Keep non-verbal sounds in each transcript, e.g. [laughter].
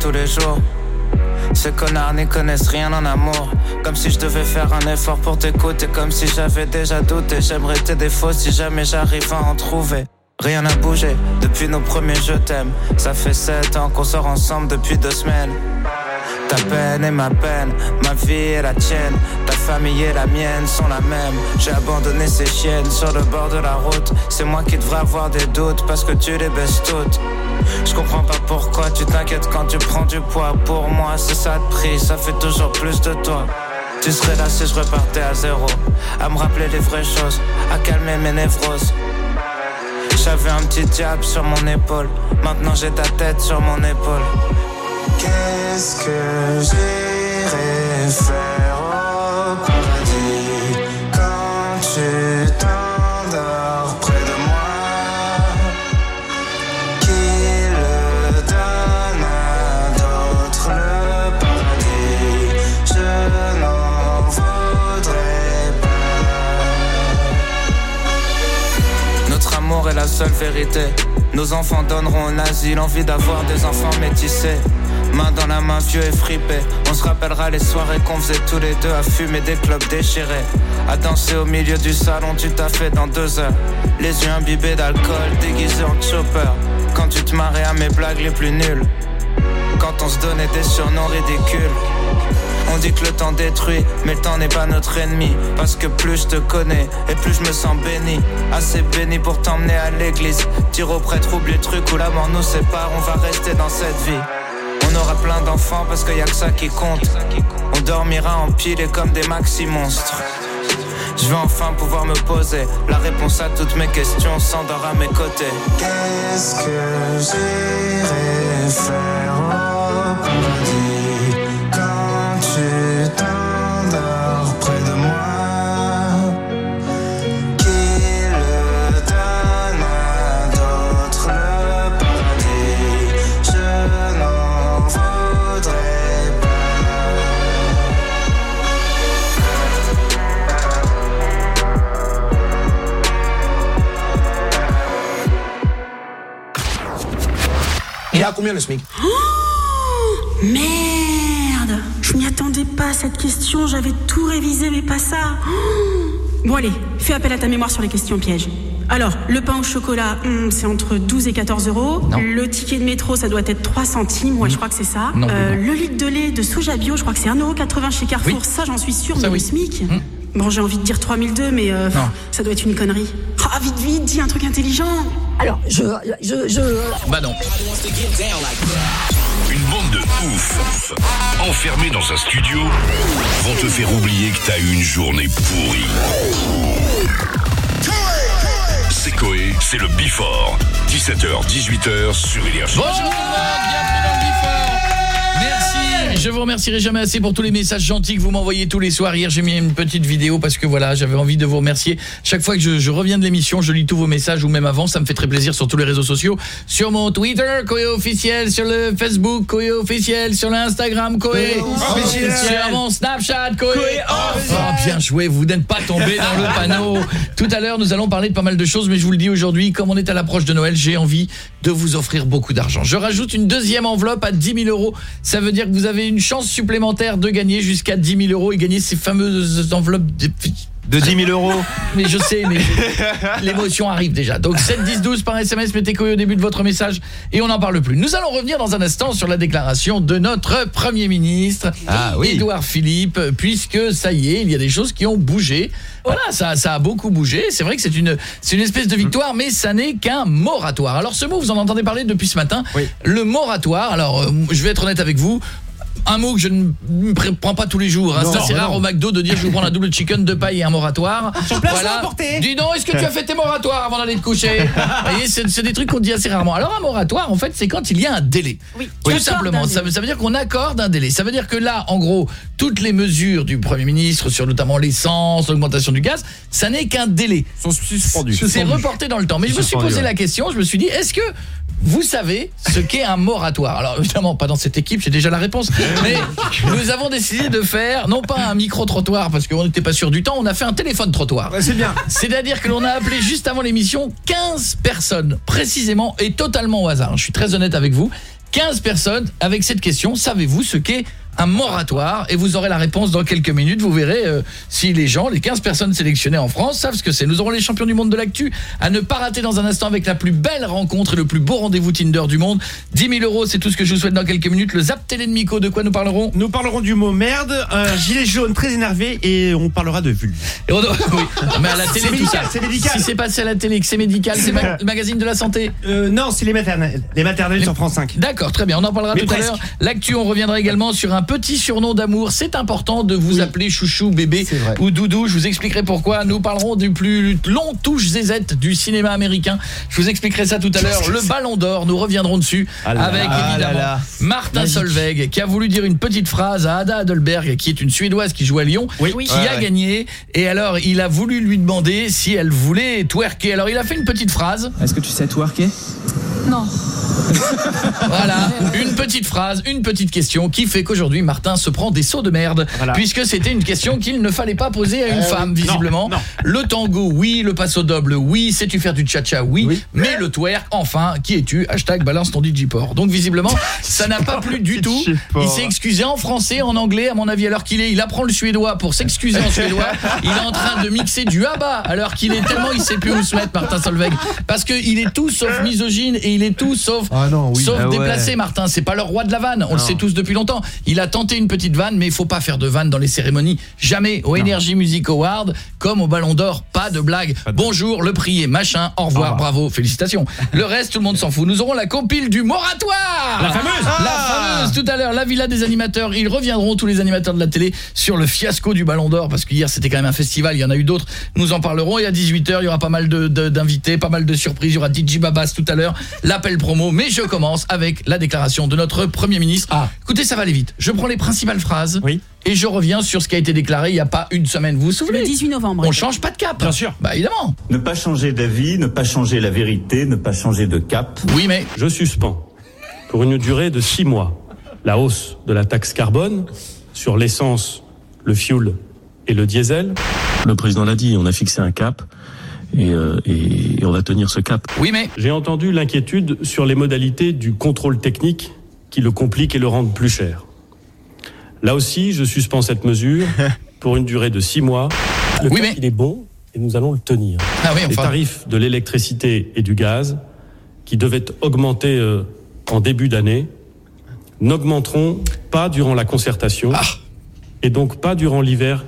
tous les jours. Ces connards n'y connaissent rien en amour. Comme si je devais faire un effort pour t'écouter. Comme si j'avais déjà douté. J'aimerais tes défauts si jamais j'arrive à en trouver. Rien n'a bougé depuis nos premiers je t'aime. Ça fait sept ans qu'on sort ensemble depuis deux semaines. Ta peine et ma peine, ma vie et la tienne, ta famille et la mienne sont la même. J'ai abandonné ces chiennes sur le bord de la route. C'est moi qui devrais avoir des doutes parce que tu les baisses toutes. Je comprends pas pourquoi tu t'inquiètes quand tu prends du poids. Pour moi, c'est ça de prix, ça fait toujours plus de toi. Tu serais là si je repartais à zéro, à me rappeler les vraies choses, à calmer mes névroses. J'avais un petit diable sur mon épaule, maintenant j'ai ta tête sur mon épaule. Qu'est-ce que j'irai faire? La seule vérité nos enfants donneront un asile, envie d'avoir des enfants métissés. Main dans la main, vieux et fripé. On se rappellera les soirées qu'on faisait tous les deux à fumer des clubs déchirés. À danser au milieu du salon, tu t'as fait dans deux heures. Les yeux imbibés d'alcool, déguisés en chopper. Quand tu te marrais à mes blagues les plus nulles. Quand on se donnait des surnoms ridicules. On dit que le temps détruit, mais le temps n'est pas notre ennemi. Parce que plus je te connais, et plus je me sens béni. Assez béni pour t'emmener à l'église. Dire au prêtre, oublie le truc où la mort nous sépare, on va rester dans cette vie. On aura plein d'enfants parce qu'il y a que ça qui compte. On dormira empilés comme des maxi monstres. Je vais enfin pouvoir me poser la réponse à toutes mes questions s'endort à mes côtés. Qu'est-ce que j'irai faire? Est à combien le SMIC? Merde Je m'y attendais pas à cette question, j'avais tout révisé, mais pas ça. Bon allez, fais appel à ta mémoire sur les questions pièges. Alors, le pain au chocolat, hmm, c'est entre 12 et 14 euros. Non. Le ticket de métro, ça doit être 3 centimes. Ouais, je crois que c'est ça. Non, Euh, non. le litre de lait de soja bio, je crois que c'est 1,80€ chez Carrefour. Oui. Ça, j'en suis sûre, Ça, mais oui. le SMIC Hmm. Bon, j'ai envie de dire 3002, mais euh, ça doit être une connerie. Ah, vite, vite, dis un truc intelligent. Alors, je, je, je, Bah non. Une bande de ouf, enfermés dans un studio, vont te faire oublier que t'as eu une journée pourrie. C'est Coé, c'est le Before. 17h, 18h sur Énergie. Bonjour bienvenue je vous remercierai jamais assez pour tous les messages gentils que vous m'envoyez tous les soirs. Hier, j'ai mis une petite vidéo parce que voilà, j'avais envie de vous remercier. Chaque fois que je, je reviens de l'émission, je lis tous vos messages ou même avant, ça me fait très plaisir sur tous les réseaux sociaux. Sur mon Twitter, Koé officiel, sur le Facebook, Koé officiel, sur l'Instagram, Koé officiel. sur mon Snapchat, Koé. Ah, bien joué, vous n'êtes pas tombé dans le panneau. Tout à l'heure, nous allons parler de pas mal de choses, mais je vous le dis aujourd'hui, comme on est à l'approche de Noël, j'ai envie de vous offrir beaucoup d'argent. Je rajoute une deuxième enveloppe à 10 000 euros. Ça veut dire que vous avez une chance supplémentaire de gagner jusqu'à 10 000 euros et gagner ces fameuses enveloppes de... De 10 000 euros. [laughs] Mais je sais, mais l'émotion arrive déjà. Donc 7 10 12 par SMS, mettez Koé au début de votre message et on n'en parle plus. Nous allons revenir dans un instant sur la déclaration de notre Premier ministre, Ah oui. Édouard Philippe, puisque ça y est, il y a des choses qui ont bougé. Voilà, ça, ça a beaucoup bougé. C'est vrai que c'est une, une espèce de victoire, mais ça n'est qu'un moratoire. Alors ce mot, vous en entendez parler depuis ce matin. Oui. Le moratoire, alors euh, je vais être honnête avec vous, un mot que je ne prends pas tous les jours. Hein. Non, Ça, c'est rare non. au McDo de dire je vais vous prendre un double chicken, deux pailles et un moratoire. voilà. Dis donc, est-ce que tu as fait tes moratoires avant d'aller te coucher? [laughs] Vous voyez, c'est des trucs qu'on dit assez rarement. Alors un moratoire, en fait, c'est quand il y a un délai. Oui. Tout simplement. Ça, veut- ça veut dire qu'on accorde un délai. Ça veut dire que là, en gros, toutes les mesures du Premier ministre sur notamment l'essence, l'augmentation du gaz, ça n'est qu'un délai. Sont suspendus. C'est reporté dans le temps. Mais je me suis posé ouais. la question, je me suis dit, est-ce que vous savez ce qu'est un moratoire Alors évidemment, pas dans cette équipe, j'ai déjà la réponse. Mais nous avons décidé de faire, non pas un micro-trottoir, parce qu'on n'était pas sûr du temps, on a fait un téléphone-trottoir. Ouais, C'est bien. C'est-à-dire que l'on a appelé juste avant l'émission 15 personnes, précisément et totalement au hasard. Je suis très honnête avec vous. 15 personnes avec cette question, savez-vous ce qu'est un moratoire et vous aurez la réponse dans quelques minutes, vous verrez euh, si les gens, les 15 personnes sélectionnées en France savent ce que c'est. Nous aurons les champions du monde de l'actu à ne pas rater dans un instant avec la plus belle rencontre et le plus beau rendez-vous Tinder du monde. 10 000 euros, c'est tout ce que je vous souhaite dans quelques minutes. Le Zap Télé de Miko, de quoi nous parlerons? Nous parlerons du mot merde, un gilet jaune très énervé et on parlera de vulve. On [laughs] oui. Mais à la télé, tout ça. médical, c'est médical. Si c'est passé à la télé, que c'est médical, c'est ma- le [laughs] magazine de la santé. Euh, non, c'est les maternelles. Les maternelles sur France 5. D'accord, très bien, on en parlera Mais tout à l'heure. L'actu, on reviendra également sur un petit surnom d'amour. C'est important de vous appeler chouchou, bébé ou doudou. Je vous expliquerai pourquoi. Nous parlerons du plus long touche zézette du cinéma américain. Je vous expliquerai ça tout à l'heure. Le ballon d'or, nous reviendrons dessus Ah là avec là, évidemment là là. Martin Magique. Solveig qui a voulu dire une petite phrase à Ada Adelberg qui est une Suédoise qui joue à Lyon, Oui. qui Ouais, a ouais. gagné. Et alors, il a voulu lui demander si elle voulait twerker. Alors, il a fait une petite phrase. Est-ce que tu sais twerker? Non. Voilà, [laughs] une petite phrase, une petite question qui fait qu'aujourd'hui Martin se prend des sauts de merde Voilà. puisque c'était une question qu'il ne fallait pas poser à une femme visiblement. non. Le tango oui, le passo double oui, sais-tu faire du cha-cha oui, mais le twerk enfin, qui es-tu? Hashtag balance ton digiport. Donc visiblement, [laughs] ça n'a pas plu du tout. Il s'est excusé en français, en anglais à mon avis à l'heure qu'il est, il apprend le suédois pour s'excuser en suédois. [laughs] Il est en train de mixer du haba à l'heure qu'il est tellement il sait plus où se mettre Martin Solveig parce que il est tout sauf misogyne et il est tout sauf Ah non, oui. sauf Ah ouais. déplacé Martin, c'est pas le roi de la vanne, on le sait tous depuis longtemps. Il a tenté une petite vanne mais il faut pas faire de vanne dans les cérémonies, jamais au Energy Music Award comme au Ballon d'Or, pas de blague. Bonjour, le prix est machin, au revoir, bravo, félicitations. Le reste tout le monde s'en fout. Nous aurons la compile du moratoire. La fameuse La fameuse tout à l'heure, la villa des animateurs, ils reviendront tous les animateurs de la télé sur le fiasco du Ballon d'Or parce qu'hier c'était quand même un festival, il y en a eu d'autres. Nous en parlerons et à 18h, il y aura pas mal de- de- d'invités, pas mal de surprises, il y aura DJ Babas tout à l'heure, l'appel promo, mais je commence avec la déclaration de notre Premier ministre. Ah. Écoutez, ça va aller vite. Je prends les principales phrases Oui. et je reviens sur ce qui a été déclaré il y a pas une semaine. Vous vous souvenez Le 18 novembre. On change pas de cap. Bien sûr. Bah évidemment. Ne pas changer d'avis, ne pas changer la vérité, ne pas changer de cap. Oui, mais Je suspends, pour une durée de six mois, la hausse de la taxe carbone sur l'essence, le fioul et le diesel. Le président l'a dit, on a fixé un cap et, euh, et- on va tenir ce cap. Oui, mais J'ai entendu l'inquiétude sur les modalités du contrôle technique qui le compliquent et le rendent plus cher. Là aussi, je suspends cette mesure [laughs] pour une durée de six mois. Le Oui, mais- il est bon et nous allons le tenir. Ah oui, Les tarifs de l'électricité et du gaz, qui devaient augmenter euh, en début d'année, n'augmenteront pas durant la concertation Ah. et donc pas durant l'hiver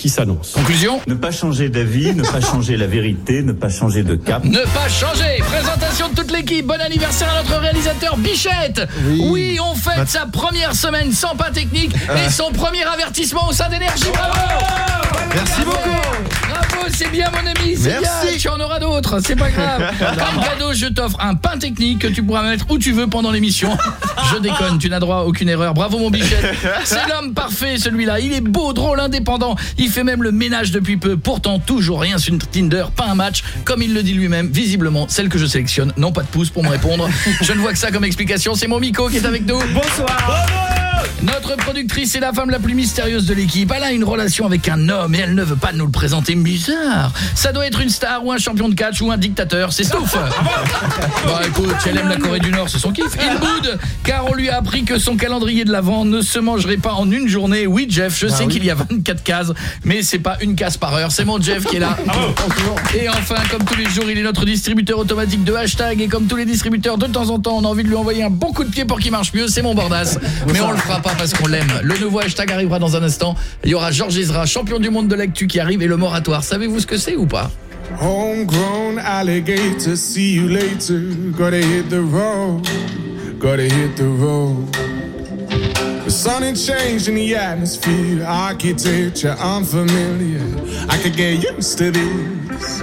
qui s'annonce. Conclusion Ne pas changer d'avis, ne pas changer la vérité, ne pas changer de cap. Ne pas changer. Présentation de toute l'équipe. Bon anniversaire à notre réalisateur Bichette. Oui, on fête sa première semaine sans pas technique et son premier avertissement au sein d'énergie Bravo. Merci beaucoup. Bravo, c'est bien mon ami, c'est bien. Tu en auras d'autres, c'est pas grave. [laughs] Comme cadeau, je t'offre un pain technique que tu pourras mettre où tu veux pendant l'émission. Je déconne, tu n'as droit à aucune erreur. Bravo mon Bichette. [laughs] C'est l'homme parfait celui-là. Il est beau, drôle, indépendant. Il fait même le ménage depuis peu. Pourtant, toujours rien sur Tinder, pas un match. Comme il le dit lui-même, visiblement, celle que je sélectionne. Non, pas de pouce pour me répondre. [laughs] Je ne vois que ça comme explication. C'est mon Miko qui est avec nous. Bonsoir notre productrice est la femme la plus mystérieuse de l'équipe. Elle a une relation avec un homme et elle ne veut pas nous le présenter bizarre. Ça doit être une star ou un champion de catch ou un dictateur, c'est Stouff. Bon écoute, si elle aime la Corée du Nord, c'est son kiff. Il boude, car on lui a appris que son calendrier de l'Avent ne se mangerait pas en une journée. Oui Jeff, je sais qu'il y a 24 cases, mais c'est pas une case par heure. C'est mon Jeff qui est là. Et enfin, comme tous les jours, il est notre distributeur automatique de hashtag et comme tous les distributeurs, de temps en temps, on a envie de lui envoyer un bon coup de pied pour qu'il marche mieux. C'est mon Bordas. Mais on le fera pas parce qu'on l'aime. Le nouveau hashtag arrivera dans un instant. Il y aura Georges Ezra, champion du monde de l'actu qui arrive et le moratoire. Savez-vous ce que c'est ou pas? Homegrown alligator, see you later. Gotta hit the road, gotta hit the road. The sun ain't changed in the atmosphere, architecture unfamiliar. I could get used to this.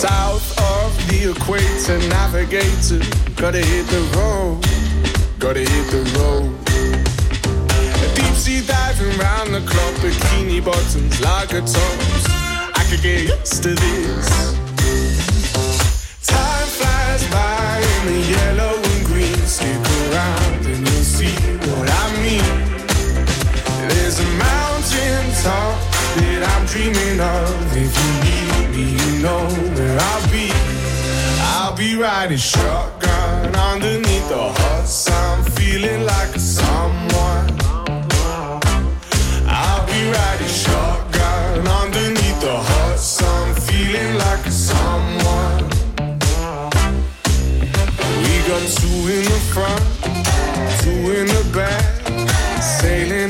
South of the equator, navigator, gotta hit the road, gotta hit the road. Deep sea diving round the clock, bikini bottoms, lager tops. I could get used to this. Time flies by in the yellow and green. Stick around and you'll see what I mean. There's a mountain top that I'm dreaming of. If you need me, you know where I'll be. I'll be riding shotgun underneath the hot sun, feeling like someone. I'll be riding shotgun underneath the hot sun, feeling like someone. We got two in the front, two in the back, sailing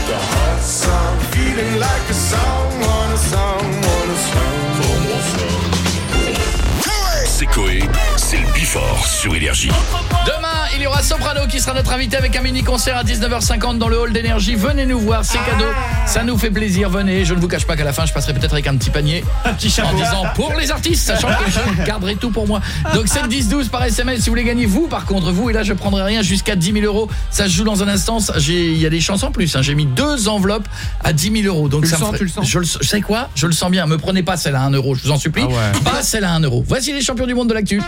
sun, feeling like a someone, a Bifort sur Énergie. Demain, il y aura Soprano qui sera notre invité avec un mini-concert à 19h50 dans le hall d'énergie. Venez nous voir, c'est cadeau. Ça nous fait plaisir, venez. Je ne vous cache pas qu'à la fin, je passerai peut-être avec un petit panier. [laughs] Un petit chapeau. En disant pour les artistes, sachant que je garderai tout pour moi. Donc 7, 10, 12 par SMS si vous voulez gagner. Vous, par contre, vous, et là, je prendrai rien jusqu'à 10 000 euros. Ça se joue dans un instant. Il y a des chances en plus. hein. J'ai mis deux enveloppes à 10 000 euros. Donc Tu le ça sens, ferait- tu le sens je le, je sais quoi? Je le sens bien. Me prenez pas celle à 1 euro, je vous en supplie. Ah ouais. Pas celle à 1 euro. Voici les champions du monde de l'actu.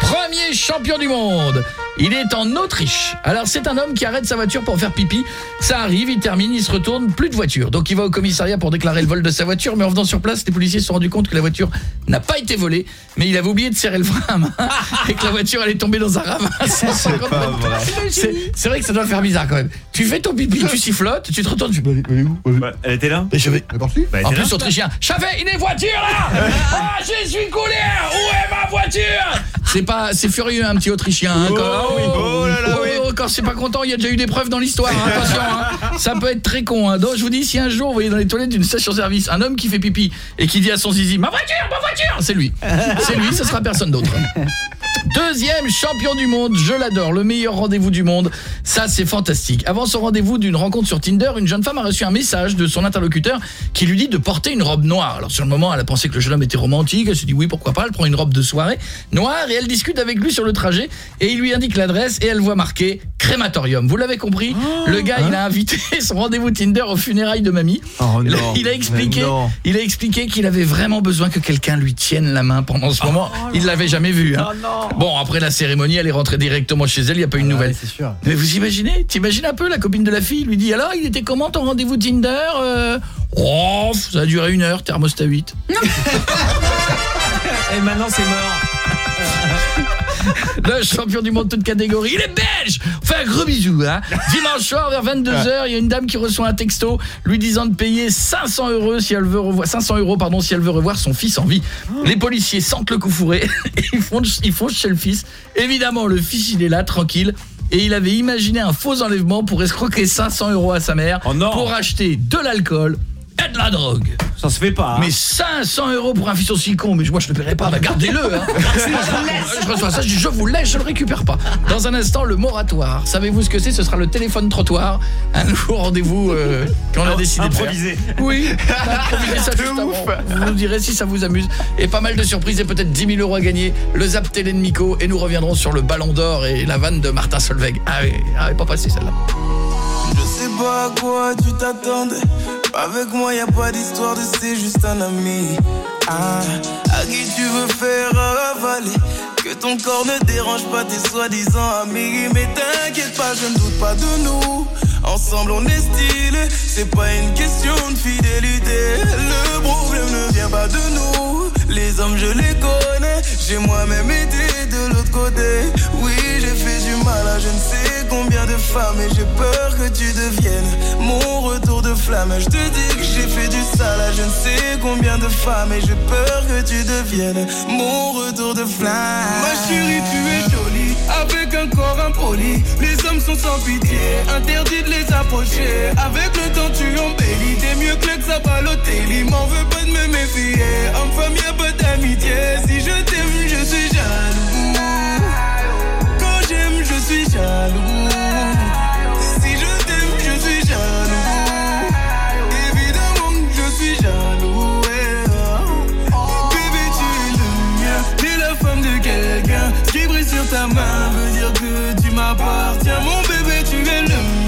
Premier champion du monde Il est en Autriche. Alors c'est un homme qui arrête sa voiture pour faire pipi. Ça arrive, il termine, il se retourne, plus de voiture. Donc il va au commissariat pour déclarer le vol de sa voiture, mais en venant sur place, les policiers se sont rendus compte que la voiture n'a pas été volée, mais il avait oublié de serrer le frein à main [laughs] et que la voiture allait tomber dans un ravin. à 150 pas mètres. vrai. C'est c'est vrai que ça doit faire bizarre quand même. Tu fais ton pipi, tu sifflotes, tu te retournes, tu fais elle était là Et je vais Bah, elle en plus autrichien. J'avais une voiture là [laughs] Ah, je suis colère Où est ma voiture? C'est pas c'est furieux un petit autrichien hein, quand, oui. oh là là, Oh, oui. oh, quand c'est pas content, il y a déjà eu des preuves dans l'histoire, hein, attention hein. Ça peut être très con hein. Donc je vous dis si un jour vous voyez dans les toilettes d'une station-service un homme qui fait pipi et qui dit à son zizi "Ma voiture, ma voiture", c'est lui. C'est lui, ce sera personne d'autre. Deuxième champion du monde, je l'adore, le meilleur rendez-vous du monde. Ça, c'est fantastique. Avant son rendez-vous d'une rencontre sur Tinder, une jeune femme a reçu un message de son interlocuteur qui lui dit de porter une robe noire. Alors sur le moment, elle a pensé que le jeune homme était romantique, elle s'est dit oui, pourquoi pas, elle prend une robe de soirée noire et elle discute avec lui sur le trajet et il lui indique l'adresse et elle voit marqué crématorium. Vous l'avez compris Le gars, il a invité [laughs] son rendez-vous Tinder aux funérailles de mamie. Oh Il a- non. il a expliqué il a expliqué qu'il avait vraiment besoin que quelqu'un lui tienne la main pendant ce moment. il l'avait jamais vu. hein. Bon, après la cérémonie, elle est rentrée directement chez elle, il n'y a pas eu de nouvelles. C'est sûr. Mais vous imaginez T'imagines un peu la copine de la fille lui dit alors il était comment ton rendez-vous Tinder Euh, Oh, ça a duré une heure, thermostat 8. [laughs] Et maintenant c'est mort. [laughs] Le champion du monde toute catégorie, il est belge On fait un gros bisou hein. Dimanche soir vers 22h, il y a une dame qui reçoit un texto lui disant de payer 500 euros si elle veut revoir 500 euros pardon si elle veut revoir son fils en vie. Les policiers sentent le coup fourré [laughs] et ils font ils font chez le fils. Évidemment, le fils il est là tranquille. Et il avait imaginé un faux enlèvement pour escroquer 500 euros à sa mère Oh pour acheter de l'alcool et de la drogue. Ça se fait pas. hein. Mais 500 euros pour un fils aussi con, mais moi je ne le paierai pas, bah gardez-le hein. [laughs] Je reçois ça, je dis je vous laisse, je le récupère pas. Dans un instant, le moratoire. Savez-vous ce que c'est? Ce sera le téléphone trottoir. Un nouveau rendez-vous euh, qu'on a décidé de faire. Oui, improvisé ça [laughs] juste avant. Vous nous direz si ça vous amuse. Et pas mal de surprises et peut-être 10 000 euros à gagner. Le Zap Télé de Miko. Et nous reviendrons sur le ballon d'or et la vanne de Martin Solveig. Ah oui, ah pas passé celle-là. Je sais pas à quoi tu t'attendais. Avec moi, y a pas d'histoire de c'est juste un ami. Ah, à qui tu veux faire avaler? Que ton corps ne dérange pas tes soi-disant amis. Mais t'inquiète pas, je ne doute pas de nous. Ensemble, on est stylé. C'est pas une question de fidélité. Le problème ne vient pas de nous. Les hommes, je les connais. J'ai moi-même été de l'autre côté. Oui, j'ai fait du mal à je ne sais combien de femmes. Et j'ai peur que tu deviennes mon retour de flamme. Je te dis que j'ai fait du sale à je ne sais combien de femmes. Et j'ai peur que tu deviennes mon retour de flamme. Ma chérie, tu es jolie. Avec un corps impoli. Les hommes sont sans pitié. Interdit de les approcher. Avec le temps, tu embellis. T'es mieux que le Zabalotelli. M'en veux pas de me méfier. Homme-femme, y'a pas d'amitié. Si je t'aime, je suis jaloux. Quand j'aime, je suis jaloux. Si je t'aime, je suis jaloux. Évidemment que je suis jaloux. Bébé, tu es le mien. T'es la femme de quelqu'un. Ce qui brille sur ta main veut dire que tu m'appartiens. Mon bébé, tu es le mien.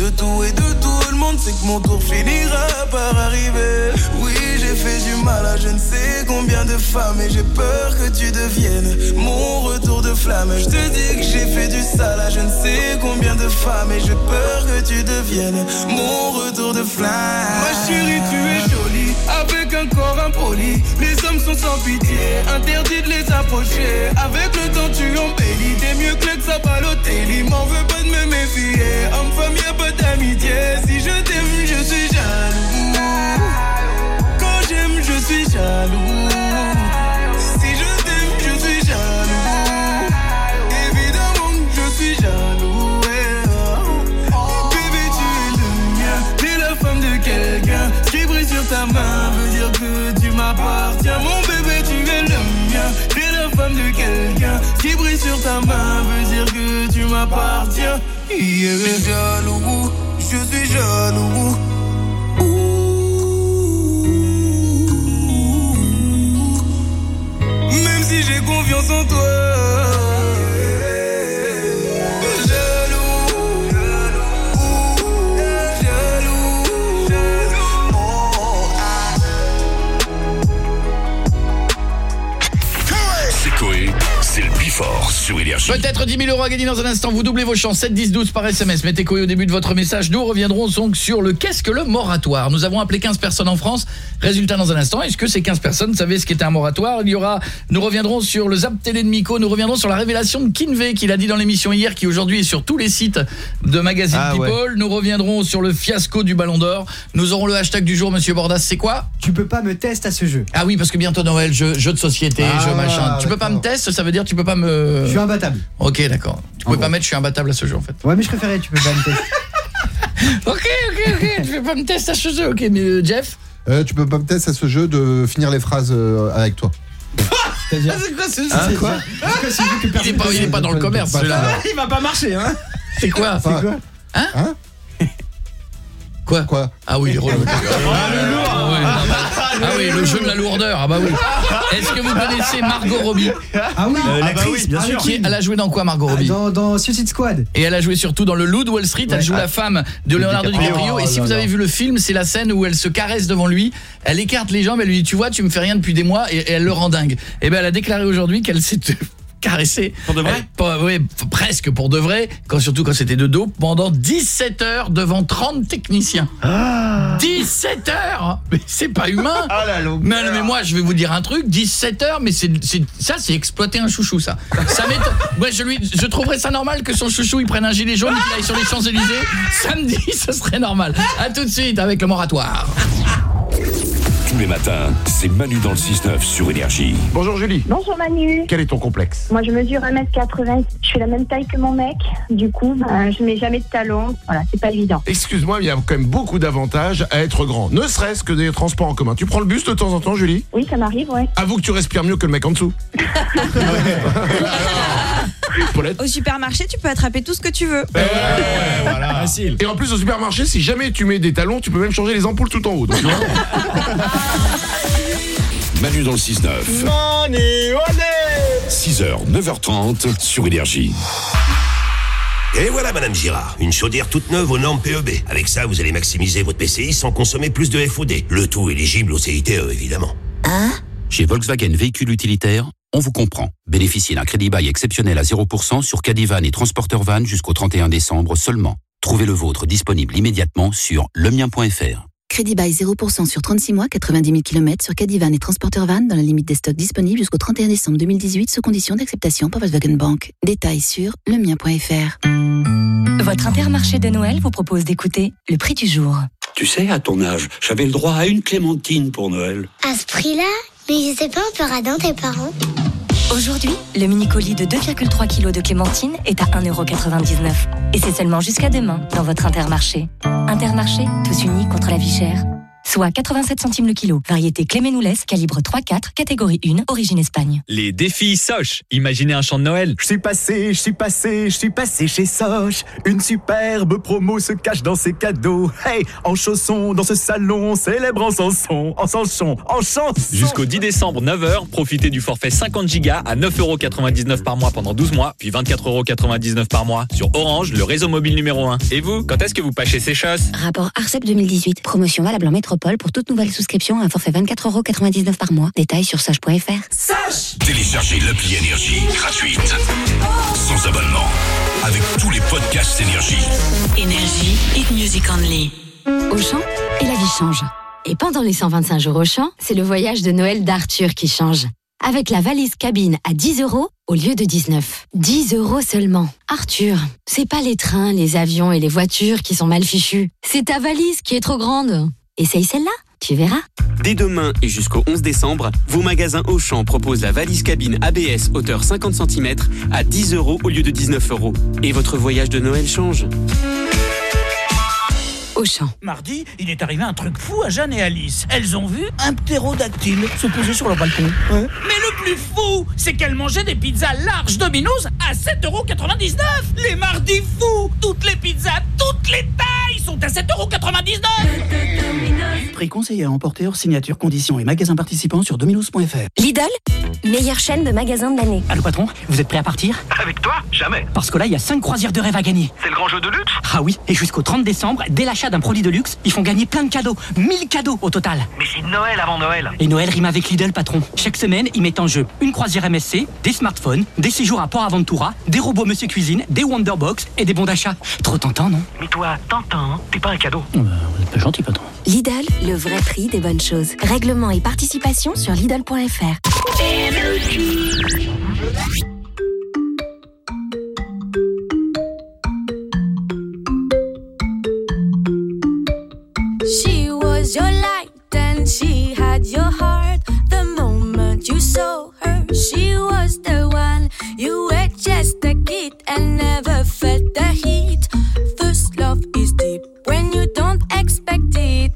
De tout et de tout le monde, c'est que mon tour finira par arriver. Oui, j'ai fait du mal à je ne sais combien de femmes et j'ai peur que tu deviennes mon retour de flamme. Je te dis que j'ai fait du sale à je ne sais combien de femmes et j'ai peur que tu deviennes mon retour de flamme. Ma chérie, tu es jolie avec un corps impoli. Les hommes sont sans pitié, interdit de les approcher. Avec le temps, tu embellis. T'es mieux que le Zabalotelli. M'en veux pas de me méfier. Homme-femme, y'a pas d'amitié. Si je t'aime, je suis jaloux. Quand j'aime, je suis jaloux. Mon bébé, tu es le mien. T'es la femme de quelqu'un. Qui brille sur ta main veut dire que tu m'appartiens. Yeah. Je suis jaloux, je suis jaloux. Même si j'ai confiance en toi. Sur Énergie. Peut-être 10 000 euros à gagner dans un instant. Vous doublez vos chances. 7, 10, 12 par SMS. Mettez Coé au début de votre message. Nous reviendrons donc sur le qu'est-ce que le moratoire. Nous avons appelé 15 personnes en France. Résultat dans un instant. Est-ce que ces 15 personnes savaient ce qu'était un moratoire? Il y aura, nous reviendrons sur le Zap Télé de Miko. Nous reviendrons sur la révélation de Kinvey qu'il a dit dans l'émission hier, qui aujourd'hui est sur tous les sites de magazine Ah, People. ouais. Nous reviendrons sur le fiasco du Ballon d'Or. Nous aurons le hashtag du jour, Monsieur Bordas. C'est quoi? Tu peux pas me tester à ce jeu. Ah oui, parce que bientôt Noël, jeu, jeu de société, Ah, jeu machin. Tu peux pas me tester, ça veut dire tu peux pas me... Je suis imbattable. Ok, d'accord. Tu peux pas mettre je suis imbattable à ce jeu en fait. Ouais, mais je préférais, tu peux pas me tester. [laughs] Ok, ok, ok, tu peux pas me tester à ce jeu. Ok, mais euh, Jeff Euh, tu peux pas me tester à ce jeu de finir les phrases euh, avec toi. C'est-à-dire C'est quoi ce Hein, quoi Il est pas, il est pas dans le commerce celui-là. Il va pas marcher, hein C'est quoi Enfin, quoi Hein Quoi Quoi Ah oui, relou. Ah, ouais, non, bah- ah oui, le jeu de la lourdeur. Ah bah oui. [laughs] Est-ce que vous connaissez Margot Robbie Ah oui, Euh, ah, l'actrice, oui, bien ah, sûr. Qui. Elle a joué dans quoi Margot Ah, Robbie Dans, dans Suicide Squad. Et elle a joué surtout dans le Loup de Wall Street. Elle joue la femme de Leonardo DiCaprio. DiCaprio. Et Oh si vous avez vu le film, c'est la scène où elle se caresse devant lui. Elle écarte les jambes. Elle lui dit, tu vois, tu me fais rien depuis des mois. Et, et elle le rend dingue. Et ben, elle a déclaré aujourd'hui qu'elle s'est caressée. Pour de vrai pas- ouais, f- presque pour de vrai. Quand, surtout quand c'était de dos. Pendant 17 heures devant 30 techniciens. 17 heures Mais c'est pas humain [laughs] Ah la mais, mais moi, je vais vous dire un truc, 17 heures, mais c'est c'est- ça, c'est exploiter un chouchou, ça. Ça. [laughs] Ouais, je lui, je trouverais ça normal que son chouchou, il prenne un gilet jaune et qu'il aille sur les Champs-Élysées. [laughs] Samedi, ce serait normal. À tout de suite avec le moratoire. Tous les matins, c'est Manu dans le 6-9 sur Énergie. Bonjour Julie. Bonjour Manu. Quel est ton complexe? Moi je mesure 1m80, je suis la même taille que mon mec. Du coup, ben, je mets jamais de talons. Voilà, c'est pas évident. Excuse-moi, mais il y a quand même beaucoup d'avantages à être grand. Ne serait-ce que des transports en commun. Tu prends le bus de temps en temps, Julie? Oui, ça m'arrive, ouais. Avoue que tu respires mieux que le mec en dessous. [laughs] [laughs] [laughs] [laughs] Paulette Au supermarché, tu peux attraper tout ce que tu veux. voilà. [laughs] Facile. Et en plus, au supermarché, si jamais tu mets des talons, tu peux même changer les ampoules tout en haut. Donc, tu vois. [laughs] Manu dans le 6-9. Money, 6h, 9h30 sur Énergie. Et voilà, Madame Girard, une chaudière toute neuve aux normes PEB. Avec ça, vous allez maximiser votre PCI sans consommer plus de FOD. Le tout éligible au CITE, évidemment. Chez Volkswagen Véhicules Utilitaires, on vous comprend. Bénéficiez d'un crédit bail exceptionnel à 0% sur Cadivan et Transporteur Van jusqu'au 31 décembre seulement. Trouvez le vôtre disponible immédiatement sur lemien.fr. Crédit bail 0% sur 36 mois, 90 000 km sur Cadivan et Transporteur Van dans la limite des stocks disponibles jusqu'au 31 décembre 2018 sous condition d'acceptation par Volkswagen Bank. Détails sur lemien.fr. Votre intermarché de Noël vous propose d'écouter le prix du jour. Tu sais, à ton âge, j'avais le droit à une clémentine pour Noël. À ce prix-là Mais sais pas, on peut radin tes parents Aujourd'hui, le mini-colis de 2,3 kg de clémentine est à 1,99€. Et c'est seulement jusqu'à demain dans votre Intermarché. Intermarché, tous unis contre la vie chère. Soit 87 centimes le kilo. Variété Cléménoulès, calibre 3-4, catégorie 1, origine Espagne. Les défis Soch. Imaginez un chant de Noël. Je suis passé, je suis passé, je suis passé chez Soch. Une superbe promo se cache dans ses cadeaux. Hey, en chaussons dans ce salon, célèbre en chanson, en chanson, en chanson. Jusqu'au 10 décembre, 9h, profitez du forfait 50 Go à 9,99€ par mois pendant 12 mois, puis 24,99€ par mois sur Orange, le réseau mobile numéro 1. Et vous, quand est-ce que vous pâchez ces choses Rapport ARCEP 2018. Promotion valable en métropole pour toute nouvelle souscription à un forfait 24,99€ par mois. Détails sur sage.fr. Sage Téléchargez l'appli Énergie gratuite. Sans abonnement. Avec tous les podcasts Énergie. Énergie, hit music only. Auchan et la vie change. Et pendant les 125 jours Auchan, c'est le voyage de Noël d'Arthur qui change. Avec la valise cabine à 10 euros au lieu de 19. 10 euros seulement. Arthur, c'est pas les trains, les avions et les voitures qui sont mal fichus. C'est ta valise qui est trop grande. Essaye celle-là, tu verras. Dès demain et jusqu'au 11 décembre, vos magasins Auchan proposent la valise cabine ABS hauteur 50 cm à 10 euros au lieu de 19 euros. Et votre voyage de Noël change. Auchan. Mardi, il est arrivé un truc fou à Jeanne et Alice. Elles ont vu un ptérodactyle se poser sur le balcon. Mais le plus fou, c'est qu'elles mangeaient des pizzas larges Domino's à 7,99€ Les mardis fous Toutes les pizzas, toutes les tailles sont à 7,99€ Prix conseillé à emporter hors signature, conditions et magasins participants sur dominos.fr. Lidl, meilleure chaîne de magasins de l'année. Allô patron, vous êtes prêt à partir? Avec toi Jamais. Parce que là, il y a 5 croisières de rêve à gagner. C'est le grand jeu de luxe? Ah oui, et jusqu'au 30 décembre, dès l'achat d'un produit de luxe, ils font gagner plein de cadeaux. 1000 cadeaux au total. Mais c'est Noël avant Noël. Et Noël rime avec Lidl, patron. Chaque semaine, ils mettent en jeu une croisière MSC, des smartphones, des séjours à Port Aventura, des robots Monsieur Cuisine, des Wonderbox et des bons d'achat. Trop tentant, non? Mais toi, hein, t'es pas un cadeau. Vous êtes pas gentil, patron. Lidl, le vrai prix des bonnes choses. Règlement et participation sur Lidl.fr. your light and she had your heart. The moment you saw her, she was the one. You were just a kid and never felt the heat. First love is deep when you don't expect it.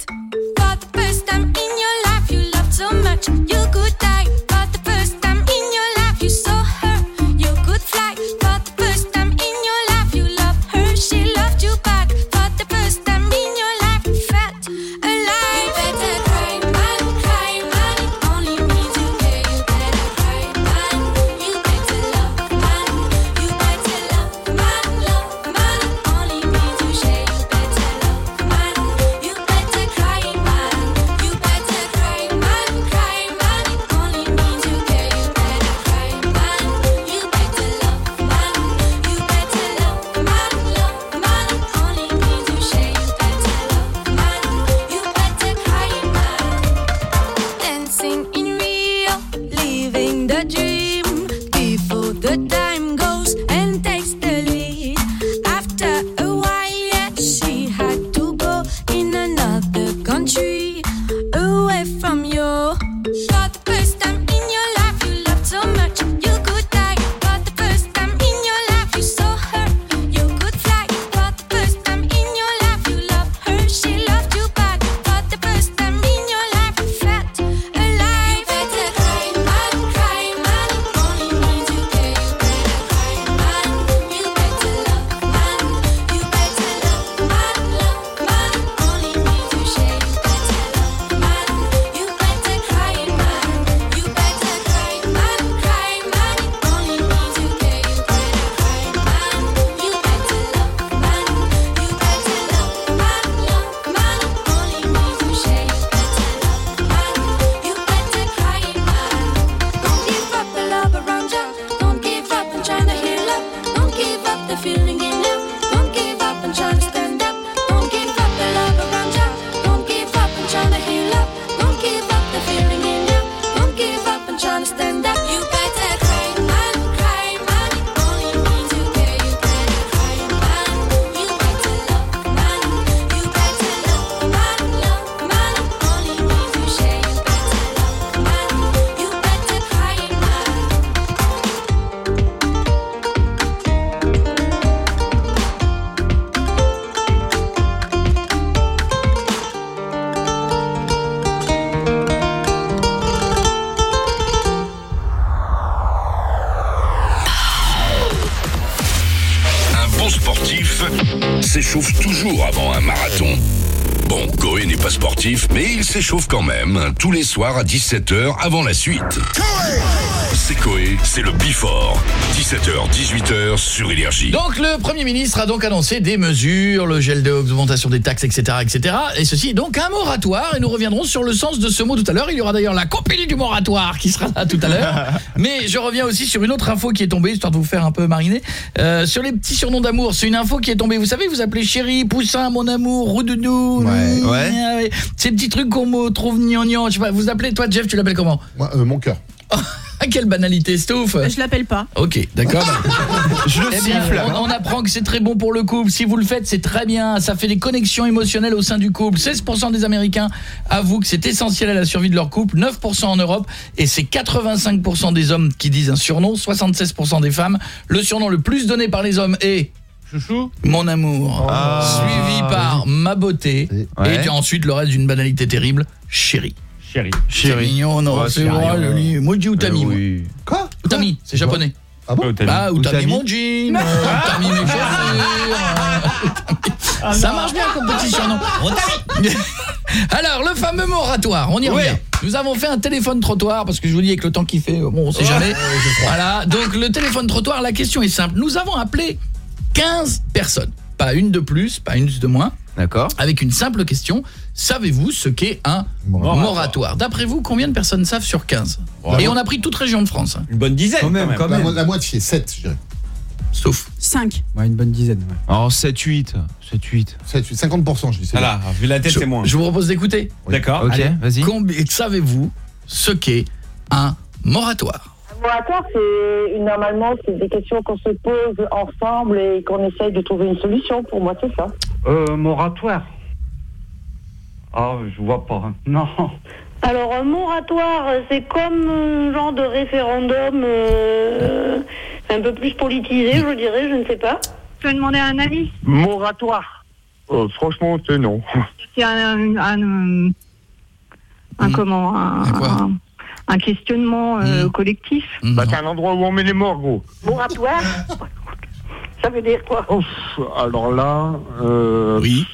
S'échauffe quand même, hein, tous les soirs à 17h avant la suite. Coé, c'est le Bifort. 17h, 18h sur Énergie. Donc le Premier ministre a donc annoncé des mesures, le gel d'augmentation des taxes, etc., etc. Et ceci est donc un moratoire et nous reviendrons sur le sens de ce mot tout à l'heure. Il y aura d'ailleurs la compagnie du moratoire qui sera là tout à l'heure. [laughs] Mais je reviens aussi sur une autre info qui est tombée, histoire de vous faire un peu mariner. Euh, sur les petits surnoms d'amour, c'est une info qui est tombée. Vous savez, vous appelez chéri, poussin, mon amour, roudoudou. Ouais, ouais. Ouais. Ces petits trucs qu'on me trouve gnangnan. Je sais pas, vous appelez, toi Jeff, tu l'appelles comment? Moi, euh, mon cœur. Quelle banalité, Stouff? Je l'appelle pas. Ok, d'accord. [laughs] Je le Eh bien, siffle. on, on apprend que c'est très bon pour le couple. Si vous le faites, c'est très bien. Ça fait des connexions émotionnelles au sein du couple. 16% des Américains avouent que c'est essentiel à la survie de leur couple. 9% en Europe. Et c'est 85% des hommes qui disent un surnom. 76% des femmes. Le surnom le plus donné par les hommes est... Chouchou Mon amour. Ah. Suivi par ma beauté. Ouais. Et ensuite, le reste d'une banalité terrible. Chérie. Chérie. C'est mignon, non, Ouais, c'est c'est vrai, rien. le lit. Dis Utami. moi. Quoi Utami, c'est japonais. Ah bon Utami. Ah, Utami Utami. mon jean, [laughs] euh, Utami mes chaussures. euh, Ça marche bien comme petit surnom. [laughs] Alors, le fameux moratoire, on y Oui. revient. Nous avons fait un téléphone trottoir parce que je vous dis avec le temps qu'il fait, bon, on sait jamais. Voilà, donc le téléphone trottoir, la question est simple. Nous avons appelé 15 personnes, pas une de plus, pas une de moins. D'accord. Avec une simple question, savez-vous ce qu'est un moratoire, D'après vous, combien de personnes savent sur 15 Et on a pris toute région de France. Une bonne dizaine Quand même, quand La, même. mo- la moitié, 7, je dirais. Sauf 5. Ouais, une bonne dizaine. Ouais. Oh, 7 8, 7 8. 7, 50%, je dis. Voilà, vu la tête, je, c'est moins. je vous propose d'écouter. D'accord. OK, vas-y. Combien savez-vous ce qu'est un moratoire Un moratoire, c'est normalement c'est des questions qu'on se pose ensemble et qu'on essaye de trouver une solution. Pour moi, c'est ça. Euh, moratoire. Ah, je vois pas. Non. Alors, un moratoire, c'est comme un genre de référendum euh, un peu plus politisé, je dirais, je ne sais pas. Je vais demander à un ami. Moratoire. Euh, franchement, c'est non. C'est un, un, un, un comment un, un- un questionnement euh, collectif. Bah, c'est un endroit où on met les morts, gros. Moratoire? Ça veut dire quoi? Ouf, alors là, euh, oui.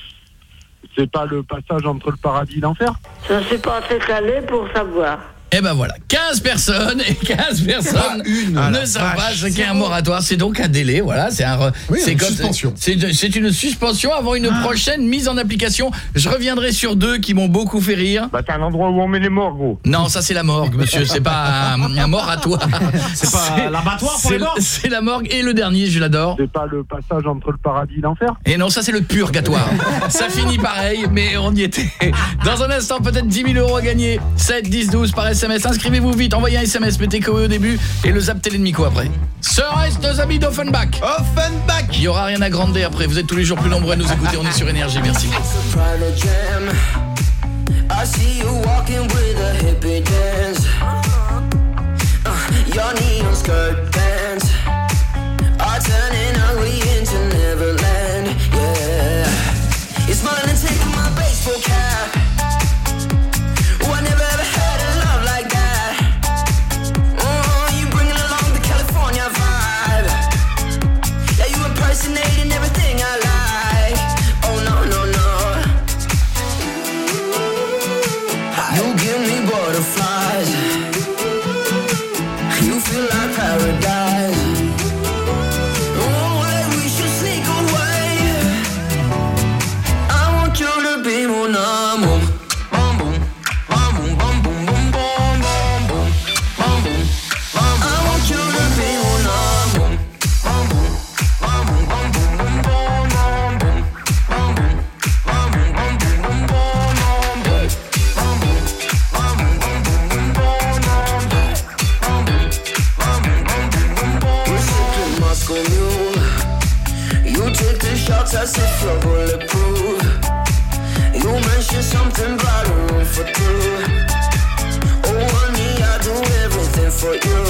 C'est pas le passage entre le paradis et l'enfer? Je ne suis pas assez calé pour savoir. Eh ben voilà, 15 personnes et 15 personnes Ah, ne la savent pas ce qu'est un moratoire, c'est donc un délai, voilà, c'est un Oui, c'est une comme- suspension. C'est une suspension avant une Ah. prochaine mise en application. Je reviendrai sur deux qui m'ont beaucoup fait rire. Bah, c'est un endroit où on met les morts, gros. Non, ça c'est la morgue, monsieur, c'est pas un, un moratoire. [laughs] C'est pas l'abattoir pour les c'est- morts C'est la morgue et le dernier, je l'adore. C'est pas le passage entre le paradis et l'enfer Et non, ça c'est le purgatoire. [laughs] ça finit pareil, mais on y était. Dans un instant, peut-être 10 000 euros à gagner. 7, 10, 12 par SMS. Inscrivez-vous vite, envoyez un SMS, mettez KO au début et le zap télé de Miko après. Ce reste nos amis d'Offenbach. Offenbach Il y aura rien à grandir après. Vous êtes tous les jours plus nombreux à nous écouter. On est sur Énergie, merci. Soprano jam. I see you walking with a hippie dance. Uh, your neon skirt pants as if you're bulletproof. You mentioned something about a room for two. Oh, honey, I do everything for you,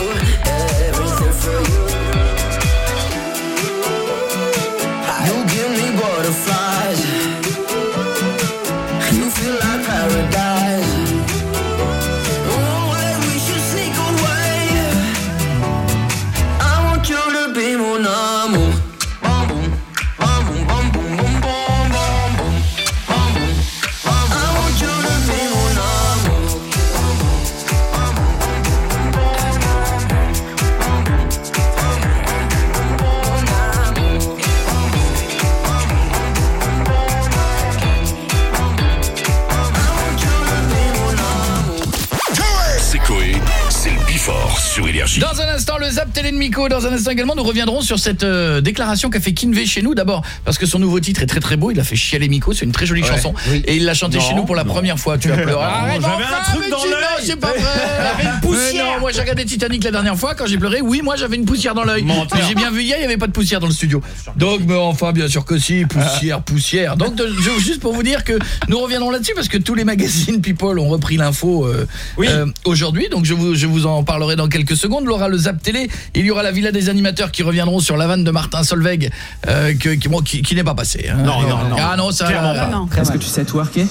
Énergie. Dans un instant, le Zap Télé de Miko. Dans un instant également, nous reviendrons sur cette euh, déclaration qu'a fait Kinvé chez nous. D'abord, parce que son nouveau titre est très très beau. Il a fait chialer Miko. C'est une très jolie Ouais. chanson. Oui. Et il l'a chanté Non, chez nous pour la non. première fois. Tu as pleuré. J'avais enfin, un truc dans l'œil. c'est pas vrai. [laughs] avait une poussière. Non, moi j'ai regardé Titanic la dernière fois quand j'ai pleuré. Oui, moi j'avais une poussière dans l'œil. J'ai bien vu hier, il y avait pas de poussière dans le studio. Donc mais enfin bien sûr que si, poussière, poussière. Donc de- juste pour vous dire que nous reviendrons là-dessus parce que tous les magazines People ont repris l'info euh, euh, aujourd'hui. Donc je vous je vous en parlerai dans quelques secondes. Laura le Zap Télé, il y aura la Villa des animateurs qui reviendront sur la vanne de Martin Solveig euh, que- qui, bon, qui, qui n'est pas passé. hein. Non, non, non. Ah non, ça pas. Est-ce que tu sais twerker?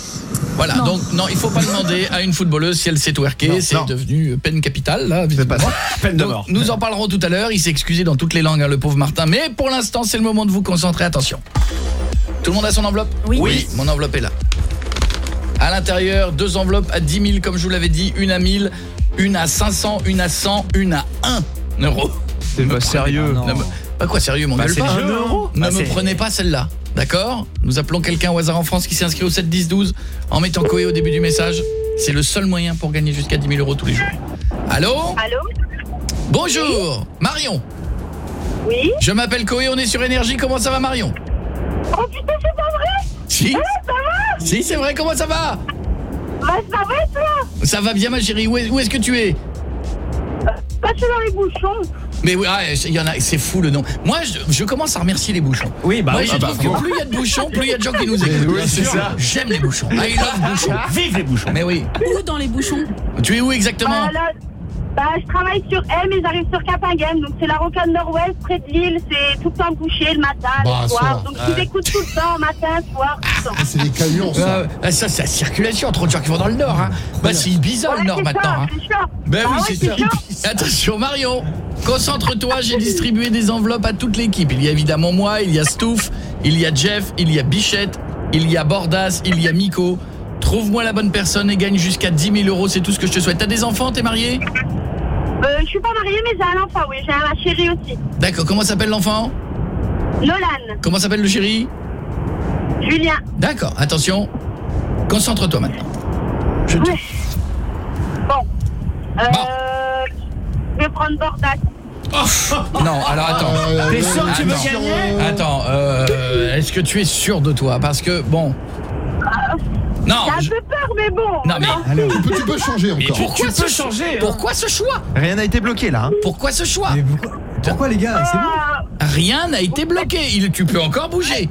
Voilà, Non. donc non, il faut pas demander à une footballeuse si elle sait twerker, c'est devenu peine capitale là, visiblement. Peine de Donc, mort. Nous en parlerons tout à l'heure, il s'est excusé dans toutes les langues hein, le pauvre Martin, mais pour l'instant, c'est le moment de vous concentrer, attention. Tout le monde a son enveloppe? Oui. mon enveloppe est là. À l'intérieur, deux enveloppes à 10 000 comme je vous l'avais dit, une à 1000, une à 500, une à 100, une à 1 euro. C'est pas sérieux. Me- Pas quoi sérieux, mon Bah, c'est pas. jeu, hein. Ne Bah, me prenez pas celle-là, d'accord? Nous appelons quelqu'un au hasard en France qui s'inscrit au 7 10 12 en mettant Coé au début du message. C'est le seul moyen pour gagner jusqu'à 10 000 euros tous les jours. Allô? Allô? Bonjour, Marion. Oui Je m'appelle Coé, on est sur Énergie. Comment ça va, Marion? Oh putain, c'est pas vrai Si. Ah, ça va Si, c'est vrai. Comment ça va? Bah, ça va, toi Ça va bien, ma chérie. Où est- où est-ce que tu es Bah, je suis dans les bouchons. Mais oui, ah, il y en a, c'est fou le nom. Moi, je, je commence à remercier les bouchons. Oui, bah Moi, oui. je Ah bah, trouve que bon. plus il y a de bouchons, plus il y a de gens qui nous écoutent. oui, c'est ça. J'aime les bouchons. I love bouchons. Vive les bouchons. Mais oui. Où dans les bouchons Tu es où exactement Bah, là, bah, je travaille sur M et j'arrive sur Capinghem. Donc, c'est la rocade nord-ouest, près de Lille. C'est tout le temps bouché le matin, Bah, le ça soir. Donc, je vous écoute tout le temps, matin, soir, tout le temps. Ah, C'est des camions, ça. Ah, ah, ça, c'est la circulation, trop de gens qui vont dans le nord. Hein. Bah, c'est bizarre le Ouais, nord c'est maintenant. ça, hein. c'est chiant. Ben Ah oui, ouais, c'est c'est ça. chiant. [laughs] Attention Marion, concentre-toi, j'ai distribué des enveloppes à toute l'équipe. Il y a évidemment moi, il y a Stouff, il y a Jeff, il y a Bichette, il y a Bordas, il y a Miko. Trouve-moi la bonne personne et gagne jusqu'à 10 000 euros, c'est tout ce que je te souhaite. T'as des enfants, t'es marié? Euh, je suis pas mariée, mais j'ai un enfant, oui. J'ai un chéri aussi. D'accord, comment s'appelle l'enfant Nolan, Comment s'appelle le chéri Julien. D'accord, attention, concentre-toi maintenant. Je te... Bon. Euh, Je vais prendre Bordas. Non, alors attends. Euh, T'es sûr que tu veux Attends. gagner Attends, euh, est-ce que tu es sûr de toi Parce que, bon... Non, J'ai je- un peu peur, mais bon. non mais... Tu peux, tu peux changer encore. Pourquoi tu ce peux choix changer, hein. Pourquoi ce choix Rien n'a été bloqué là. hein. Pourquoi ce choix Pourquoi les gars C'est bon Ah, Rien n'a été bloqué. Il, tu peux encore bouger.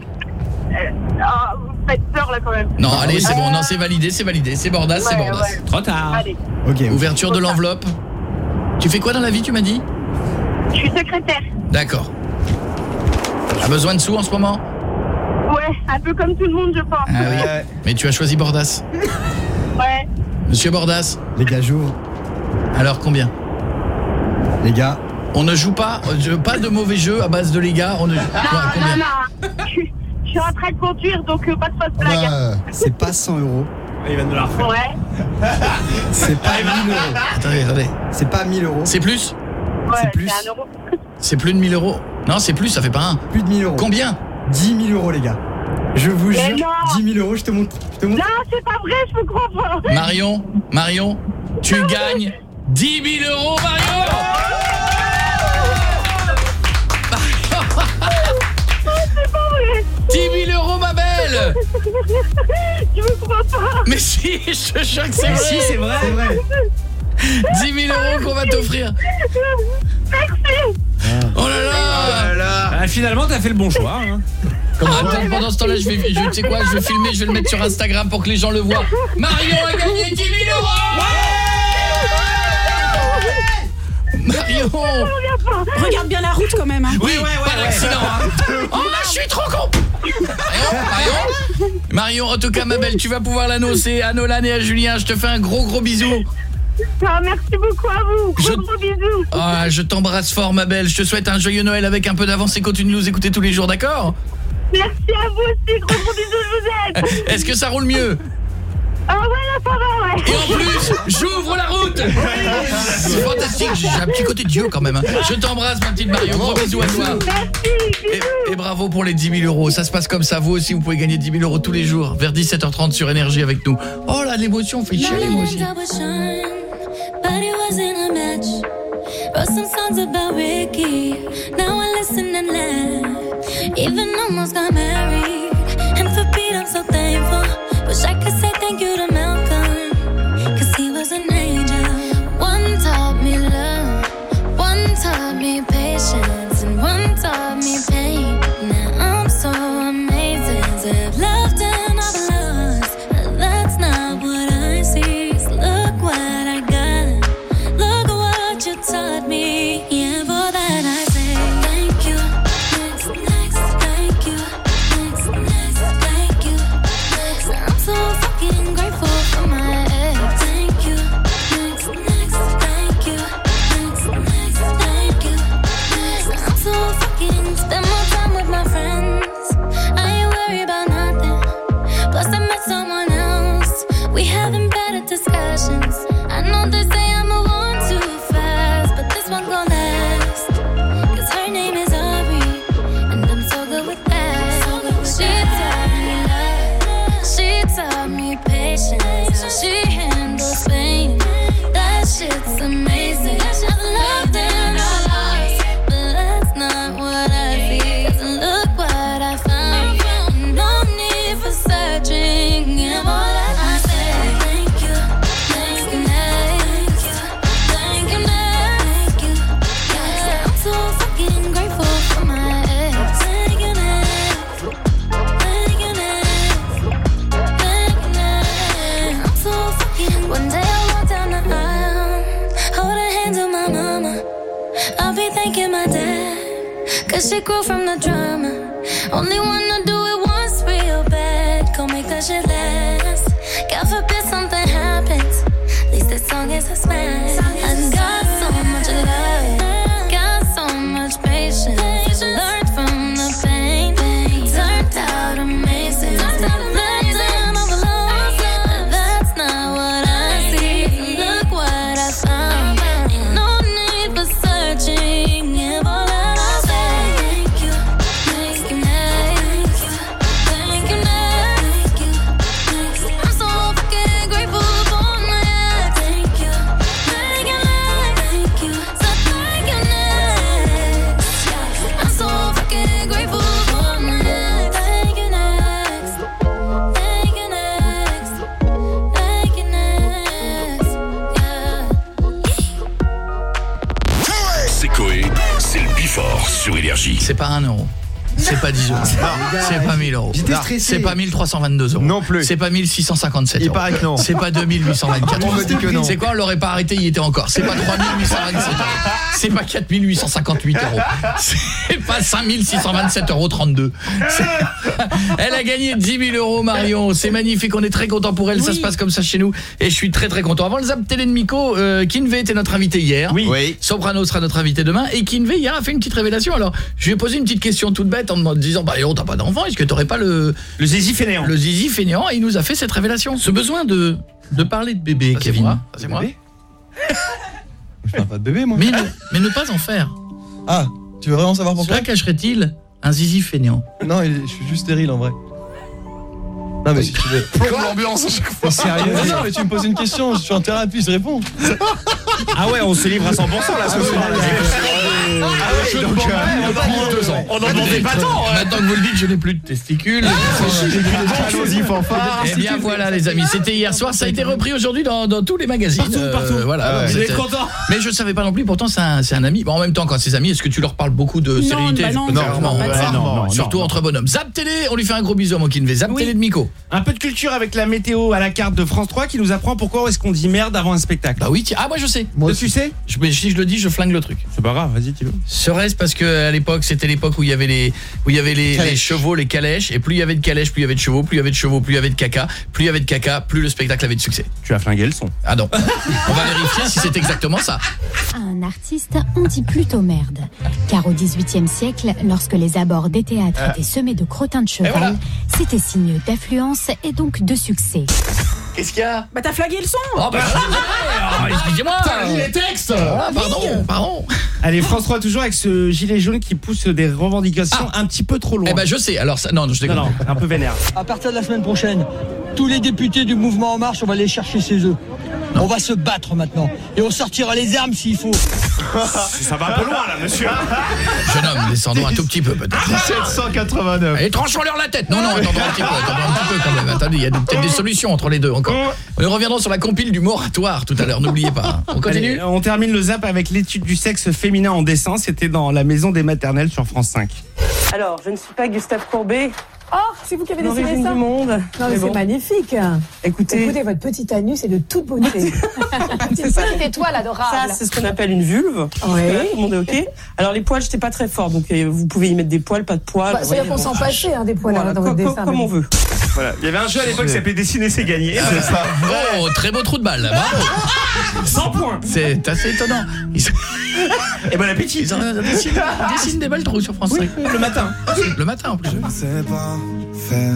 ah, vous faites peur, là, quand même. Non, allez, c'est bon. Non, c'est validé, c'est validé. C'est Bordas, c'est Ouais, Bordas. ouais. Trop tard. Allez. Ok. Ouverture de l'enveloppe. Tu fais quoi dans la vie, tu m'as dit Je suis secrétaire. D'accord. T'as besoin de sous en ce moment Ouais, un peu comme tout le monde, je pense. Ah oui. Mais tu as choisi Bordas. [laughs] Ouais. Monsieur Bordas, Les gars, j'ouvre. alors combien? Les gars, On ne joue pas, je- pas de mauvais jeu à base de les gars. On ne... Non, Ouais, non, combien? non. Je suis- [laughs] je suis en train de conduire, donc euh, pas de fausse blague. Bah, c'est pas 100 euros. Il va nous la refaire. Ouais. [laughs] C'est pas 1000 euros. Attendez, attendez. C'est pas 1000 euros. C'est plus? Ouais, plus. c'est euro. C'est plus de 1000 euros? Non, c'est plus, ça fait pas un. Plus de 1000 euros. Combien? 10 000 euros, les gars. Je vous Mais jure, non 10 000 euros, je te montre. Je te montre. Non, c'est pas vrai, je vous crois pas. Marion, Marion, tu gagnes 10 000 euros, Marion C'est pas vrai. 10 000 euros, ma belle Je vous crois pas. Mais si, je te jure que c'est Mais vrai si, c'est vrai. C'est vrai. [laughs] 10 000 euros qu'on va t'offrir Merci. Oh là là Ah, finalement, t'as fait le bon choix. hein. Ah, Attends, pendant ce temps-là, je vais, je, tu sais quoi, je vais filmer, je vais le mettre sur Instagram pour que les gens le voient. Marion a gagné 10 000 euros Marion Regarde bien la route quand même. Hein. Oui, pas d'accident hein. Oh là, je suis trop con Marion, Marion Marion, en tout cas, ma belle, tu vas pouvoir l'annoncer à Nolan et à Julien. Je te fais un gros gros bisou. Ah, merci beaucoup à vous. Gros Je- gros bisous. Ah, je t'embrasse fort, ma belle. Je te souhaite un joyeux Noël avec un peu d'avance et continue de nous écouter tous les jours, d'accord Merci à vous aussi. Gros gros bisous, je vous aime. [laughs] Est-ce que ça roule mieux Ah ouais, là, ça va, ouais. Et en plus, j'ouvre la route C'est fantastique, j'ai un petit côté Dieu quand même. hein. Je t'embrasse, ma petite Mario. Gros bisous à toi. Merci. Et, et bravo pour les 10 000 euros. Ça se passe comme ça. Vous aussi, vous pouvez gagner 10 000 euros tous les jours. Vers 17h30 sur Énergie avec nous. Oh là, l'émotion fait chialer moi but it wasn't a match. Wrote some songs about Ricky, now I listen and laugh. Even almost got married, and for Pete I'm so thankful. Wish I could say thank you to Malcolm, cause he was an angel. One taught me love, one taught me pain. music grow from the drama. Only one C'est pas un euro. C'est pas 10 euros. C'est pas 1000 euros. J'étais stressé. C'est pas 1322 euros. Non plus. C'est pas 1657 Il euros. paraît que non. C'est pas 2824 On me dit que non. C'est quoi On l'aurait pas arrêté, il était encore. C'est pas 3827 euros. C'est pas 4858 euros. C'est pas 5627 euros 32. C'est- Elle a gagné 10 000 euros Marion. C'est magnifique. On est très content pour elle. Ça se passe comme ça chez nous. Et je suis très très content. Avant le Zap Télé de Miko, euh, Kinve était notre invité hier. Oui. Soprano sera notre invité demain. Et Kinve hier a fait une petite révélation. Alors, je lui ai posé une petite question toute bête en me disant Bah, oh, t'as pas d'enfant, est-ce que t'aurais pas le. Le zizi fainéant. Le zizi fainéant? Et il nous a fait cette révélation. Ce besoin de, de parler de bébé, Kevin. C'est moi. [laughs] Je fais pas de bébé, moi. Mais ne, mais ne pas en faire. Ah, tu veux vraiment savoir pourquoi? Cela cacherait-il un zizi fainéant? Non, je suis juste stérile en vrai. Non mais si tu veux. Comme l'ambiance à chaque fois. Sérieux Non, mais tu me poses une question, je suis en thérapie, je réponds. Ah ouais, on se livre à 100% là ce soir. Ah euh, On en demandait pas tant. Maintenant que vous le dites, je n'ai plus de testicules. Allons-y, fanfare. Eh bien voilà les amis, c'était hier soir, ça a été repris aujourd'hui dans, dans tous les magazines. Partout, Euh, partout. voilà, Ah content Mais je ne savais pas non plus, pourtant c'est un, c'est un ami. Bon, en même temps, quand c'est amis, est-ce que tu leur parles beaucoup de sérénité? bah non, te non, non, Surtout entre bonhommes. Zap Télé, on lui fait un gros bisou à mon Kinvé. Zap. Télé de Miko. Un peu de culture avec la météo à la carte de France 3 qui nous apprend pourquoi est-ce qu'on dit merde avant un spectacle. Bah oui, tiens. Ah, moi je sais. Moi tu sais si je le dis, je flingue le truc. C'est pas grave, vas-y, Serait-ce parce que à l'époque, c'était l'époque où il y avait les où il y avait les, Calèches. les chevaux, les calèches et plus il y avait de calèches, plus il y avait de chevaux, plus il y avait de chevaux, plus il y avait de caca, plus il y avait de caca, plus le spectacle avait de succès. Tu as flingué le son. Ah non. On va vérifier si c'est exactement ça. Un artiste, on dit plutôt merde. Car au XVIIIe siècle, lorsque les abords des théâtres étaient semés de crottins de cheval, voilà. c'était signe d'affluence et donc de succès. Qu'est-ce qu'il y a Bah t'as flagué le son Oh bah oh, [laughs] excusez-moi. les textes Ah, pardon, pardon. Allez, France 3 toujours avec ce gilet jaune qui pousse des revendications un petit peu trop loin. Eh ben je sais. Alors ça non, non je non, déconne. non, un peu vénère. À partir de la semaine prochaine, tous les députés du mouvement En Marche, on va les chercher chez eux. On va se battre maintenant. Et on sortira les armes s'il faut. [laughs] Ça va un peu loin là, monsieur. Jeune homme, descendons un tout petit peu peut-être. 789. Et tranchons-leur la tête. Non non, attendons un petit peu, attendons un petit peu quand même. Attendez, il y a peut-être des solutions entre les deux encore. Nous reviendrons sur la compile du moratoire tout à l'heure, n'oubliez pas. hein. [laughs] On continue Allez, on termine le zap avec l'étude du sexe féminin en dessin. C'était dans la maison des maternelles sur France 5. Alors, je ne suis pas Gustave Courbet, Oh, c'est vous qui avez dessiné l'origine ça du monde. Non, mais, Mais c'est bon. magnifique. Écoutez, Écoutez, votre petit anus est de toute beauté. [laughs] [laughs] c'est une petite étoile adorable. ça, c'est ce qu'on appelle une vulve. Oui. Tout le monde est OK. Alors, les poils, j'étais pas très fort, donc euh, vous pouvez y mettre des poils, pas de poils. Bah, C'est-à-dire qu'on s'en passait hein, des poils Voilà, dans votre dessin. comme on veut. Voilà. Il y avait un jeu à l'époque qui s'appelait Dessiner c'est gagné. C'est ça. Oh, très beau trou de balle. Bravo. [laughs] 100 points. C'est assez étonnant. Ils, Et bon appétit. ils en- dessinent, dessinent des belles trous sur France 5. Le matin. Le matin en plus. Je ne sais pas faire.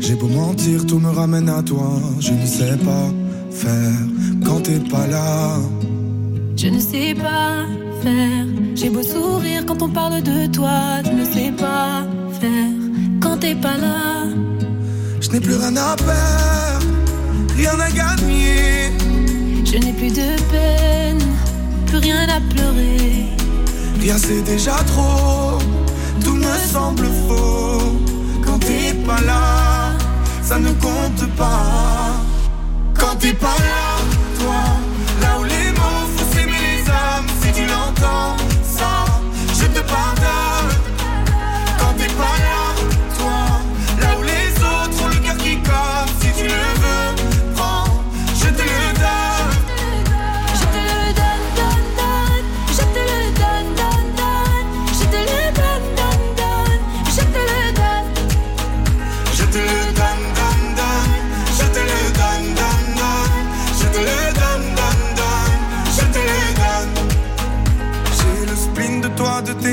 J'ai beau mentir, tout me ramène à toi. Je ne sais pas faire quand t'es pas là. Je ne sais pas faire. J'ai beau sourire quand on parle de toi. Je ne sais pas faire quand t'es pas là. Je n'ai plus rien à perdre, rien à gagner. Je n'ai plus de peine, plus rien à pleurer. Rien c'est déjà trop, tout me semble faux. Quand t'es pas là, ça ne compte pas. Quand t'es pas là, toi, là où les mots font s'aimer les âmes, si tu l'entends, ça, je te pardonne.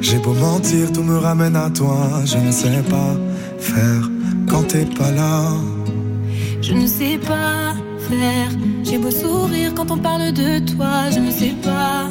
J'ai beau mentir, tout me ramène à toi. Je ne sais pas faire quand t'es pas là. Je ne sais pas faire. J'ai beau sourire quand on parle de toi. Je ne sais pas.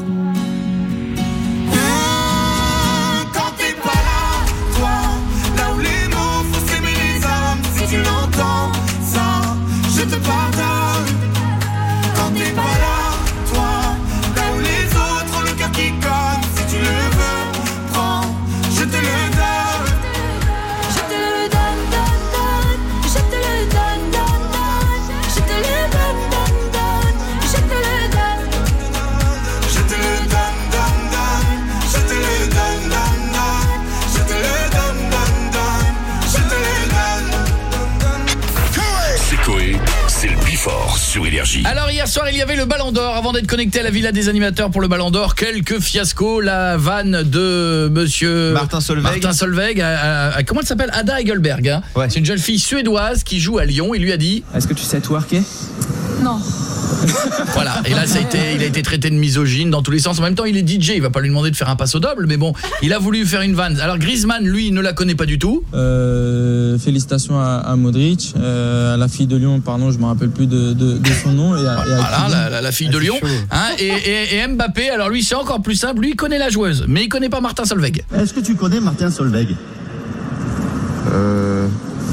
Y avait le Ballon d'Or avant d'être connecté à la villa des animateurs pour le Ballon d'Or quelques fiascos la vanne de monsieur Martin Solveig. Martin Solveig à- à- à- comment elle s'appelle? Ada Hegelberg hein. c'est une jeune fille suédoise qui joue à Lyon il lui a dit Est-ce que tu sais twerker Non. [laughs] voilà et là ça a été il a été traité de misogyne dans tous les sens en même temps il est DJ il va pas lui demander de faire un passo double mais bon il a voulu faire une vanne alors Griezmann lui ne la connaît pas du tout Euh, félicitations à, à Modric, euh, à la fille de Lyon, pardon, je me rappelle plus de, de- de son nom. Et à, et à Voilà, la, la- la fille de Lyon. Hein, et, et- et Mbappé, alors lui, c'est encore plus simple. Lui, il connaît la joueuse, mais il connaît pas Martin Solveig. Est-ce que tu connais Martin Solveig? Euh.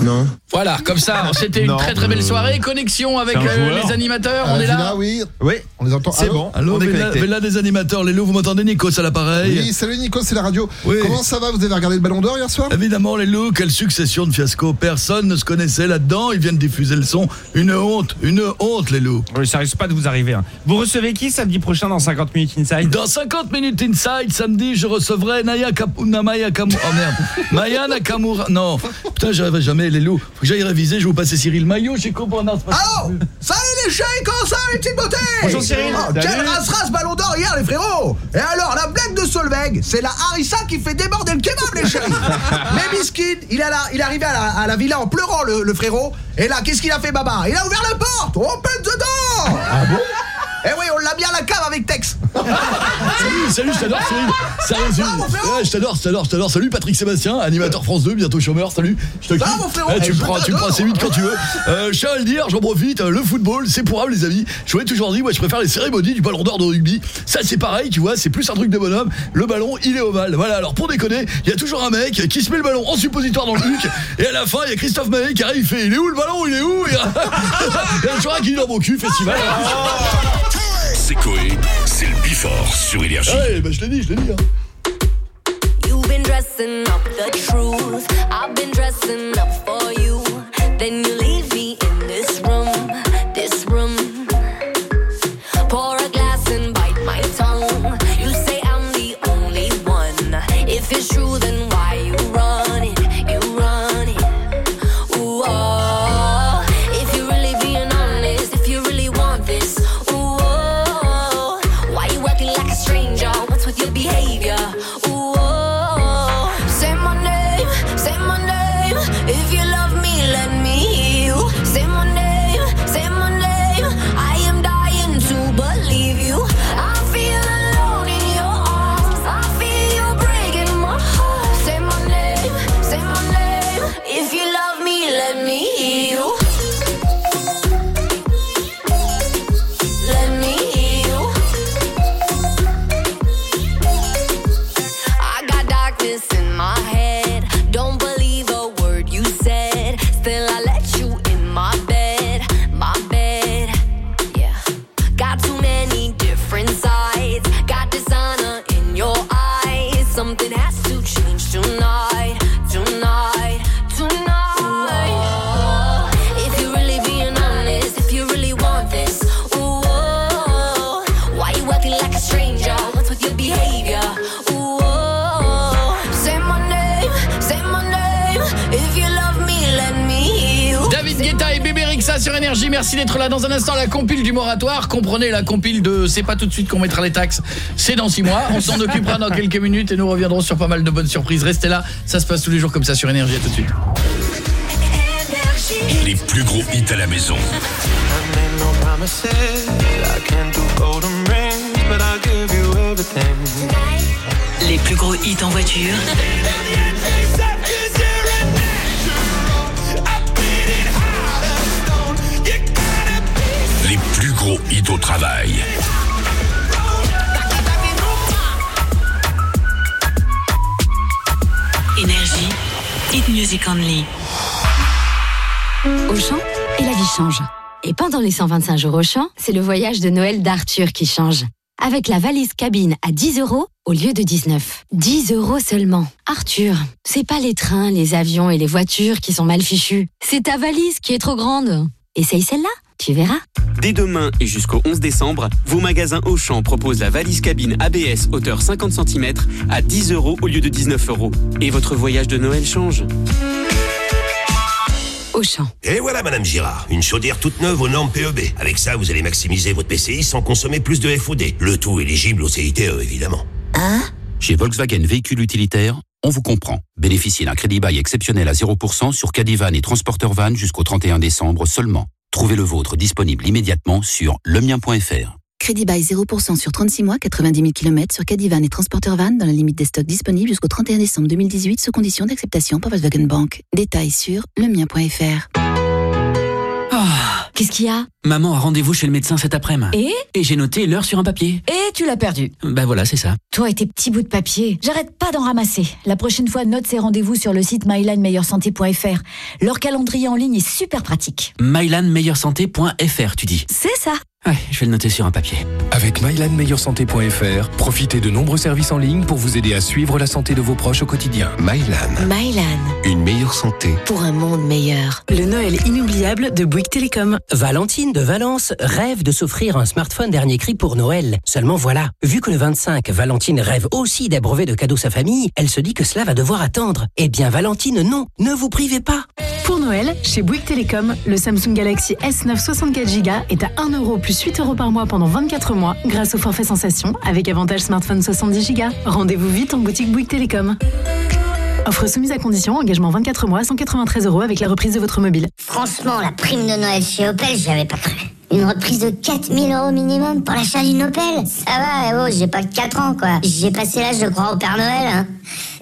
Non. Voilà, comme ça, c'était une très très belle soirée. Connexion avec euh, les animateurs, on Euh, est là oui. Oui. On les entend. C'est bon. Allô, On est Villa, connecté. Villa des animateurs, les loups, vous m'entendez Nikos à l'appareil Oui, salut Nico, c'est la radio. Oui. Comment ça va Vous avez regardé le Ballon d'Or hier soir Évidemment, les loups, quelle succession de fiascos. Personne ne se connaissait là-dedans. Ils viennent diffuser le son. Une honte, une honte, les loups. Oui, ça risque pas de vous arriver. hein. Vous recevez qui samedi prochain dans 50 minutes inside? Dans 50 minutes inside, samedi, je recevrai Naya Kapuna Maya Nakamura. Oh merde. [laughs] Maya Nakamura. Non. Putain, j'y arriverai jamais, les loups. Faut que j'aille réviser. Je vais vous passer Cyril Maillot. J'ai compris. Non, c'est pas Allô Salut les chéris, comment ça les petites beautés Bonjour, Cyril. Oh. Quelle race race ballon d'or hier les frérots Et alors la blague de Solveig, c'est la harissa qui fait déborder le kebab les chéris [laughs] Mais il, est là- il est arrivé à la, à la villa en pleurant le, le frérot Et là qu'est-ce qu'il a fait Baba? Il a ouvert la porte On pète dedans Ah bon? Eh oui, on l'a mis à la cave avec Tex [laughs] Salut, salut, je t'adore. Salut, frérot Ouais, je t'adore, je t'adore, je t'adore. Salut, Patrick Sébastien, animateur France 2, bientôt chômeur. Salut, je te kiffe. mon frérot Ouais, tu Eh, me prends, tu prends t'adore. assez vite quand tu veux. Euh, je tiens à le dire, j'en profite. euh, Le football, c'est pour les amis. Je vous l'ai toujours dit, moi, je préfère les cérémonies du ballon d'or de rugby. Ça, c'est pareil, tu vois, c'est plus un truc de bonhomme. Le ballon, il est ovale. Voilà, alors pour déconner, il y a toujours un mec qui se met le ballon en suppositoire dans le huc. et à la fin, il y a Christophe Maé qui arrive, il fait Il est où le ballon? Il est où? Et il y a toujours un qui dit dans mon cul, festival. C'est Coé, c'est le Bifort sur Énergie. Ouais, bah je l'ai dit, je l'ai dit. hein. You've been dressing up the truth. I've been dressing up for you. Then you Merci d'être là. Dans un instant la compile du moratoire, comprenez la compile de c'est pas tout de suite qu'on mettra les taxes, c'est dans 6 mois, on s'en occupera dans quelques minutes et nous reviendrons sur pas mal de bonnes surprises, restez là, ça se passe tous les jours comme ça sur Énergie, à tout de suite. Les plus gros hits à la maison. Les plus gros hits en voiture. Gros au travail. Énergie. Hit Music Only. Auchan et la vie change. Et pendant les 125 jours Auchan, c'est le voyage de Noël d'Arthur qui change. Avec la valise cabine à 10 euros au lieu de 19. 10 euros seulement. Arthur, c'est pas les trains, les avions et les voitures qui sont mal fichus. C'est ta valise qui est trop grande. Essaye celle-là, tu verras. Dès demain et jusqu'au 11 décembre, vos magasins Auchan proposent la valise cabine ABS hauteur 50 cm à 10 euros au lieu de 19 euros. Et votre voyage de Noël change. Auchan. Et voilà, Madame Girard, une chaudière toute neuve aux normes PEB. Avec ça, vous allez maximiser votre PCI sans consommer plus de FOD. Le tout éligible au CITE, évidemment. Chez Volkswagen Véhicules Utilitaires, on vous comprend. Bénéficiez d'un crédit bail exceptionnel à 0% sur Cadivan et Transporteur Van jusqu'au 31 décembre seulement. Trouvez le vôtre disponible immédiatement sur lemien.fr. Crédit bail 0% sur 36 mois, 90 000 km sur Cadivan et Transporteur Van dans la limite des stocks disponibles jusqu'au 31 décembre 2018 sous condition d'acceptation par Volkswagen Bank. Détails sur lemien.fr. Qu'est-ce qu'il y a? Maman a rendez-vous chez le médecin cet après-midi. Et? Et j'ai noté l'heure sur un papier. Et tu l'as perdu. Bah voilà, c'est ça. Toi et tes petits bouts de papier, j'arrête pas d'en ramasser. La prochaine fois, note ces rendez-vous sur le site mylinemeilleursanté.fr. Leur calendrier en ligne est super pratique. mylandmeilleursanté.fr, tu dis. C'est ça. Ouais, je vais le noter sur un papier. Avec mylanmeilleursanté.fr, profitez de nombreux services en ligne pour vous aider à suivre la santé de vos proches au quotidien. Mylan, Mylan, une meilleure santé. pour un monde meilleur. Le Noël inoubliable de Bouygues Télécom. Valentine de Valence rêve de s'offrir un smartphone dernier cri pour Noël. Seulement voilà, vu que le 25, Valentine rêve aussi d'abreuver de cadeaux sa famille, elle se dit que cela va devoir attendre. Eh bien Valentine, non, ne vous privez pas. Pour Noël, chez Bouygues Télécom, le Samsung Galaxy S9 64 Go est à 1 euro plus 8 euros par mois pendant 24 mois grâce au forfait sensation avec avantage smartphone 70 Go. Rendez-vous vite en boutique Bouygues Télécom. Offre soumise à condition, engagement 24 mois, 193 euros avec la reprise de votre mobile. Franchement, la prime de Noël chez Opel, j'y avais pas cru. Une reprise de 4000 euros minimum pour l'achat d'une Opel Ça va, eh oh, j'ai pas que 4 ans, quoi. J'ai passé l'âge de croire au Père Noël, hein.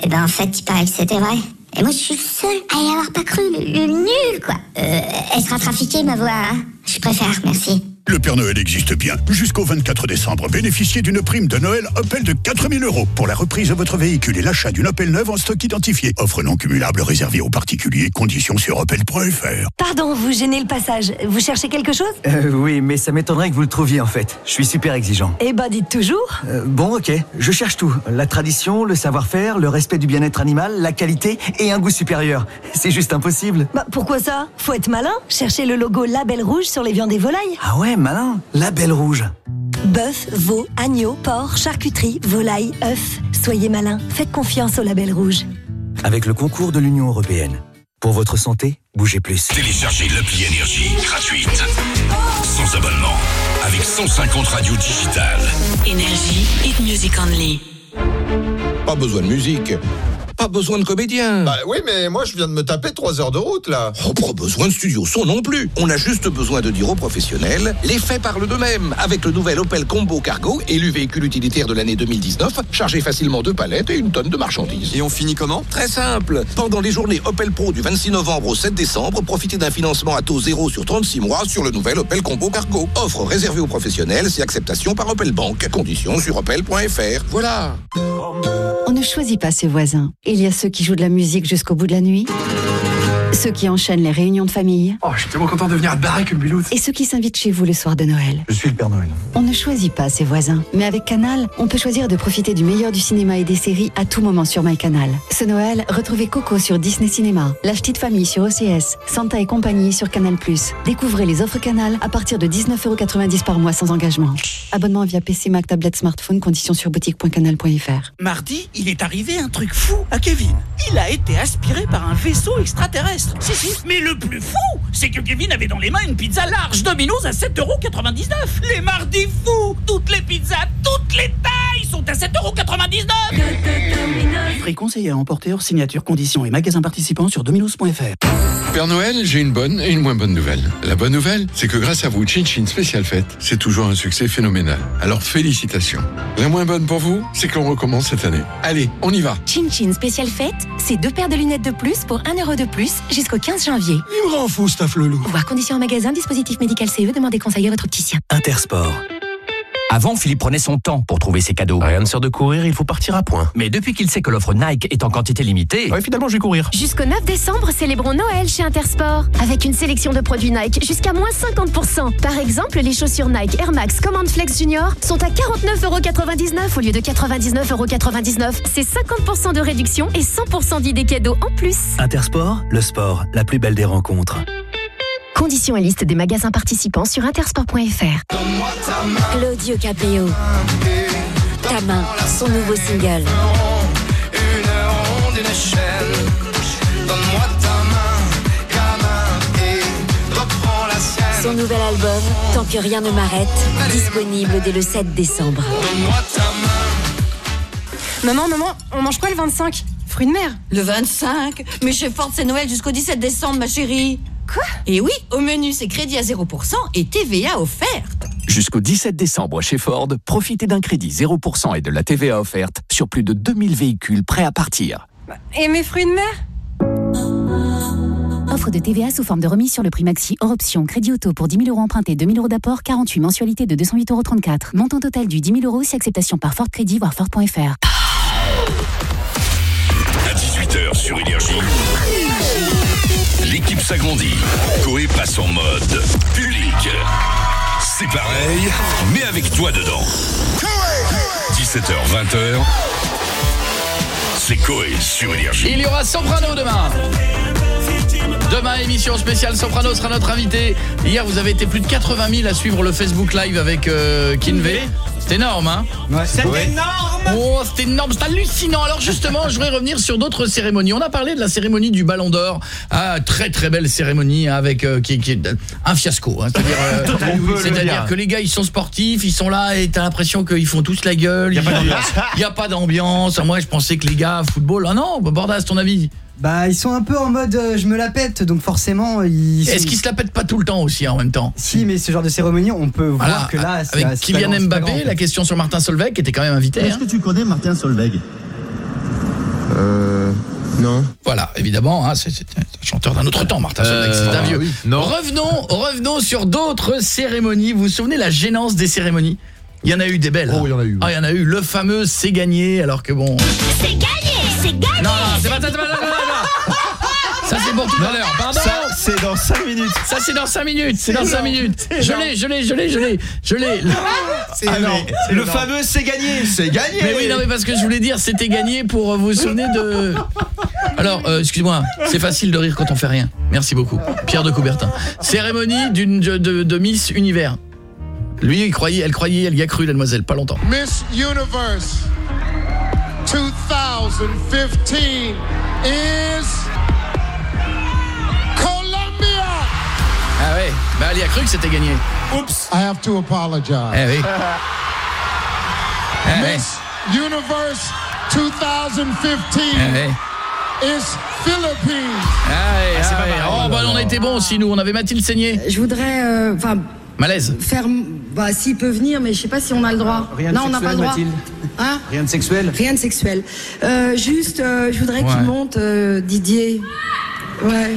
Et ben, en fait, il paraît que c'était vrai. Et moi, je suis le seul à y avoir pas cru, nul, quoi. Euh, elle sera trafiquée, ma voix, hein Je préfère, merci. Le Père Noël existe bien. Jusqu'au 24 décembre, bénéficiez d'une prime de Noël Opel de 4000 euros pour la reprise de votre véhicule et l'achat d'une Opel neuve en stock identifié. Offre non cumulable réservée aux particuliers. Conditions sur opel.fr. Pardon, vous gênez le passage. Vous cherchez quelque chose? Euh, oui, mais ça m'étonnerait que vous le trouviez en fait. Je suis super exigeant. Eh ben, dites toujours. Euh, bon, ok, je cherche tout. La tradition, le savoir-faire, le respect du bien-être animal, la qualité et un goût supérieur. [laughs] C'est juste impossible. Bah, pourquoi ça? Faut être malin. Cherchez le logo Label Rouge sur les viandes et volailles. Ah ouais, malin. La belle rouge. Bœuf, veau, agneau, porc, charcuterie, volaille, œufs. Soyez malin. Faites confiance au Label Rouge. Avec le concours de l'Union Européenne. Pour votre santé, bougez plus. Téléchargez l'appli Énergie gratuite. Sans abonnement. Avec 150 radios digitales. Énergie. Hit Music Only. Pas besoin de musique. Pas besoin de comédien. Bah oui, mais moi je viens de me taper 3 heures de route là. Oh, pas besoin de studio son non plus. On a juste besoin de dire aux professionnels, les faits parlent d'eux-mêmes. Avec le nouvel Opel Combo Cargo, élu véhicule utilitaire de l'année 2019, chargé facilement de palettes et une tonne de marchandises. Et on finit comment? Très simple. Pendant les journées Opel Pro du 26 novembre au 7 décembre, profitez d'un financement à taux zéro sur 36 mois sur le nouvel Opel Combo Cargo. Offre réservée aux professionnels, c'est acceptation par Opel Bank. Conditions sur opel.fr. Voilà. On ne choisit pas ses voisins. Il y a ceux qui jouent de la musique jusqu'au bout de la nuit, Ceux qui enchaînent les réunions de famille. Oh, je suis tellement content de venir à Baraque Mulhouse. Et ceux qui s'invitent chez vous le soir de Noël. Je suis le Père Noël. On ne choisit pas ses voisins. Mais avec Canal, on peut choisir de profiter du meilleur du cinéma et des séries à tout moment sur MyCanal. Ce Noël, retrouvez Coco sur Disney Cinéma, La Petite Famille sur OCS, Santa et compagnie sur Canal+. Découvrez les offres Canal à partir de 19,90€ par mois sans engagement. Abonnement via PC, Mac, tablette, smartphone, conditions sur boutique.canal.fr. Mardi, il est arrivé un truc fou à Kevin. Il a été aspiré par un vaisseau extraterrestre. Si, si. Mais le plus fou, c'est que Kevin avait dans les mains une pizza large Domino's à 7,99€. Les mardis fous, toutes les pizzas, toutes les tailles sont à 7,99€. Prix conseillé à emporter hors signature, conditions et magasins participants sur dominos.fr. Père Noël, j'ai une bonne et une moins bonne nouvelle. La bonne nouvelle, c'est que grâce à vous, Chin Chin Spécial Fête, c'est toujours un succès phénoménal. Alors félicitations. La moins bonne pour vous, c'est qu'on recommence cette année. Allez, on y va. Chin Chin spécial fête, c'est deux paires de lunettes de plus pour 1 euro de plus jusqu'au 15 janvier. Il me rend fou, staff le loup. Voir conditions en magasin, dispositif médical CE, demandez conseil à votre opticien. Intersport. Avant, Philippe prenait son temps pour trouver ses cadeaux. Rien ne sert de courir, il faut partir à point. Mais depuis qu'il sait que l'offre Nike est en quantité limitée... Ouais, finalement, je vais courir. Jusqu'au 9 décembre, célébrons Noël chez Intersport. Avec une sélection de produits Nike jusqu'à moins 50%. Par exemple, les chaussures Nike Air Max Command Flex Junior sont à 49,99€ au lieu de 99,99€. C'est 50% de réduction et 100% d'idées cadeaux en plus. Intersport, le sport, la plus belle des rencontres. Conditions et liste des magasins participants sur intersport.fr. Claudio Capéo. Ta main, son nouveau single. Une ronde, une chaîne. Donne-moi ta main, gamin, et reprends la sienne. Son nouvel album, Tant que rien ne m'arrête, disponible dès le 7 décembre. Donne-moi ta main. Maman, maman, on mange quoi le 25 Fruits de mer Le 25 Mais chez Ford, c'est Noël jusqu'au 17 décembre, ma chérie. Quoi Et oui, au menu, c'est crédit à 0% et TVA offerte. Jusqu'au 17 décembre chez Ford, profitez d'un crédit 0% et de la TVA offerte sur plus de 2000 véhicules prêts à partir. Et mes fruits de mer Offre de TVA sous forme de remise sur le prix maxi hors option. Crédit auto pour 10 000 euros empruntés, 2 000 euros d'apport, 48 mensualités de 208,34 euros. Montant total du 10 000 euros si acceptation par Ford Crédit, voire Ford.fr. À 18h sur Énergie. L'équipe s'agrandit. Coé passe en mode public. C'est pareil, mais avec toi dedans. 17h, 20h. C'est Coé sur Énergie. Il y aura Soprano demain. Demain, émission spéciale Soprano sera notre invité. Hier, vous avez été plus de 80 000 à suivre le Facebook Live avec euh, Kinvey. C'est énorme, hein C'est énorme Oh, c'est énorme, c'est hallucinant. Alors justement, je voudrais revenir sur d'autres cérémonies. On a parlé de la cérémonie du Ballon d'Or. Ah, très très belle cérémonie avec euh, qui, qui est un fiasco. hein. C'est-à-dire euh, le que les gars, ils sont sportifs, ils sont là et t'as l'impression qu'ils font tous la gueule. [laughs] Il y a pas d'ambiance. Moi, je pensais que les gars, football, ah non, Bordas, ton avis? Bah, ils sont un peu en mode euh, je me la pète, donc forcément, ils. Est-ce qu'ils se la pètent pas tout le temps aussi en même temps Si, mais ce genre de cérémonie, on peut Voilà, voir que là, c'est- avec pas Kylian grand- Mbappé, grand, en fait. la question sur Martin Solveig qui était quand même invité. Est-ce hein. que tu connais Martin Solveig? Euh. Non. Voilà, évidemment, hein, c'est un chanteur d'un autre temps, Martin Solveig, Euh, c'est un vieux. oui, non. Revenons, revenons sur d'autres cérémonies. Vous vous souvenez la gênance des cérémonies? Il y en a eu des belles. Oh, il y en a eu. Ah, il y en a eu. Le fameux c'est gagné, alors que bon. C'est gagné C'est gagné Non, non, c'est pas ça, c'est pas ça, c'est pas ça. Ça c'est pour tout à l'heure. Pardon. Ça, c'est dans 5 minutes. Ça c'est dans 5 minutes, c'est dans C'est 5 énorme. minutes. Je l'ai, je l'ai, je l'ai, je l'ai. Je l'ai. C'est énorme. Le fameux c'est gagné. C'est gagné. Mais oui, non mais parce que je voulais dire c'était gagné pour euh, vous vous souvenez de Alors, euh, excusez-moi, c'est facile de rire quand on fait rien. Merci beaucoup. Pierre de Coubertin. Cérémonie d'une de, de- de Miss Univers. Lui, il croyait, elle croyait, elle y a cru la demoiselle, pas longtemps. Miss Universe 2015 is Bah elle y a cru que c'était gagné. Oops. I have to apologize. Eh oui. [laughs] Eh oui. Miss Universe 2015 Eh oui. is Philippines. Ah ouais, ah ouais. Oh bah on a été bons aussi nous, on avait Mathilde Seigné. Je voudrais, euh, enfin, Malaise. faire, bah, s'il peut venir, mais je sais pas si on a le droit. Rien de non, on n'a pas le droit. Mathilde Hein Rien de sexuel Rien de sexuel. Euh, juste, euh, je voudrais Ouais. montes, euh, Didier. Ouais.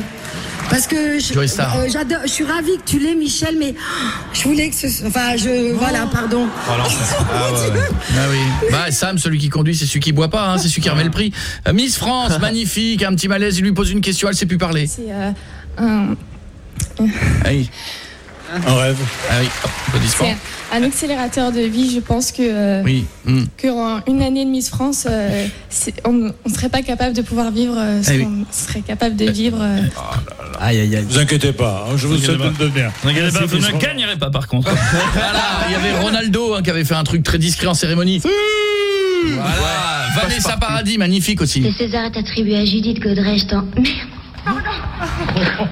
Parce que je, euh, j'adore, je suis ravie que tu l'aies, Michel, mais je voulais que ce, enfin, je, voilà, pardon. [laughs] Ah oui. Bah Sam, celui qui conduit, c'est celui qui boit pas, hein, c'est celui qui remet le prix. Euh, Miss France, [laughs] magnifique, un petit malaise, il lui pose une question, elle sait plus parler. C'est euh, un, oui. Un rêve. Ah oui, hop, applaudissements. c'est un accélérateur de vie. Je pense que euh, Oui. hmm. que en une année de Miss France, euh, on ne serait pas capable de pouvoir vivre euh, ce Ah oui. qu'on serait capable de vivre. euh, Aïe aïe aïe. Vous inquiétez pas, hein, je vous souhaite de devenir. Vous inquiétez pas, vous ne gagnerez pas par contre. [laughs] voilà, il y avait Ronaldo hein, qui avait fait un truc très discret en cérémonie. Voilà, Vanessa Paradis, magnifique aussi. Le César est attribué à Judith Godrèche dans... Merde [laughs]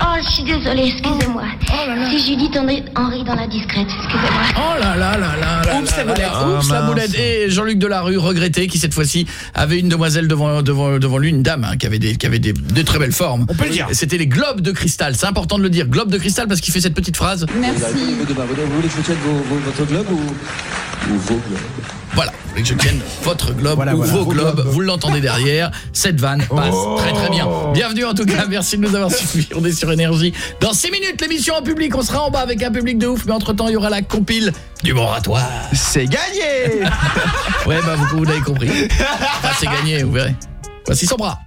Oh, je suis désolée, excusez-moi. C'est Judith Henry, Henry dans La Discrète, excusez-moi. Oh là là là là là Oups, la là là boulette. là, Oups la Ah, boulette Et Jean-Luc Delarue, regretté, qui cette fois-ci avait une demoiselle devant, devant, devant lui, une dame, hein, qui avait, des, qui avait des, de très belles formes. On peut le dire. C'était les globes de cristal, c'est important de le dire. Globes de cristal parce qu'il fait cette petite phrase. Merci. Vous voulez que je tienne votre globe ou vos globes Voilà, vous voulez que je tienne votre globe Voilà, ou voilà. vos globes, vous l'entendez derrière, cette vanne passe très très bien. Bienvenue en tout cas, merci de nous avoir suivis, on est sur Énergie. Dans 6 minutes, l'émission en public, on sera en bas avec un public de ouf, mais entre-temps, il y aura la compile du moratoire. C'est gagné [laughs] Ouais, bah vous, vous l'avez compris. Enfin, c'est gagné, vous verrez. Voici son bras.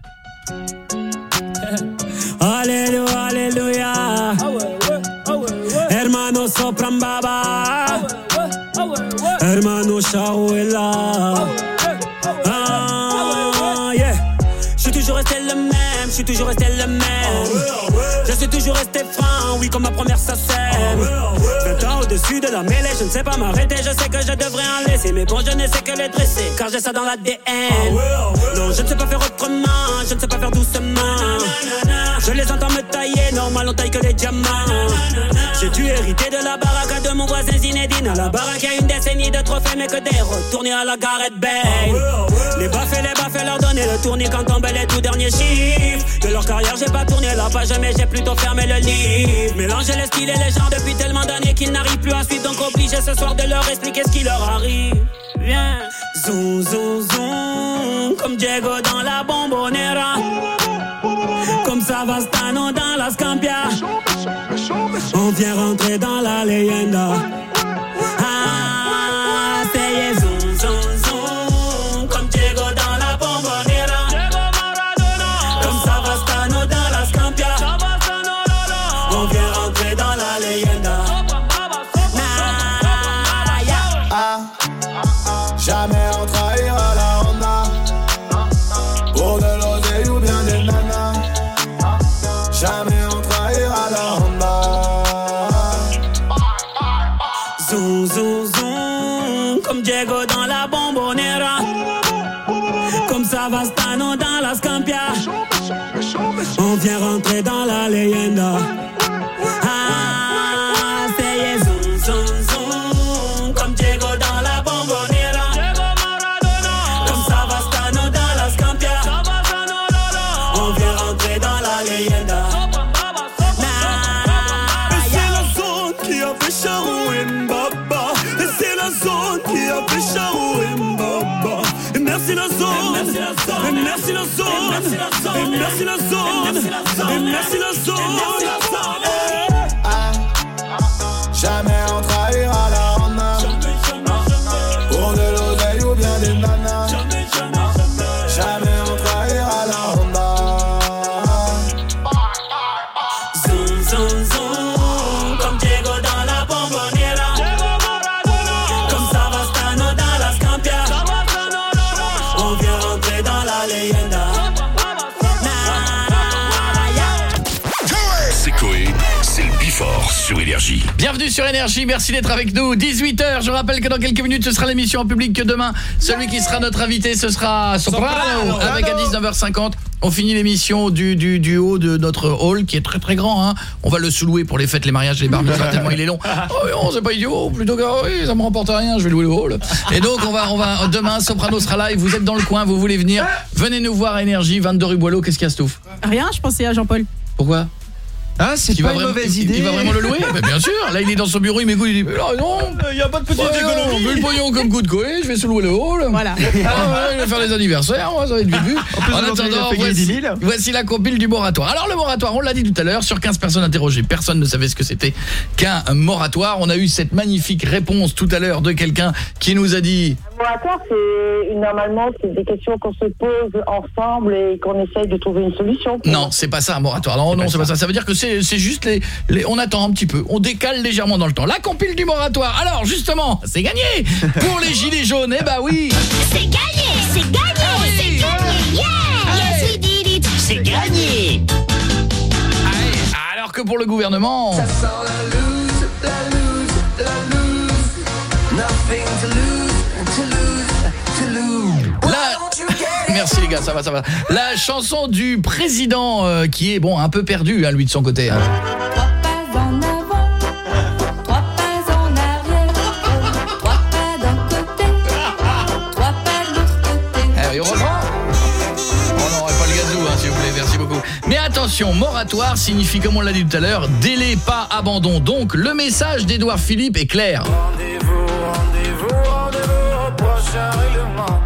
[laughs] Alléluia, alléluia. Hermano sopran baba. Hermano. Ah. Je suis toujours resté le même, je suis toujours resté le même. Je suis toujours resté franc, oui, comme ma première ça sème. 20 ans au-dessus de la mêlée, je ne sais pas m'arrêter, je sais que je devrais en laisser. Mais bon, je ne sais que les dresser, car j'ai ça dans l'ADN. Non, je ne sais pas faire autrement, je ne sais pas faire doucement. Je les entends me tailler, normal on taille que les diamants. J'ai dû hériter de la baraque de mon voisin Zinedine. À la baraque, il y a une décennie de trophées, mais que des retournés à la Gareth Bale. Les baffes et les baffes, leur donner le tournis quand tombent les tout derniers chiffres. De leur carrière, j'ai pas tourné la page, mais j'ai plutôt fermé le livre. Mélanger et les gens depuis tellement d'années qu'ils n'arrivent plus à suivre. Donc obligé ce soir de leur expliquer ce qui leur arrive. Viens, zoom, zoom, zoom, comme Diego dans la bombonera. Comme Savastano dans la Scampia. On vient rentrer dans la leyenda. Merci la zone. Merci la zone. Et merci la zone. Ah, Jamais on trahira sur Énergie. Bienvenue sur Énergie, merci d'être avec nous. 18h, je rappelle que dans quelques minutes, ce sera l'émission en public que demain. Celui qui sera notre invité, ce sera Soprano, euh, avec à 19h50. On finit l'émission du, haut de notre hall, qui est très très grand. Hein. On va le sous-louer pour les fêtes, les mariages, les bars, tellement il est long. [laughs] Ah. Oh non, c'est pas idiot, plutôt que oui, ça me remporte rien, je vais louer le hall. Et donc, on va, on va demain, Soprano sera là et vous êtes dans le coin, vous voulez venir, venez nous voir Énergie, 22 rue Boileau, qu'est-ce qu'il y a, Stouff? Rien, je pensais à Jean-Paul. Pourquoi? Ah, c'est pas va une vraiment- mauvaise idée. Il va vraiment le louer [laughs] Bah, Bien sûr. Là, il est dans son bureau, il m'écoute, il dit non, Il y a pas de petite Ouais, économie. on veut le pognon comme coup de Coé, je vais se louer le hall. Voilà. Ah ouais, il va faire les anniversaires, moi, ça va être vite vu. plus, En il a attendant, fait gagner voici, 10 000. voici la compile du moratoire. Alors le moratoire, on l'a dit tout à l'heure, sur 15 personnes interrogées, personne ne savait ce que c'était qu'un moratoire. On a eu cette magnifique réponse tout à l'heure de quelqu'un qui nous a dit moratoire, c'est normalement c'est des questions qu'on se pose ensemble et qu'on essaye de trouver une solution. Non, c'est pas ça un moratoire. Non, non, c'est pas ça. Ça veut dire que c'est c'est juste les, les on attend un petit peu, on décale légèrement dans le temps. La compile du moratoire. Alors justement, c'est gagné [laughs] pour les gilets jaunes. Eh bah oui. C'est gagné C'est gagné C'est gagné Yeah Yes, we did it C'est gagné Alors que pour le gouvernement, Ça sent la Merci les gars, ça va, ça va. La chanson du président euh, qui est bon un peu perdu, hein, lui de son côté. hein. Pas en avant, trois pas en arrière, trois pas d'un côté, trois pas de l'autre côté. Oui, on reprend non, et pas le gazou, s'il vous plaît, merci beaucoup. Mais attention, moratoire signifie, comme on l'a dit tout à l'heure, délai, pas abandon. Donc, le message d'Édouard Philippe est clair. Rendez-vous, rendez-vous, rendez-vous au prochain règlement.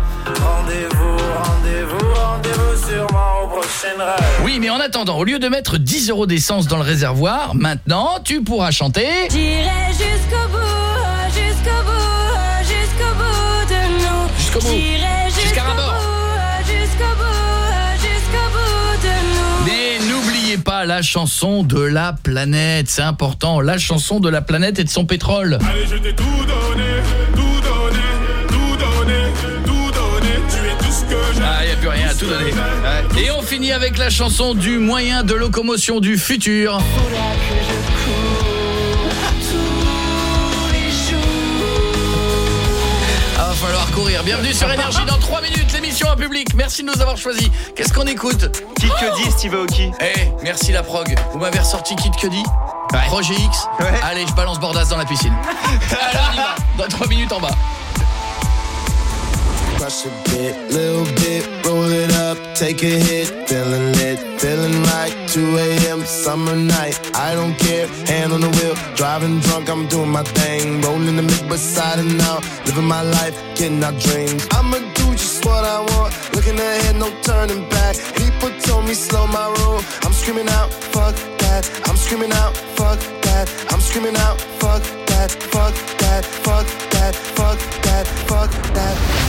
Oui, mais en attendant, au lieu de mettre 10 euros d'essence dans le réservoir, maintenant, tu pourras chanter... J'irai jusqu'au bout, jusqu'au bout, jusqu'au bout de nous. Jusqu'au bout. J'irai Jusqu'à jusqu'au Rabord. bout, jusqu'au bout, jusqu'au bout de nous. Mais n'oubliez pas la chanson de la planète, c'est important, la chanson de la planète et de son pétrole. Allez, je tout donné, rien à tout donner. Et on finit avec la chanson du moyen de locomotion du futur. Ah, va falloir courir. Bienvenue sur Énergie dans 3 minutes, l'émission en public. Merci de nous avoir choisis. Qu'est-ce qu'on écoute? Kid Cudi, Steve Aoki. Eh, merci la prog. Vous m'avez ressorti Kid Cudi? Projet X? Allez, je balance Bordas dans la piscine. [laughs] Allez, on y va. Dans 3 minutes en bas. Crush a bit, little bit, roll it up, take a hit, feeling it, feeling right. 2 a.m. summer night, I don't care, hand on the wheel, driving drunk, I'm doing my thing, rolling the mid beside and now, living my life, getting our dreams. I'ma do just what I want, looking ahead, no turning back. People told me slow my roll, I'm screaming out, fuck that. I'm screaming out, fuck that. I'm screaming out, fuck that, fuck that, fuck that, fuck that, fuck that.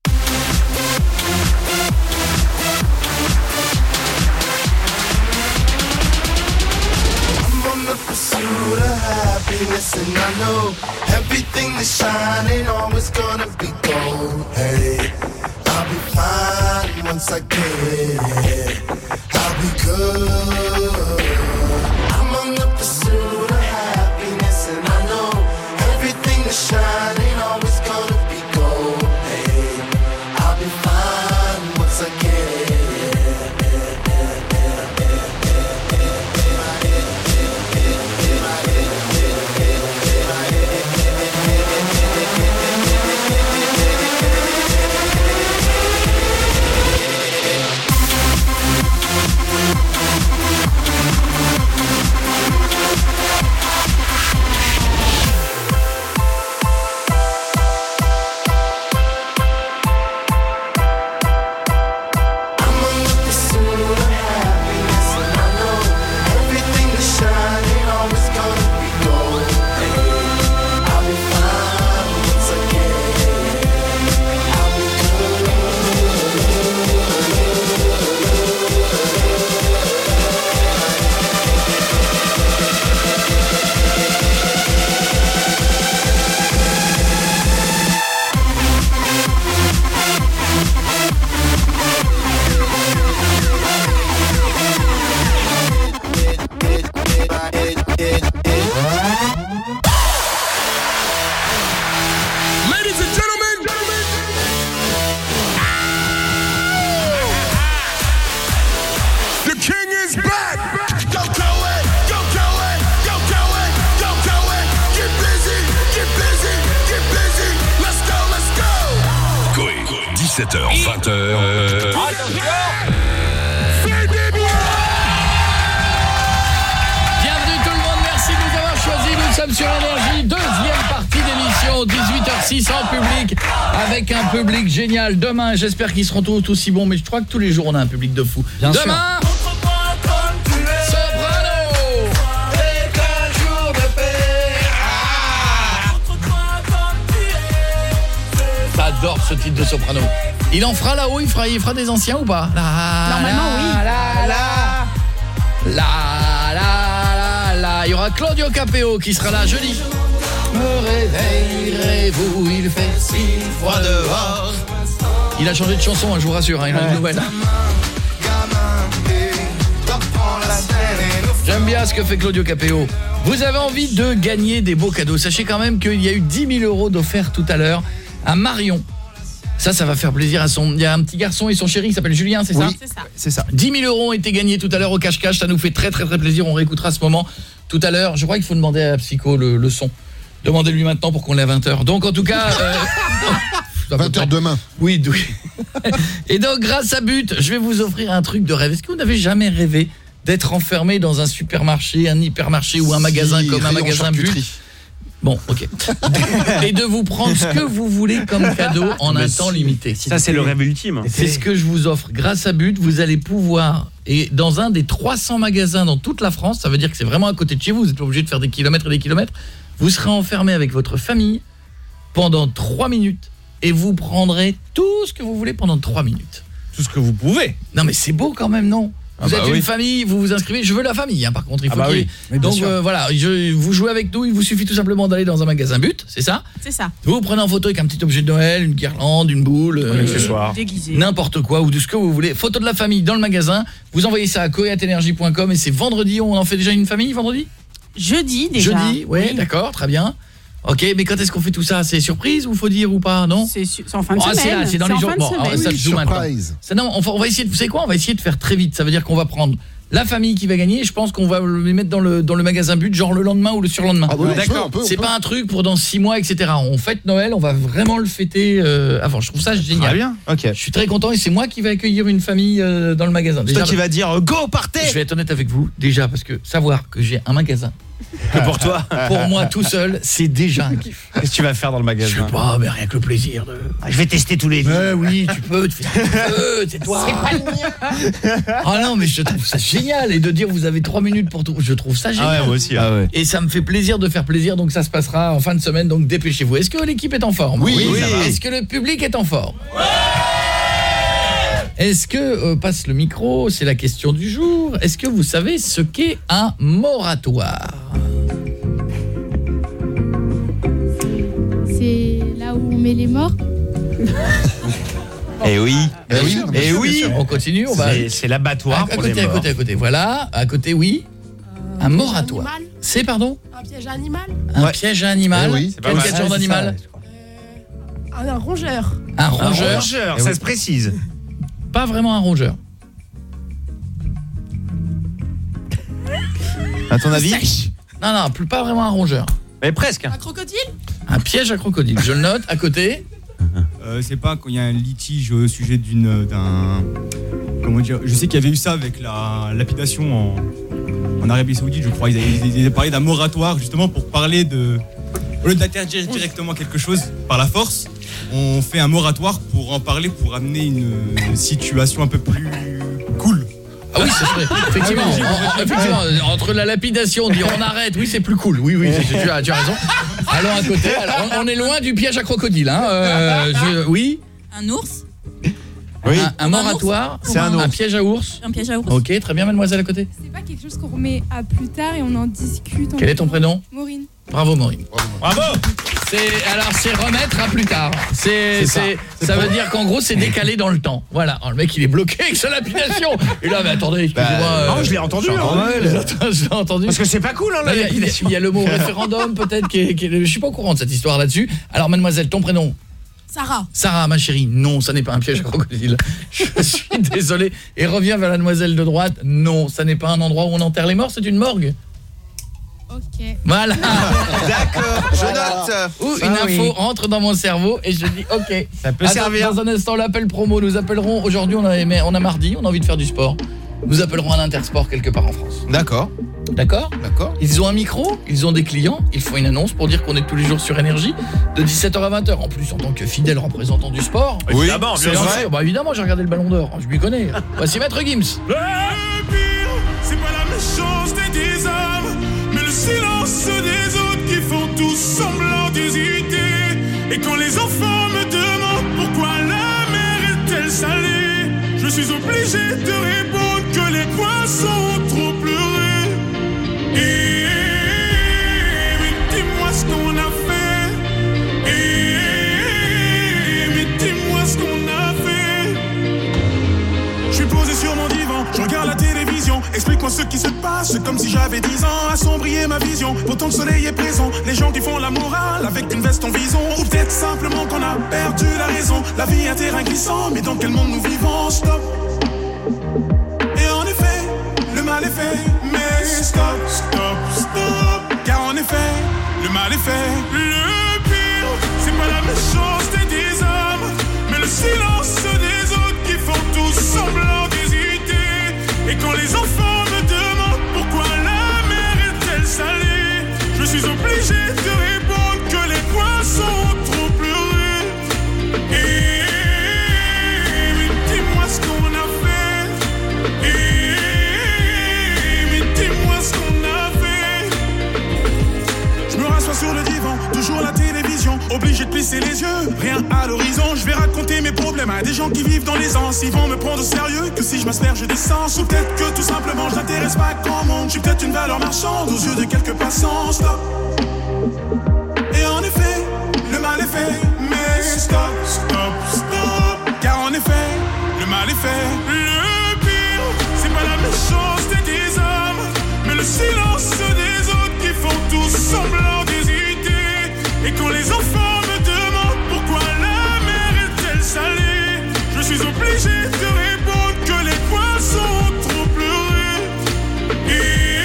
Pursuit of happiness, and I know everything that's shining always gonna be gold. Hey, I'll be fine once I get it. I'll be good. 17h, 20h. Bienvenue tout le monde, merci de nous avoir choisis. Nous sommes sur Énergie, deuxième partie d'émission, 18h06 en public, avec un public génial. Demain, j'espère qu'ils seront tous aussi bons, mais je crois que tous les jours on a un public de fou. Bien. Demain, ce titre de Soprano. Il en fera là-haut, il fera, il fera des anciens ou pas? La, Normalement, la, oui. La, la, la, la, la, la. Il y aura Claudio Capéo qui sera là jeudi. Me réveillerez-vous, il fait si froid dehors. Il a changé de chanson, hein, je vous rassure, hein, il a une nouvelle. J'aime bien ce que fait Claudio Capéo. Vous avez envie de gagner des beaux cadeaux. Sachez quand même qu'il y a eu 10 000 euros d'offerts tout à l'heure à Marion. Ça, ça va faire plaisir à son... Il y a un petit garçon et son chéri qui s'appelle Julien, c'est ça Oui, c'est ça. 10 000 euros ont été gagnés tout à l'heure au cache-cache. Ça nous fait très très très plaisir. On réécoutera ce moment tout à l'heure. Je crois qu'il faut demander à Psycho le, le son. Demandez-lui maintenant pour qu'on l'ait à 20h. Donc en tout cas... euh, [laughs] 20h demain. Oui, oui. [laughs] Et donc grâce à But, je vais vous offrir un truc de rêve. Est-ce que vous n'avez jamais rêvé d'être enfermé dans un supermarché, un hypermarché ou un magasin Si, comme un magasin But. Bon, OK. [laughs] Et de vous prendre ce que vous voulez comme cadeau en un temps limité. Ça, c'est le rêve ultime. C'est ce que je vous offre. Grâce à But, vous allez pouvoir, et dans un des 300 magasins dans toute la France, ça veut dire que c'est vraiment à côté de chez vous, vous êtes pas obligé de faire des kilomètres et des kilomètres, vous serez enfermé avec votre famille pendant 3 minutes et vous prendrez tout ce que vous voulez pendant 3 minutes. Tout ce que vous pouvez. Non mais c'est beau quand même, non? Ah vous bah êtes une oui. famille, vous vous inscrivez, je veux la famille hein, par contre, il Ah faut bah ait- bien Donc euh, voilà, je, vous jouez avec nous, il vous suffit tout simplement d'aller dans un magasin but, c'est ça? C'est ça. Vous vous prenez en photo avec un petit objet de Noël, une guirlande, une boule, euh, accessoire. Déguisé. n'importe quoi ou de ce que vous voulez. Photo de la famille dans le magasin, vous envoyez ça à coeatenergie.com et c'est vendredi, on en fait déjà une famille vendredi? Jeudi déjà. Jeudi, ouais, Oui. d'accord, très bien. OK, mais quand est-ce qu'on fait tout ça? C'est surprise ou faut dire ou pas, non? C'est en fin de Oh, semaine. c'est dans les jours. Bon, alors, ça Oui. se joue maintenant. Surprise. Ça, non, on, va- on va essayer de, vous savez quoi? On va essayer de faire très vite. Ça veut dire qu'on va prendre la famille qui va gagner. Je pense qu'on va les mettre dans le dans le magasin but, genre le lendemain ou le surlendemain. Ah bah oui, on peut, D'accord. C'est pas un truc pour dans six mois, etc. On fête Noël, on va vraiment le fêter euh, avant. Je trouve ça génial. Très bien. OK. Je suis très content et c'est moi qui vais accueillir une famille euh, dans le magasin. C'est Déjà, toi qui vas dire go partez je vais être honnête avec vous, déjà parce que savoir que j'ai un magasin que pour toi. pour moi tout seul, c'est déjà un kiff. Qu'est-ce que tu vas faire dans le Je sais magasin pas, mais rien que le plaisir de Ah, Je vais tester tous les Mais oui, tu peux, tu fais ce que tu veux, c'est toi. Ah non, mais je trouve ça génial et de dire vous avez trois minutes pour tout, je trouve ça Ah génial. ouais, moi aussi. Ah ouais. Et ça me fait plaisir de faire plaisir, donc ça se passera en fin de semaine, donc dépêchez-vous. Est-ce que l'équipe est en forme? Oui, Oui. Est-ce que le public est en forme? Est-ce que, euh, passe le micro, c'est la question du jour, est-ce que vous savez ce qu'est un moratoire? C'est là où on met les morts? Eh oui. Eh oui, Eh sûr, oui. On continue, on va... C'est- l'abattoir pour les côté, à morts. côté, à côté, voilà. À côté, oui. Un moratoire. Animal? C'est, pardon? Un piège à animal? Un Ouais. piège à animal. Eh oui. D'animal Un, un rongeur. Un Un rongeur. rongeur, Eh ça oui. se précise. Pas vraiment un rongeur. À ton avis Non, non, plus pas vraiment un rongeur. Mais presque. Un crocodile? Un piège à crocodile. Je le note à côté. [laughs] Euh, c'est pas quand il y a un litige au sujet d'une d'un comment dire je sais qu'il y avait eu ça avec la lapidation en, en Arabie Saoudite je crois ils avaient, ils avaient parlé d'un moratoire justement pour parler de au lieu d'interdire directement quelque chose par la force on fait un moratoire pour en parler pour amener une situation un peu plus cool Ah oui, c'est vrai. [laughs] Effectivement, Ah oui, en- en- effectivement, entre la lapidation, dire on arrête, oui, c'est plus cool. Oui, oui, tu, as, tu as raison. Allons à côté. Alors, on, on est loin du piège à crocodile. Hein. Euh, je- oui Un ours? Oui. Un, un moratoire C'est un piège à ours Un piège à ours. Ok, très bien, mademoiselle à côté. C'est pas quelque chose qu'on remet à plus tard et on en discute. en Quel est ton prénom? Maureen. Bravo, Maureen. Bravo C'est alors c'est remettre à plus tard. C'est ça. ça veut dire qu'en gros c'est décalé dans le temps. Voilà, Alors, le mec il est bloqué avec sa lapidation. Et là mais attendez, excusez-moi. Bah, euh, non, je l'ai entendu, je l'ai hein. entendu, je l'ai- je l'ai entendu. Parce que c'est pas cool, hein, Là, la Il y, y a- lapidation. il y a le mot référendum peut-être qui, est- qui est- je suis pas au courant de cette histoire là-dessus. Alors mademoiselle, ton prénom? Sarah. Sarah, ma chérie, non, ça n'est pas un piège à crocodile. Je suis [laughs] désolé. Et reviens vers la demoiselle de droite. Non, ça n'est pas un endroit où on enterre les morts, c'est une morgue. Ok. Voilà. [laughs] D'accord, je note. Ou Ça, une oui. info rentre dans mon cerveau et je dis OK. Ça peut Attends, servir. Dans un instant, l'appel promo, nous appellerons aujourd'hui on a aimé- on a mardi, on a envie de faire du sport. Nous appellerons un intersport quelque part en France. D'accord. D'accord D'accord. Ils ont un micro, ils ont des clients, ils font une annonce pour dire qu'on est tous les jours sur énergie de 17h à 20h. En plus en tant que fidèle représentant du sport. Oui, c'est bien vrai. sûr. Bah évidemment, j'ai regardé le ballon d'or, je m'y connais. Voici maître Gims. Le pire, c'est pas la méchanceté des hommes, mais le silence des autres qui font tous semblant d'hésiter. Et quand les enfants me demandent pourquoi la mer est-elle salée, je suis obligé de répondre Explique-moi ce qui se passe, comme si j'avais 10 ans. Assombrir ma vision, pourtant le soleil est présent. Les gens qui font la morale avec une veste en vison. Ou peut-être simplement qu'on a perdu la raison. La vie est un terrain glissant, mais dans quel monde nous vivons? Stop. Stop, stop, stop. Car en effet, le mal est fait. Le pire, c'est pas la méchanceté des hommes, mais le silence des autres qui font tous semblant d'hésiter. Et quand les enfants me demandent pourquoi la mer est-elle salée, je suis obligé de répondre que les poissons la télévision, obligé de plisser les yeux. Rien à l'horizon, je vais raconter mes problèmes à des gens qui vivent dans les ans. Ils vont me prendre au sérieux que si je m'asperge d'essence. Ou peut-être que tout simplement je n'intéresse pas grand monde. Je suis peut-être une valeur marchande aux yeux de quelques passants. Stop. Et en effet, le mal est fait, mais stop, stop, stop. Car en effet, le mal est fait. Le pire, c'est pas la méchanceté des hommes, mais le silence Et quand les enfants me demandent pourquoi la mer est-elle salée, je suis obligé de répondre que les poissons ont trop pleuré. Et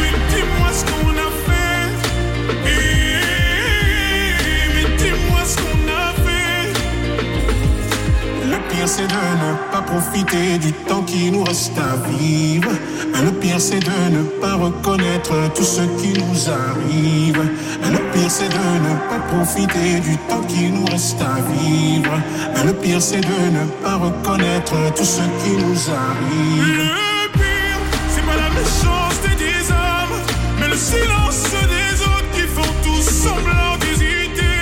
mais dis-moi ce qu'on a fait. Et mais dis-moi ce qu'on a fait. Le pire c'est de ne pas profiter du temps qui nous reste à vivre. Le pire c'est de ne pas reconnaître tout ce qui nous arrive. Le pire c'est de ne pas profiter du temps qui nous reste à vivre. Le pire c'est de ne pas reconnaître tout ce qui nous arrive. Le pire, c'est pas la méchanceté des hommes, mais le silence des autres qui font tous semblant d'hésiter.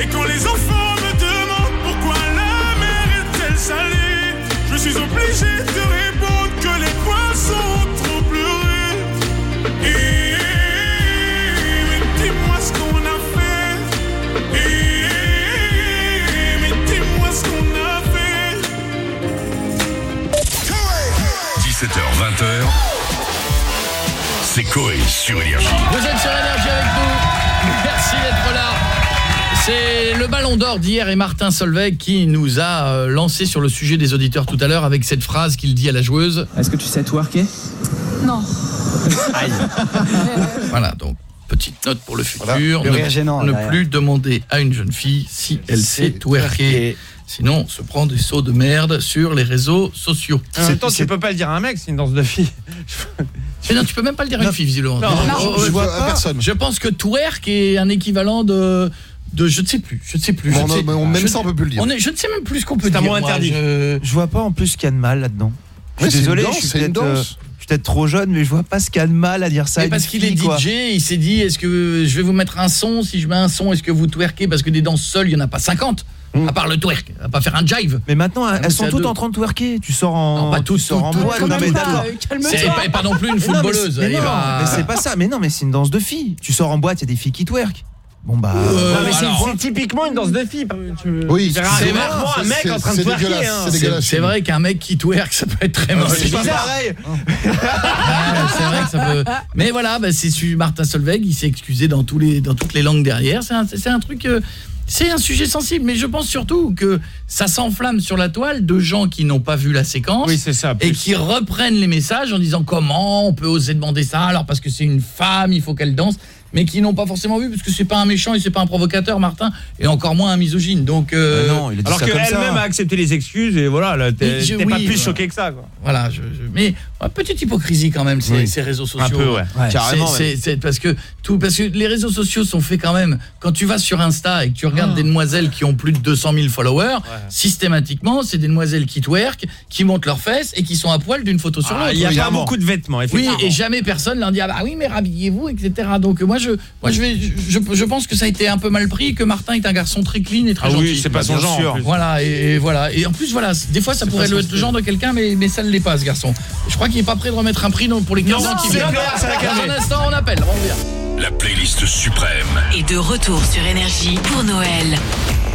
Et quand les enfants me demandent pourquoi la mer est-elle salée, je suis obligé de C'est Coé sur Énergie. Vous êtes sur Énergie avec nous. Merci d'être là. C'est le ballon d'or d'hier et Martin Solveig qui nous a euh, lancé sur le sujet des auditeurs tout à l'heure avec cette phrase qu'il dit à la joueuse. Est-ce que tu sais twerker? Non. [laughs] Voilà, donc petite note pour le Voilà, futur. le ne gênant, plus demander à une jeune fille si elle sait twerker. Sinon, on se prend des sauts de merde sur les réseaux sociaux. C'est toi, tu peux pas le dire à un mec, c'est une danse de fille. [laughs] Mais non, tu peux même pas le dire à une fille, visiblement. Non, Oh, je vois pas. personne. Je pense que twerk est un équivalent de de je ne sais plus, je ne sais plus. Bon, je ne non, sais- mais on- même je- ça, on peut plus le dire. on est- je ne sais même plus ce qu'on peut C'est un dire. mot moi, interdit. je- Je vois pas en plus ce qu'il y a de mal là-dedans. Je Ouais, suis c'est désolé, une danse, je suis c'est une peut-être euh, je suis peut-être trop jeune, mais je vois pas ce qu'il y a de mal à dire ça. Mais parce qu'il est quoi. DJ, il s'est dit est-ce que je vais vous mettre un son? Si je mets un son, est-ce que vous twerkez? Parce que des danses seules, il y en a pas 50. À part le twerk, on va pas faire un jive. Mais maintenant, Ah, mais elles sont à toutes deux. en train de twerker. Tu sors en, Non, pas tu toutes, sors en boîte. Non, mais d'accord. C'est pas, pas non plus une Mais non, mais footballeuse. mais non, c'est pas ça. Mais non, mais c'est une danse de filles. Tu sors en boîte, il y a des filles qui twerk. Bon bah. Euh, Non, mais c'est- typiquement une danse de fille. Tu- Oui, c'est un c'est- mec en train de twerker. hein. c'est vrai qu'un mec qui twerk, ça peut être très moche. C'est bizarre. pareil. Ah, c'est vrai que ça peut. Mais voilà, bah, c'est su Martin Solveig, il s'est excusé dans tous les dans toutes les langues derrière. C'est un, c'est un truc. euh, C'est un sujet sensible, mais je pense surtout que ça s'enflamme sur la toile de gens qui n'ont pas vu la séquence Oui, c'est ça, et qui reprennent les messages en disant comment on peut oser demander ça alors parce que c'est une femme, il faut qu'elle danse mais qui n'ont pas forcément vu parce que c'est pas un méchant et c'est pas un provocateur Martin et encore moins un misogyne. Donc euh, Alors qu'elle-même a accepté les excuses et voilà, là, t'es pas oui, plus voilà. choqué que ça quoi. Voilà, je, je- mais petite hypocrisie quand même ces, Oui. ces réseaux sociaux. Un peu, ouais. Ouais. C'est- Carrément, parce que tout parce que les réseaux sociaux sont faits quand même quand tu vas sur Insta et que tu regardes des demoiselles qui ont plus de 200 000 followers, systématiquement, c'est des demoiselles qui twerk, qui montent leurs fesses et qui sont à poil d'une photo sur Ah, l'autre. il y a pas beaucoup de vêtements, Oui, effectivement. et jamais personne leur dit ah bah oui mais rhabillez-vous etc. Donc moi je moi je vais je, je pense que ça a été un peu mal pris que Martin est un garçon très clean et très Ah oui, gentil. c'est pas son Bien genre, sûr. Voilà et, et voilà et en plus voilà, des fois ça pourrait son être le genre de quelqu'un mais mais ça ne l'est pas ce garçon. Je crois qu'il est pas prêt de remettre un prix non, pour les 15 ans qui viennent. Dans un instant on appelle, on revient. La playlist suprême. Et de retour sur Énergie pour Noël.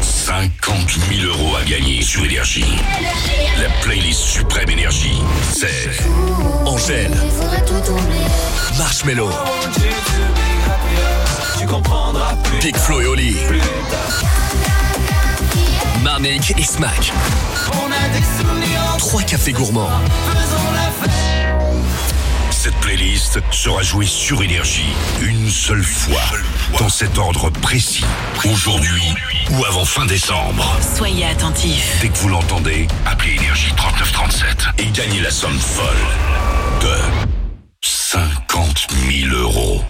50 000 euros à gagner sur Énergie. La playlist suprême Énergie. C'est Angèle, Marshmello, Tu comprendras plus. Big Flo et Oli, Marnik et Smack. On a des souvenirs. Trois cafés gourmands. Faisons la fête. Cette playlist sera jouée sur Énergie une seule fois, dans cet ordre précis, aujourd'hui ou avant fin décembre. Soyez attentifs. Dès que vous l'entendez, appelez Énergie 3937 et gagnez la somme folle de 50 000 euros.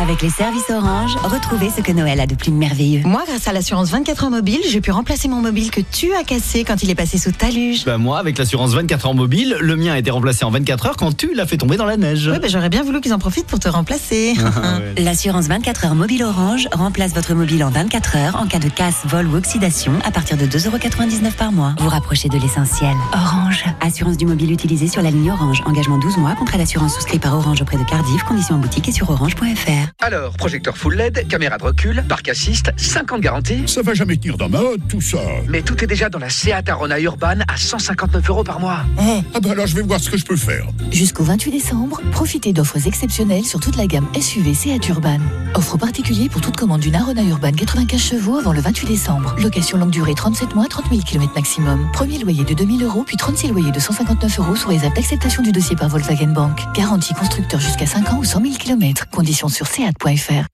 Avec les services Orange, retrouvez ce que Noël a de plus merveilleux. Moi, grâce à l'assurance 24 heures mobile, j'ai pu remplacer mon mobile que tu as cassé quand il est passé sous ta luge. Bah moi, avec l'assurance 24 heures mobile, le mien a été remplacé en 24 heures quand tu l'as fait tomber dans la neige. Oui, bah, j'aurais bien voulu qu'ils en profitent pour te remplacer. [laughs] L'assurance 24 heures mobile Orange remplace votre mobile en 24 heures en cas de casse, vol ou oxydation à partir de 2,99€ par mois. Vous rapprochez de l'essentiel. Orange. Assurance du mobile utilisée sur la ligne Orange. Engagement 12 mois contre l'assurance souscrite par Orange auprès de Cardiff. Conditions en boutique et sur orange.fr. Alors, projecteur full LED, caméra de recul, parc assist, 5 ans de garantie. Ça va jamais tenir dans ma hotte, tout ça. Mais tout est déjà dans la Seat Arona Urban à 159 euros par mois. Ah, ah bah alors je vais voir ce que je peux faire. Jusqu'au 28 décembre, profitez d'offres exceptionnelles sur toute la gamme SUV Seat Urban. Offre particulière pour toute commande d'une Arona Urban 95 chevaux avant le 28 décembre. Location longue durée 37 mois, 30 000 km maximum. Premier loyer de 2000 euros, puis 36 loyers de 159 euros sous réserve d'acceptation du dossier par Volkswagen Bank. Garantie constructeur jusqu'à 5 ans ou 100 000 km. Conditions sur seat.fr.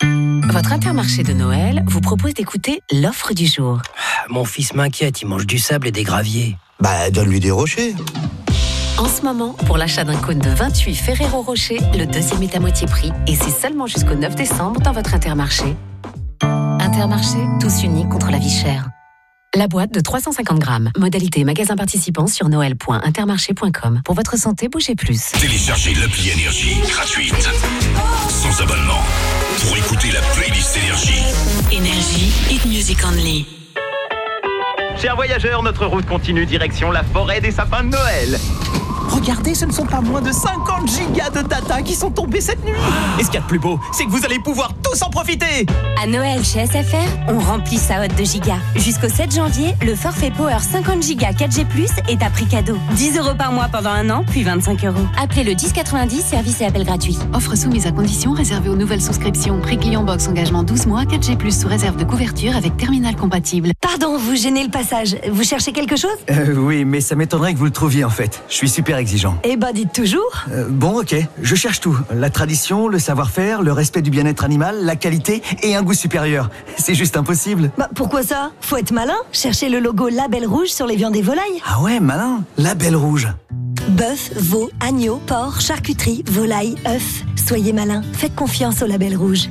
Votre intermarché de Noël vous propose d'écouter l'offre du jour. Mon fils m'inquiète, il mange du sable et des graviers. Bah, donne-lui des rochers. En ce moment, pour l'achat d'un cône de 28 Ferrero Rocher, le deuxième est à moitié prix et c'est seulement jusqu'au 9 décembre dans votre intermarché. Intermarché, tous unis contre la vie chère. La boîte de 350 grammes. Modalité magasin participant sur noël.intermarché.com. Pour votre santé, bougez plus. Téléchargez l'appli Énergie gratuite, sans abonnement, pour écouter la playlist Énergie. Énergie, hit music only. Chers voyageurs, notre route continue direction la forêt des sapins de Noël. Regardez, ce ne sont pas moins de 50 gigas de data qui sont tombés cette nuit. Et ce qu'il y a de plus beau, c'est que vous allez pouvoir tous en profiter. À Noël chez SFR, on remplit sa hotte de gigas. Jusqu'au 7 janvier, le forfait Power 50 gigas 4G+, est à prix cadeau. 10 euros par mois pendant un an, puis 25 euros. Appelez le 1090, service et appel gratuit. Offre soumise à conditions réservée aux nouvelles souscriptions. Prix client box engagement 12 mois, 4G+, sous réserve de couverture avec terminal compatible. Pardon, vous gênez le passage. Vous cherchez quelque chose? Euh, oui, mais ça m'étonnerait que vous le trouviez en fait. Je suis super exigeant. Eh ben, dites toujours. Euh, bon, ok, je cherche tout. La tradition, le savoir-faire, le respect du bien-être animal, la qualité et un goût supérieur. [laughs] C'est juste impossible. Bah, pourquoi ça? Faut être malin. Cherchez le logo Label Rouge sur les viandes et volailles. Ah ouais, malin. La belle rouge. Bœuf, veau, agneau, porc, charcuterie, volaille, œuf. Soyez malin. Faites confiance au Label Rouge.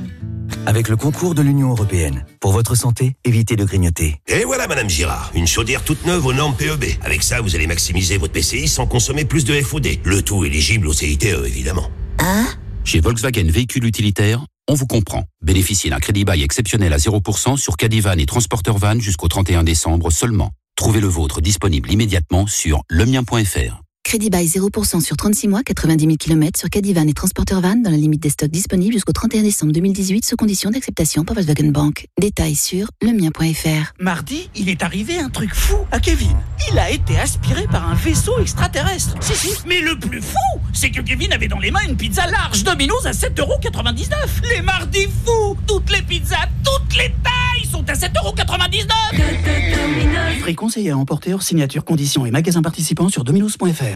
Avec le concours de l'Union Européenne. Pour votre santé, évitez de grignoter. Et voilà, Madame Girard, une chaudière toute neuve aux normes PEB. Avec ça, vous allez maximiser votre PCI sans consommer plus de FOD. Le tout éligible au CITE, évidemment. Hein? Chez Volkswagen Véhicule Utilitaire, on vous comprend. Bénéficiez d'un crédit bail exceptionnel à 0% sur Cadivan et Transporteur Van jusqu'au 31 décembre seulement. Trouvez le vôtre disponible immédiatement sur lemien.fr. Crédit bail 0% sur 36 mois, 90 000 km sur Cadivan et Transporteur Van dans la limite des stocks disponibles jusqu'au 31 décembre 2018 sous condition d'acceptation par Volkswagen Bank. Détails sur lemien.fr. Mardi, il est arrivé un truc fou à Kevin. Il a été aspiré par un vaisseau extraterrestre. Si, si. Mais le plus fou, c'est que Kevin avait dans les mains une pizza large Domino's à 7,99€. Les mardis fous Toutes les pizzas, toutes les tailles sont à 7,99€ Prix conseillé à emporter hors signature, conditions et magasins participants sur dominos.fr.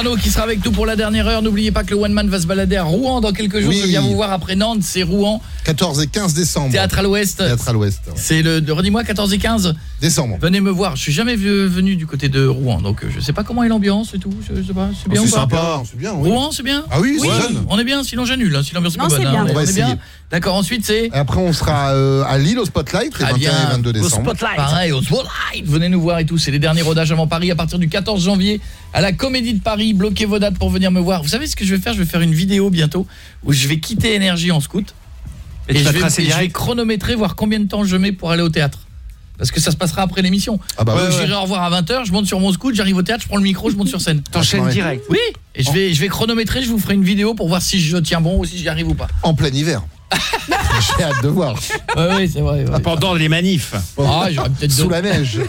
Soprano qui sera avec nous pour la dernière heure. N'oubliez pas que le One Man va se balader à Rouen dans quelques jours. Oui. Je viens vous voir après Nantes, c'est Rouen. 14 et 15 décembre. Théâtre à l'Ouest. Théâtre à l'Ouest. C'est le, redis-moi, 14 et 15 Décembre. Venez me voir, je suis jamais ve- venu du côté de Rouen, donc euh, je sais pas comment est l'ambiance et tout, je, sais pas, c'est bien Oh, ou c'est pas sympa. C'est bien, oui. Rouen, c'est bien Ah oui, c'est jeune. On est bien, sinon j'annule, hein, si l'ambiance est pas bonne. hein, On va est essayer. bien. D'accord, ensuite c'est... Et après, on sera euh, à Lille au Spotlight, les Très 21 bien. et 22 décembre. Pareil, au Spotlight. Venez nous voir et tout. C'est les derniers rodages avant Paris à partir du 14 janvier à la Comédie de Paris. Bloquez vos dates pour venir me voir. Vous savez ce que je vais faire? Je vais faire une vidéo bientôt où je vais quitter Énergie en scout. Et je vais, je vais chronométrer, voir combien de temps je mets pour aller au théâtre. Parce que ça se passera après l'émission. Ah bah ouais, J'irai ouais. au revoir à 20h, je monte sur mon scout, j'arrive au théâtre, je prends le micro, je monte sur scène. [laughs] T'enchaînes direct. Oui, et je vais, je vais chronométrer, je vous ferai une vidéo pour voir si je tiens bon ou si j'y arrive ou pas. En plein hiver. [laughs] J'ai hâte de voir. Ouais, oui, c'est vrai. ouais. Pendant les manifs. Ah, j'aurais peut-être Sous la neige. [laughs]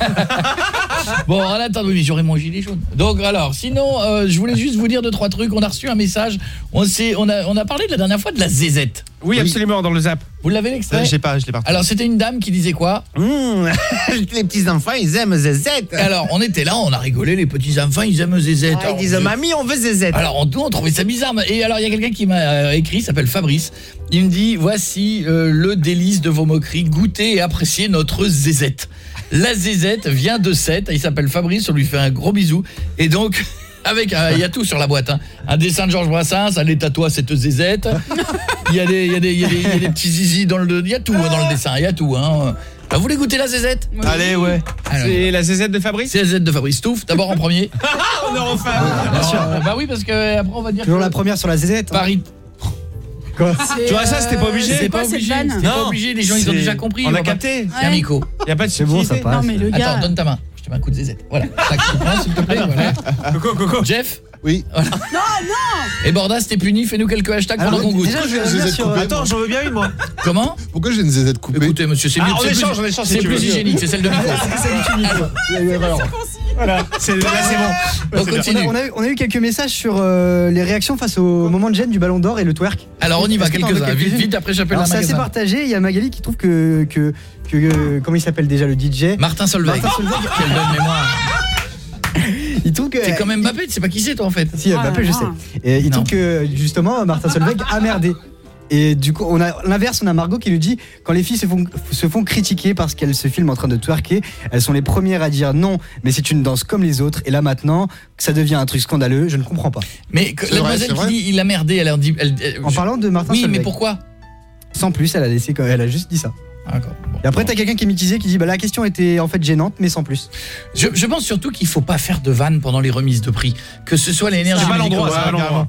Bon, en attendant, oui, j'aurai mon gilet jaune. Donc alors, sinon, euh, je voulais juste vous dire deux trois trucs. On a reçu un message. On s'est, on a, on a parlé de la dernière fois de la zézette. Oui, absolument, dans le zap. Vous l'avez l'extrait Euh, je l'ai pas, je l'ai pas. Alors c'était une dame qui disait quoi? [laughs] Les petits enfants, ils aiment zézette. Alors on était là, on a rigolé, les petits enfants, ils aiment zézette. Ah, Alors, ils disent, mamie, on veut zézette. Alors on, on trouvait ça bizarre. mais- Et alors il y a quelqu'un qui m'a euh, écrit, il s'appelle Fabrice. Il me dit voici euh, le délice de vos moqueries, goûtez et appréciez notre zézette. La zézette vient de 7, il s'appelle Fabrice, on lui fait un gros bisou. Et donc [laughs] avec euh, il y a tout sur la boîte hein. Un dessin de Georges Brassens, allez tatouer cette zézette. Il y a des il y a des il y a des, il y a des petits zizi dans le il y a tout hein, dans le dessin, il y a tout hein. Bah, vous voulez goûter la zézette? Allez, ouais. C'est la zézette de Fabrice? C'est la zézette de Fabrice Touffe, d'abord en premier. [laughs] On est enfin Bien sûr. bah oui parce que après on va dire Toujours que la première sur la ZZ. Paris Quoi? Tu vois ça, c'était pas obligé C'est pas obligé, c'était pas obligé, les gens ils ont c'est- déjà compris. On a capté. C'est un Miko. Y a pas de C'est bon, ça passe. Non mais le gars. Attends, donne ta main. Mets un coup de zézette. Voilà. Tac, tu prends, s'il te plaît, voilà. Coco, coco. Jeff Oui. Non non. Et Bordas, t'es puni, fais-nous quelques hashtags Alors, pendant qu'on goûte. déjà, je vais Je revenir sur. Attends, j'en veux bien une, moi. Comment Pourquoi j'ai une zézette coupée Écoutez monsieur, c'est Ah, mieux, on c'est échange, plus, on échange, si c'est tu plus veux. hygiénique, c'est celle de Miko. Il y a eu erreur. Voilà. C'est là, c'est bon. On On a, continue. on a eu, on a eu quelques messages sur euh, les réactions face au moment de gêne du ballon d'or et le twerk. Alors on y va, Est-ce que t'en as quelques-uns. Vite, quelques-unes vite, après j'appelle Alors un c'est assez magasin. partagé, il y a Magali qui trouve que que, que, euh, comment il s'appelle déjà le DJ Martin Solveig. Martin Solveig. Quelle bonne mémoire. [laughs] Il trouve que C'est quand même Mbappé, tu sais pas qui c'est toi en fait. Si, Ah, Mbappé, je sais. Et il Non. trouve que justement Martin [laughs] Solveig a merdé. Et du coup, on a l'inverse, on a Margot qui nous dit quand les filles se font, se font critiquer parce qu'elles se filment en train de twerker, elles sont les premières à dire non, mais c'est une danse comme les autres. Et là maintenant, ça devient un truc scandaleux, je ne comprends pas. Mais que- la demoiselle qui dit il a merdé, elle a dit elle, elle- En je- parlant de Martin Oui, Solveig. mais pourquoi? Sans plus, elle a laissé, elle a juste dit ça. D'accord. Bon. Et après, t'as quelqu'un qui est mitigé qui dit bah la question était en fait gênante, mais sans plus. Je, je pense surtout qu'il faut pas faire de vannes pendant les remises de prix. Que ce soit l'énergie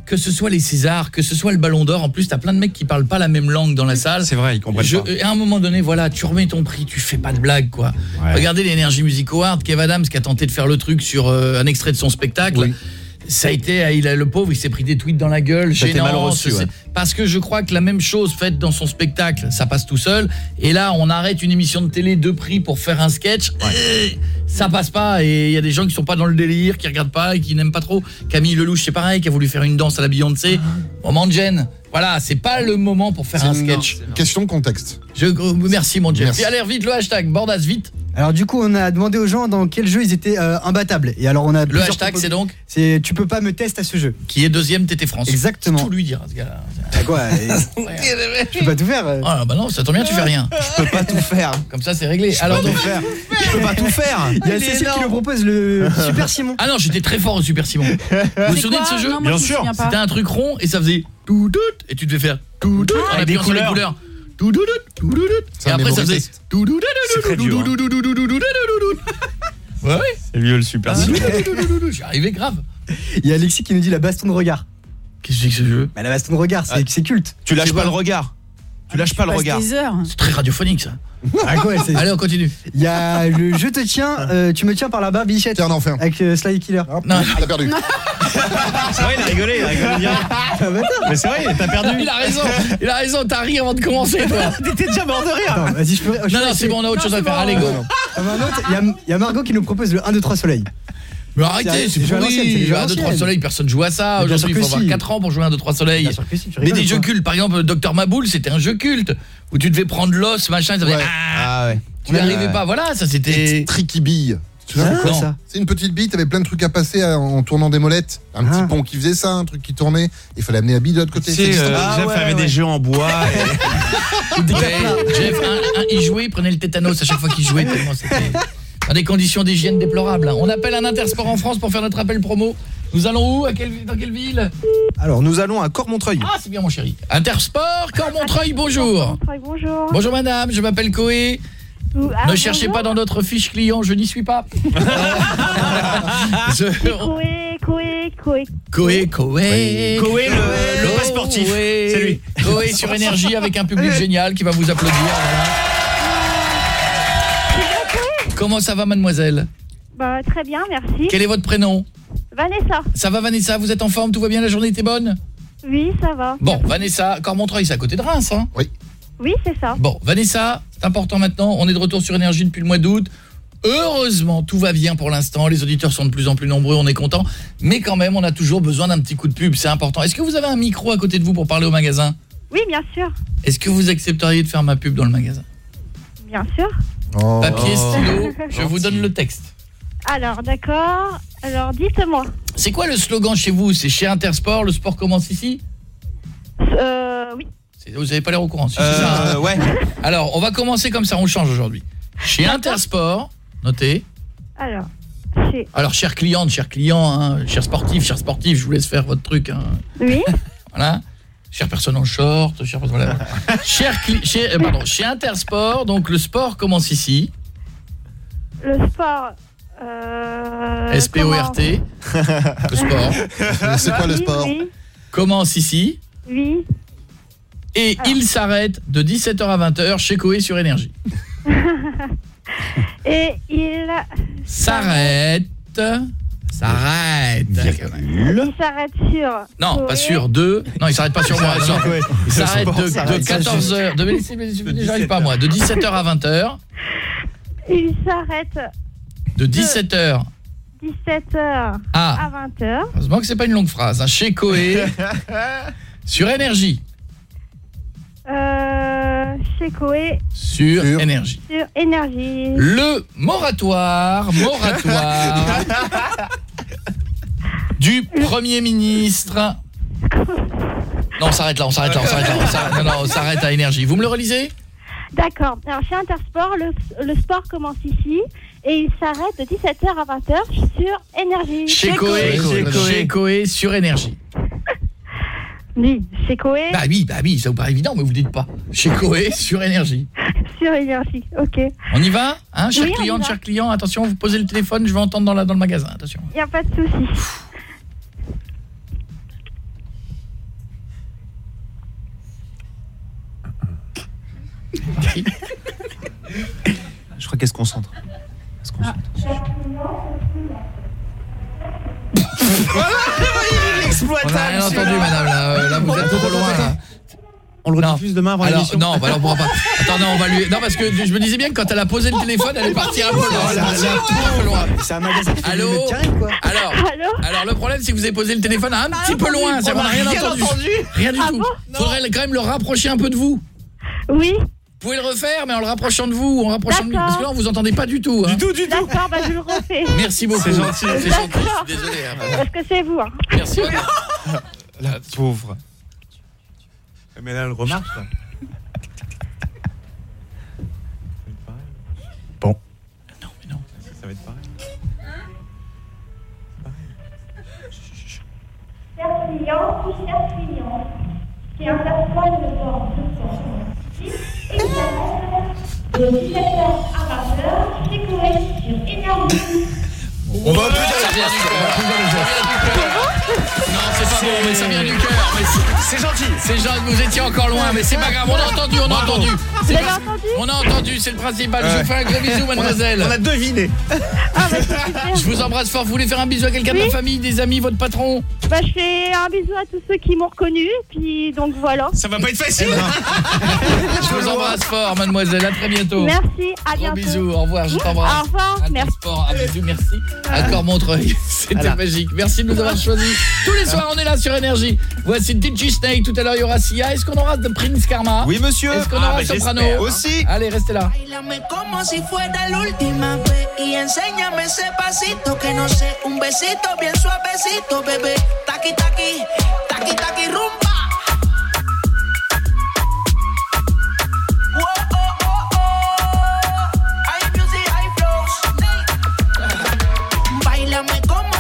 que ce soit les Césars, que ce soit le Ballon d'Or. En plus, t'as plein de mecs qui parlent pas la même langue dans la salle. C'est vrai, ils comprennent Je- pas. et à un moment donné, voilà, tu remets ton prix, tu fais pas de blague, quoi. Ouais. Regardez l'Energy Music Award, Kev Adams qui a tenté de faire le truc sur euh, un extrait de son spectacle. Oui. Ça a été, il a, le pauvre, il s'est pris des tweets dans la gueule, Ça gênant. mal reçu, c'est- ouais. Parce que je crois que la même chose faite dans son spectacle, ça passe tout seul. Et là, on arrête une émission de télé de prix pour faire un sketch. Ça passe pas. Et il y a des gens qui sont pas dans le délire, qui regardent pas et qui n'aiment pas trop. Camille Lelouch, c'est pareil, qui a voulu faire une danse à la Beyoncé. Moment de gêne. Voilà, c'est pas le moment pour faire un sketch. question de contexte. Je, merci mon Jeff. Merci. Et allez, vite le hashtag, Bordas, vite. Alors du coup, on a demandé aux gens dans quel jeu ils étaient euh, imbattables. Et alors on a Le hashtag, c'est donc c'est tu peux pas me tester à ce jeu. Qui est deuxième TT France. Exactement. Tout lui dire, ce gars-là. Ah, quoi [laughs] Je peux pas tout faire. euh. Ah bah non, ça tombe bien, tu fais rien. Je peux pas tout faire. Comme ça, c'est réglé. Alors peux donc, tout faire. Je peux pas tout faire. Il y a Cécile qui nous propose le Super Simon. Ah non, j'étais très fort au Super Simon. [laughs] Vous vous souvenez de ce jeu Non, moi, Bien sûr. C'était un truc rond et ça faisait tout dout et tu devais faire tout dout en Avec des sur les couleurs. Et après ça faisait. Ouais, ouais. C'est vieux le super. J'y arrivais grave. Il y a Alexis qui nous dit la baston de regard. Qu'est-ce que c'est que ce jeu Bah la baston de regard, c'est Ah. c'est culte. Tu lâches pas le regard. Tu lâches pas le regard. C'est très radiophonique ça. [laughs] Ah c'est- Allez, on continue. Il y a le je te tiens, euh, tu me tiens par la barbe, bichette. T'es un enfer. Avec euh, Sly Killer. Non. T'as perdu. C'est vrai, il a rigolé, il a rigolé direct. Ah. Mais c'est vrai, t'as perdu. Il a raison. Il a raison, t'as ri avant de commencer toi. [laughs] T'étais déjà mort de rire. Attends, vas-y, je peux. je Non non, c'est bon, on a autre chose à faire. Allez go. Ah, bah, un autre, Il y, a, il y a Margot qui nous propose le 1, 2, 3 soleil. Mais arrêtez, C'est- pourri. 1 2 3 l'ancienne. soleil, personne joue à ça. Aujourd'hui, il faut avoir si. 4 ans pour jouer à 1 2 3 soleil. Bien sûr que si, tu Mais des jeux cultes, par exemple Docteur Maboul, c'était un jeu culte où tu devais prendre l'os, machin, ça ah, Ah ouais. tu n'y arrivais pas. Voilà, ça c'était Tricky Bille. Tu vois, C'est une petite bille, t'avais plein de trucs à passer à- en tournant des molettes. Un petit Ah. pont qui faisait ça, un truc qui tournait. Il fallait amener la bille de l'autre côté. Euh. Ah Jeff ouais, avait ouais. des jeux en bois. [laughs] et- Ouais, Jeff, un- un- il jouait, il prenait le tétanos à chaque fois qu'il jouait tellement c'était dans des conditions d'hygiène déplorables. hein. On appelle un intersport en France pour faire notre appel promo. Nous allons où? À quelle, Dans quelle ville? Alors, nous allons à Cormontreuil. Ah, c'est bien mon chéri. Intersport, Cormontreuil, bonjour. Bonjour. Bonjour madame, je m'appelle Coé. Ah, ne cherchez bonjour. pas dans notre fiche client, je n'y suis pas. [laughs] Je- Coé, Coé, Coé. Coé, Coé. Coé, le- le pas sportif. C'est lui. Coé sur énergie avec un public [laughs] génial qui va vous applaudir. voilà. Comment ça va mademoiselle Bah, très bien, merci. Quel est votre prénom Vanessa. Ça va Vanessa, vous êtes en forme, tout va bien, la journée était bonne Oui, ça va. Bon, Vanessa, Cormontreuil, c'est à côté de Reims hein Oui. Oui, c'est ça. Bon, Vanessa, c'est important maintenant, on est de retour sur énergie depuis le mois d'août. Heureusement, tout va bien pour l'instant, les auditeurs sont de plus en plus nombreux, on est content, mais quand même, on a toujours besoin d'un petit coup de pub, c'est important. Est-ce que vous avez un micro à côté de vous pour parler au magasin? Oui, bien sûr. Est-ce que vous accepteriez de faire ma pub dans le magasin? Bien sûr. Oh. Papier, stylo, je vous donne le texte. Alors, d'accord. Alors, dites-moi. C'est quoi le slogan chez vous? C'est chez Intersport, le sport commence ici? Euh, oui. Vous avez pas l'air au courant, si, c'est Euh, ça, hein ouais. [laughs] Alors, on va commencer comme ça, on change aujourd'hui. Chez Intersport, notez. Alors, chez... Alors, chers clientes, chers clients, hein, chers sportifs, chers sportifs, je vous laisse faire votre truc. hein. Oui. [laughs] Voilà. Chère personne en short, chère personne voilà. [laughs] cher cli- chez, euh, pardon, chez Intersport, donc le sport commence ici. Le sport. Euh, S-P-O-R-T. Le sport. [laughs] C'est quoi le Oui, sport Oui, Commence ici. oui. Et il s'arrête de 17h à 20h chez Coé sur Énergie. [laughs] Et il, S'arrête. S'arrête. il s'arrête sur. Non, pas sur deux. Non, il s'arrête pas sur moi. Il s'arrête de, s'arrête, de ça, 14h. De, laissez- laissez- j'arrive pas moi. De 17h à 20h. Il s'arrête De 17h 17h Ah. à 20h. Heureusement que c'est pas une longue phrase. hein. Chez Coé. [laughs] sur Énergie. Euh, chez Coé Sur, Énergie. sur énergie. Le moratoire, moratoire [laughs] du Premier ministre. Non, on s'arrête là, on s'arrête là, on s'arrête là. on s'arrête- Non, non, on s'arrête à Énergie. Vous me le relisez? D'accord. Alors chez Intersport, le, le sport commence ici et il s'arrête de 17h à 20h sur énergie. Chez Coé, chez Coé sur Énergie. Oui, chez Coé Bah oui, bah oui, ça vous paraît évident, mais vous le dites pas. Chez Coé [laughs] sur Énergie. sur énergie. OK. On y va Hein, cher Oui, on y client, va. cher client, attention, vous posez le téléphone, je vais entendre dans, la, dans le magasin, attention. Il n'y a pas de souci. Je crois qu'elle se concentre. Elle se concentre. On n'a rien entendu, madame, là, euh, là vous êtes trop loin, là. On le rediffuse demain avant Alors, non, bah alors, on pourra pas. Attends, non, on va lui... Non, parce que je me disais bien que quand elle a posé le téléphone, elle est partie un peu loin. Elle est partie un peu loin. C'est un magasin qui fait Allô quoi. Alors, alors le problème c'est que vous avez posé le téléphone un petit peu loin, c'est-à-dire qu'on n'a rien, entendu. Rien du Ah tout. Faudrait quand même le rapprocher un peu de vous. Oui. Vous pouvez le refaire mais en le rapprochant de vous, en rapprochant de lui D'accord. parce que là on vous entendez pas du tout. hein. tout, du tout. D'accord, bah je le refais. Merci beaucoup. C'est gentil. C'est gentil, je suis désolé. hein. Parce que c'est vous. Hein. Merci. La pauvre. Mais là, elle remarque. ça. Bon. Non, mais non. Ça va être pareil. Chers clients, qui interprètent le port de de 17h à 20h chez Coé sur énergie. On va un peu dire Ça vient du cœur. Non, c'est pas bon, mais ça vient du cœur. c'est- gentil. C'est gentil, vous étiez encore loin, mais c'est pas grave, on a entendu, on a entendu. L'avez entendu On a entendu, c'est le principal. Je vous fais un gros bisou, [laughs] mademoiselle. On a deviné. Ah bah. [laughs] Je vous embrasse fort. Vous voulez faire un bisou à quelqu'un de la famille, des amis, votre patron Bah je fais un bisou à tous ceux qui m'ont reconnu, puis donc voilà. Ça va pas être facile. Je vous embrasse fort, mademoiselle. À très bientôt. Merci, à Gros bientôt. bisous, au revoir, je t'embrasse. Au revoir, merci. sport, un bisou, merci. Accord Montreuil, [laughs] c'était Voilà. magique. Merci de nous avoir choisis. Tous les soirs, on est là sur Énergie. Voici DJ Snake, tout à l'heure, il y aura Sia. Est-ce qu'on aura de Prince Karma? Oui, monsieur. Est-ce qu'on Ah, aura bah, Soprano? Aussi. Allez, restez là. Bailame como si fuera la última vez y enséñame ese pasito que no sé, un besito bien suavecito, bebé. Taqui taqui, taqui taqui rumba.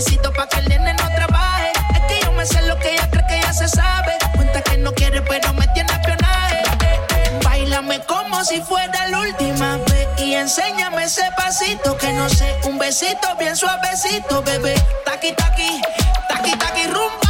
trajo panticito pa' que el nene no trabaje. Es que yo me sé lo que ella cree que ya se sabe. Cuenta que no quiere, pero me tiene espionaje. Bailame como si fuera la última vez y enséñame ese pasito que no sé, un besito bien suavecito, bebé. Taqui taqui, taqui taqui rumba.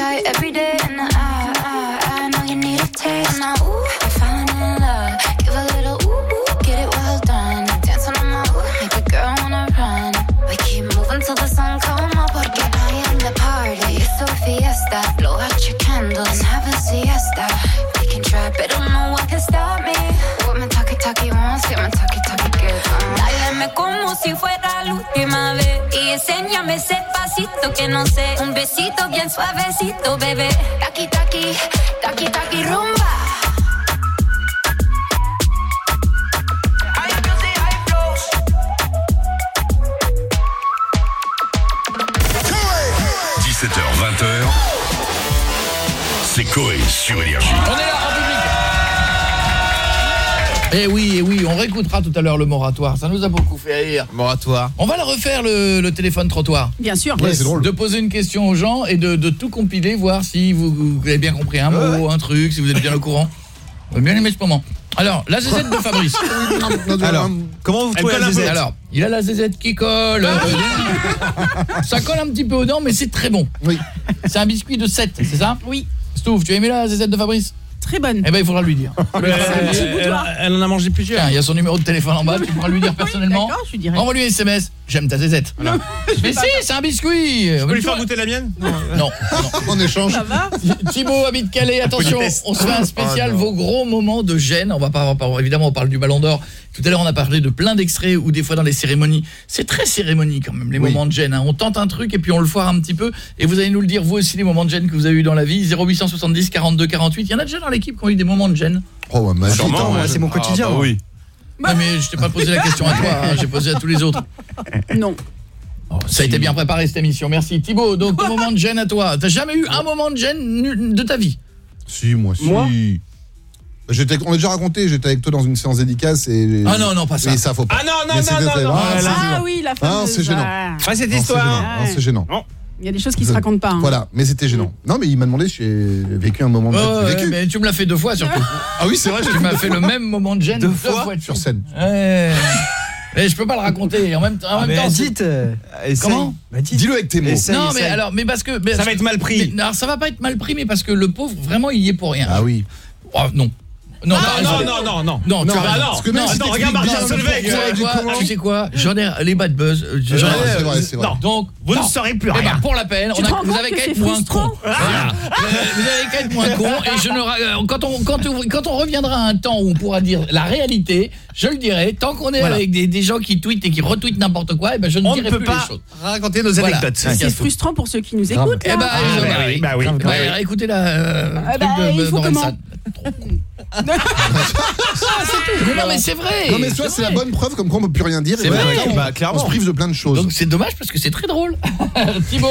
every day. And I, I, I know you need a taste. And I, ooh, I'm falling in love. Give a little ooh, ooh, get it well done. Dance on my ooh, make a girl wanna run. We keep moving till the sun come up. Porque I am the party. It's a fiesta. Blow out your candles and have a siesta. We can try, but no one can stop me. What my talkie talkie wants, get my talkie talkie good. Báilame como si fuera la última Y enséñame ese pasito que no sé Un besito bien suavecito, bebé Taki taki, taki taki rumba. High music, high flows. 17h, 20h, c'est Coé sur Énergie. On est là Eh oui, eh oui, on réécoutera tout à l'heure le moratoire, ça nous a beaucoup fait rire. Moratoire. On va le refaire le, le téléphone trottoir. Bien sûr. Ouais, c'est drôle. De poser une question aux gens et de, de tout compiler, voir si vous, vous avez bien compris un mot, un truc, si vous êtes bien au courant. On va bien aimer ce moment. Alors, la zézette de Fabrice. [laughs] Alors, comment vous trouvez la zézette Alors, il a la zézette qui colle. euh, [laughs] ça colle un petit peu aux dents, mais c'est très bon. Oui. C'est un biscuit de 7, c'est ça? Oui. Stouff, tu as aimé la zézette de Fabrice? Très bonne. Eh ben, il faudra lui dire. [laughs] Mais petit elle, boudoir. elle- elle en a mangé plusieurs. Tiens, il y a son numéro de téléphone en bas, tu pourras lui dire personnellement. D'accord, je lui dirai. Envoie-lui un SMS. J'aime ta zézette. Mais si, c'est un biscuit. Je peux lui faire goûter la mienne Non, non. [laughs] En échange. Ça va Thibaut habite Calais, attention, on se fait un spécial Oh, non. vos gros moments de gêne. On va pas, pas- évidemment on parle du Ballon d'Or. Tout à l'heure on a parlé de plein d'extraits ou des fois dans les cérémonies. C'est très cérémonie quand même les moments de gêne. hein. On tente un truc et puis on le foire un petit peu. Et vous allez nous le dire vous aussi les moments de gêne que vous avez eu dans la vie. 0870 42 48. Il y en a déjà dans l'équipe qui ont eu des moments de gêne. Oh, ouais. c'est mon quotidien, Ah, bah moi. oui. Non mais je t'ai pas posé la question à toi, hein, j'ai posé à tous les autres. [laughs] Non. Oh, ça a été bien préparé cette émission. Merci Thibaut. Donc ton moment de gêne à toi. T'as jamais eu un moment de gêne de ta vie? Si, moi, si. Moi? J'étais, on l'a déjà raconté, j'étais avec toi dans une séance dédicace et... Ah non non pas ça. Et ça faut pas. Ah non, non, non, non, très- non. Ah, Ah, Ah oui, la Ah, fameuse. c'est gênant. ah. Ah, cette Non, c'est histoire. gênant. Non, c'est gênant. Il y a des choses qui se racontent pas. hein. Voilà, mais c'était gênant. Non, mais il m'a demandé si j'ai vécu un moment de ouais, mais tu me l'as fait deux fois surtout. Ah oui, c'est vrai, tu m'as fait le même moment de gêne deux, fois, sur scène. Ouais. Mais je peux pas le raconter en même, en Ah, même mais temps. c'est- dites. euh, Comment bah, dites. Dis-le avec tes mots. Essaye, Non mais essaye. alors mais parce que mais- Ça va être mal pris. mais- alors ça va pas être mal pris mais parce que le pauvre vraiment il y est pour rien. Ah oui. Oh, non. Non, Ah, non, non, non, non. Non, tu as bah non. Parce que même Non, regarde Martin Solveig. Tu sais quoi, comment J'en ai les bad buzz. Non. Donc Vous ne non. saurez plus Eh ben, rien. pour la peine, vous avez qu'à être moins con. Voilà. Euh, Vous avez qu'à être moins con et je ne euh, quand on quand on, reviendra à un temps où on pourra dire la réalité, je le dirai tant qu'on est avec des, gens qui tweetent et qui retweetent n'importe quoi, et ben je ne dirai plus les choses. raconter nos anecdotes. C'est frustrant pour ceux qui nous écoutent. Eh là. ben, Ah, écoutez la euh, Ah, truc bah, de, [laughs] Mais non mais c'est vrai. Non, mais soit c'est la bonne preuve comme quoi on peut plus rien dire. C'est et vrai. on- Bah, On clairement. se prive de plein de choses. Donc c'est dommage parce que c'est très drôle. [laughs] Thibaut,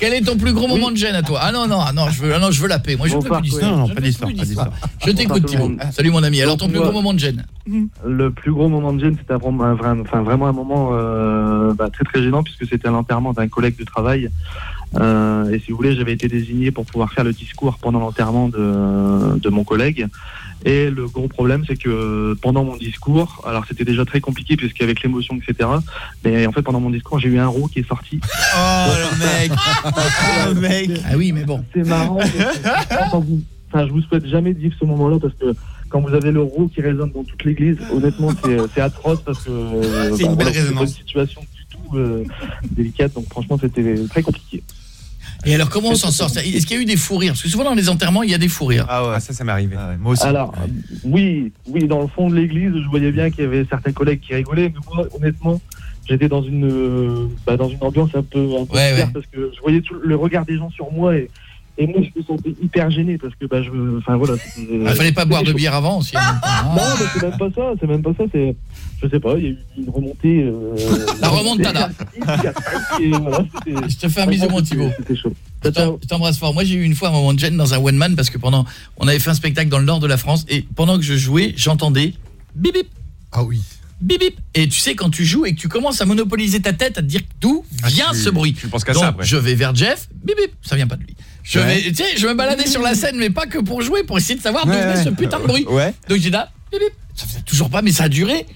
quel est ton plus gros moment de gêne à toi? Ah non non, ah non, je veux ah non, je veux la paix. Moi je veux plus d'histoire. Non, non, pas d'histoire. Je t'écoute Thibaut. monde. Salut mon ami. Alors ton plus gros moi- moment de gêne? Le plus gros moment de gêne, c'était vraiment, un vrai- enfin, vraiment un moment euh, bah, très très gênant puisque c'était à l'enterrement d'un collègue de travail. Euh, et si vous voulez, j'avais été désigné pour pouvoir faire le discours pendant l'enterrement de, de mon collègue. Et le gros problème, c'est que pendant mon discours, alors c'était déjà très compliqué puisqu'avec l'émotion, etc. Mais en fait, pendant mon discours, j'ai eu un roux qui est sorti. Oh le mec. Oh [laughs] le mec. Ah oui, mais bon. C'est marrant. vous- Enfin, je vous souhaite jamais de vivre ce moment-là parce que quand vous avez le roux qui résonne dans toute l'église, honnêtement, c'est c'est atroce parce que euh, C'est une belle résonance. une situation du tout euh, délicate. Donc franchement, c'était très compliqué. Et alors comment on s'en sort? Est-ce qu'il y a eu des fous rires? Parce que souvent dans les enterrements, il y a des fous rires. Ah ouais, ça, ça m'est arrivé. Moi aussi. Alors, oui, oui, dans le fond de l'église, je voyais bien qu'il y avait certains collègues qui rigolaient, mais moi, honnêtement, j'étais dans une, euh, bah, dans une ambiance un peu, un peu Ouais, bizarre ouais. parce que je voyais tout le regard des gens sur moi et, Et moi, je me sentais hyper gêné parce que, bah, je, enfin voilà. Il fallait pas boire de bière avant aussi. Non, mais c'est même pas ça, c'est même pas ça, c'est, je sais pas, il y a eu une remontée. Euh, [laughs] La remontada. [laughs] Voilà, Je te fais un bisou, mon Thibaut. C'était chaud. Je t'em- je t'embrasse fort. Moi, j'ai eu une fois un moment de gêne dans un one man parce que pendant, on avait fait un spectacle dans le nord de la France et pendant que je jouais, j'entendais bip bip. Ah oui. Bip bip. Et tu sais quand tu joues et que tu commences à monopoliser ta tête, à te dire d'où vient Ah, tu- ce bruit. tu penses qu'à ça, après. je vais vers Jeff, bip bip, ça vient pas de lui. Je Ouais. vais, tu sais, je me baladais sur la scène mais pas que pour jouer, pour essayer de savoir d'où Ouais, venait ouais. ce putain de bruit. Ouais. Donc j'ai là, bip bip. Ça faisait toujours pas mais ça a duré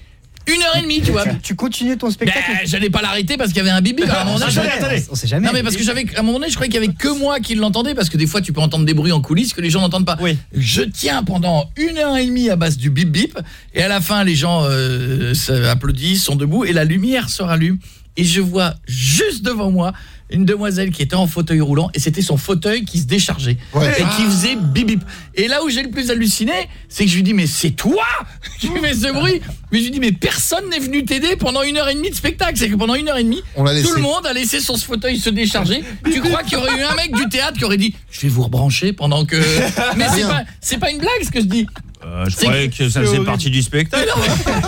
une heure et demie, tu vois. Tu continuais ton spectacle Ben, j'allais pas l'arrêter parce qu'il y avait un bibi à un moment donné. Attendez, attendez. On sait jamais. Non mais parce que j'avais à un moment donné, je croyais qu'il y avait que moi qui l'entendais parce que des fois tu peux entendre des bruits en coulisses que les gens n'entendent pas. Je tiens pendant une heure et demie à base du bip bip et à la fin les gens euh, applaudissent, sont debout et la lumière se rallume et je vois juste devant moi une demoiselle qui était en fauteuil roulant et c'était son fauteuil qui se déchargeait Ouais. et qui faisait bip bip. Et là où j'ai le plus halluciné, c'est que je lui dis mais c'est toi [laughs] qui fais ce bruit. [laughs] Mais je lui dis mais personne n'est venu t'aider pendant une heure et demie de spectacle, c'est que pendant une heure et demie On tout laissé. le monde a laissé son fauteuil se décharger. [laughs] tu crois qu'il y aurait eu un mec du théâtre qui aurait dit je vais vous rebrancher pendant que Mais c'est pas c'est pas une blague ce que je dis. Euh, je C'est- croyais que ça faisait partie du spectacle.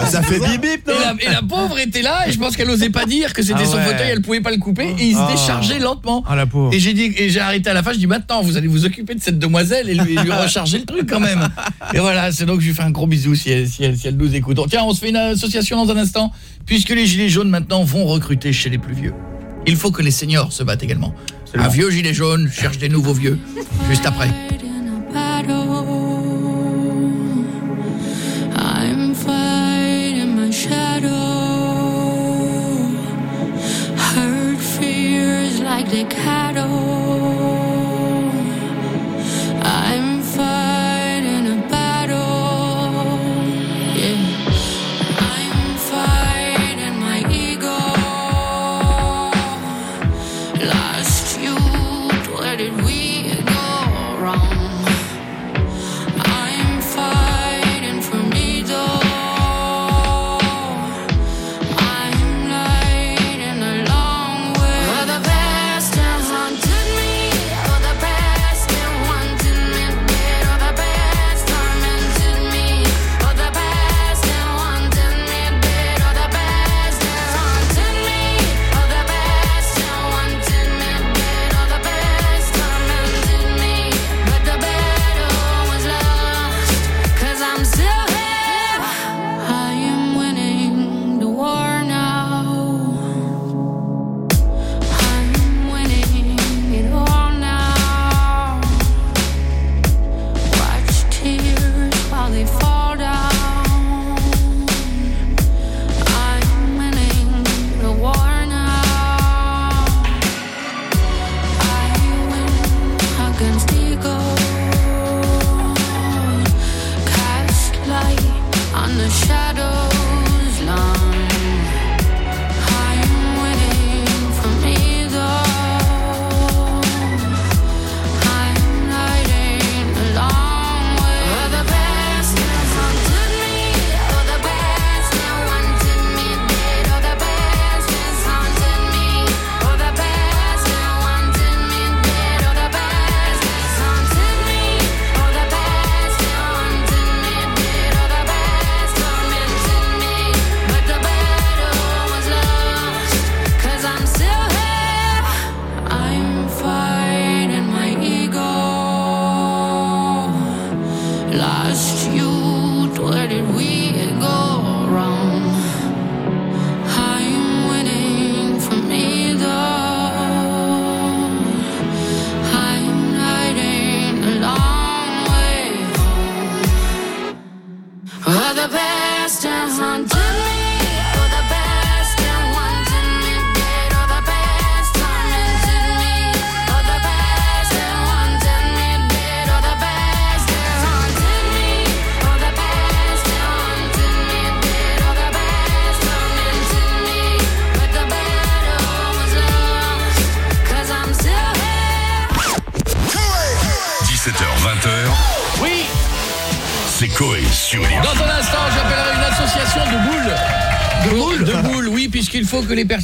Ça fait bip bip, non Et la, et la pauvre était là et je pense qu'elle osait pas dire que c'était Ah son fauteuil, elle pouvait pas le couper et il se Ah. déchargeait lentement. Ah la pauvre. Et j'ai dit et j'ai arrêté à la fin, je dis maintenant vous allez vous occuper de cette demoiselle et lui, lui recharger le truc quand même. [laughs] Et voilà, c'est donc je lui fais un gros bisou si elle, si elle, si elle nous écoute. Donc, tiens, on se fait une association dans un instant puisque les gilets jaunes maintenant vont recruter chez les plus vieux. Il faut que les seniors se battent également. Un vieux gilet jaune cherche des nouveaux vieux juste après. My shadow. Hurt fears like the cattle.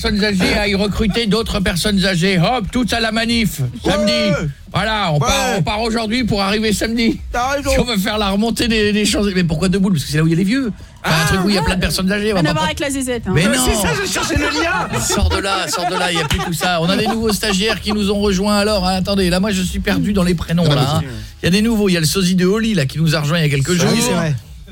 Personnes âgées aillent recruter d'autres personnes âgées. Hop, tous à la manif, samedi. Voilà, on part, on part aujourd'hui pour arriver samedi. Si on veut faire la remontée des, des choses. Mais pourquoi de boule Parce que c'est là où il y a les vieux. Enfin, un truc où il y a plein de personnes âgées. on va à voir avec la zézette. hein. Mais non c'est ça, je cherchais le lien. [laughs] Sors de là, sors de là, il n'y a plus tout ça. On a des nouveaux stagiaires qui nous ont rejoints alors. hein, attendez, là moi je suis perdu dans les prénoms hein. Il y a des nouveaux, il y a le sosie de Oli là qui nous a rejoint il y a quelques jours.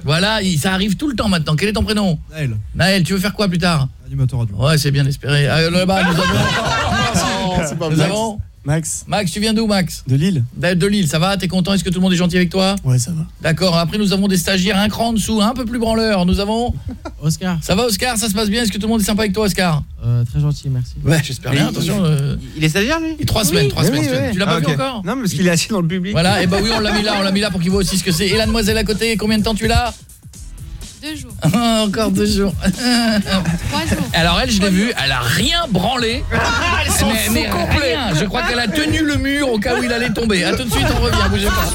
Voilà, il- ça arrive tout le temps maintenant. Quel est ton prénom Naël. Naël, tu veux faire quoi plus tard Animateur radio. Ouais, c'est bien espéré. Ah, Là-bas, nous avons [laughs] c'est pas Nous avons Max. Max, tu viens d'où Max De Lille. De de Lille, ça va? T'es content? Est-ce que tout le monde est gentil avec toi? Ouais, ça va. D'accord, après nous avons des stagiaires un cran en dessous, un peu plus branleurs. Nous avons [laughs] Oscar. Ça va Oscar? Ça se passe bien? Est-ce que tout le monde est sympa avec toi Oscar? Euh, très gentil, merci. Ouais, j'espère bien. Attention. euh, Il est stagiaire lui? Et trois semaines, trois Oui, semaines. oui, oui. Tu l'as pas Ah, vu ok. encore? Non, mais parce qu'il est assis dans le public. Voilà, et bah oui, on l'a mis là, on l'a mis là pour qu'il voit aussi ce que c'est. Et la demoiselle à côté, combien de temps tu es là Deux jours. [laughs] Encore deux jours. [laughs] Trois jours. Alors elle, je l'ai vue, elle a rien branlé. [laughs] mais, mais rien. Je crois qu'elle a tenu le mur au cas où il allait tomber. À tout de suite, on revient, bougez pas.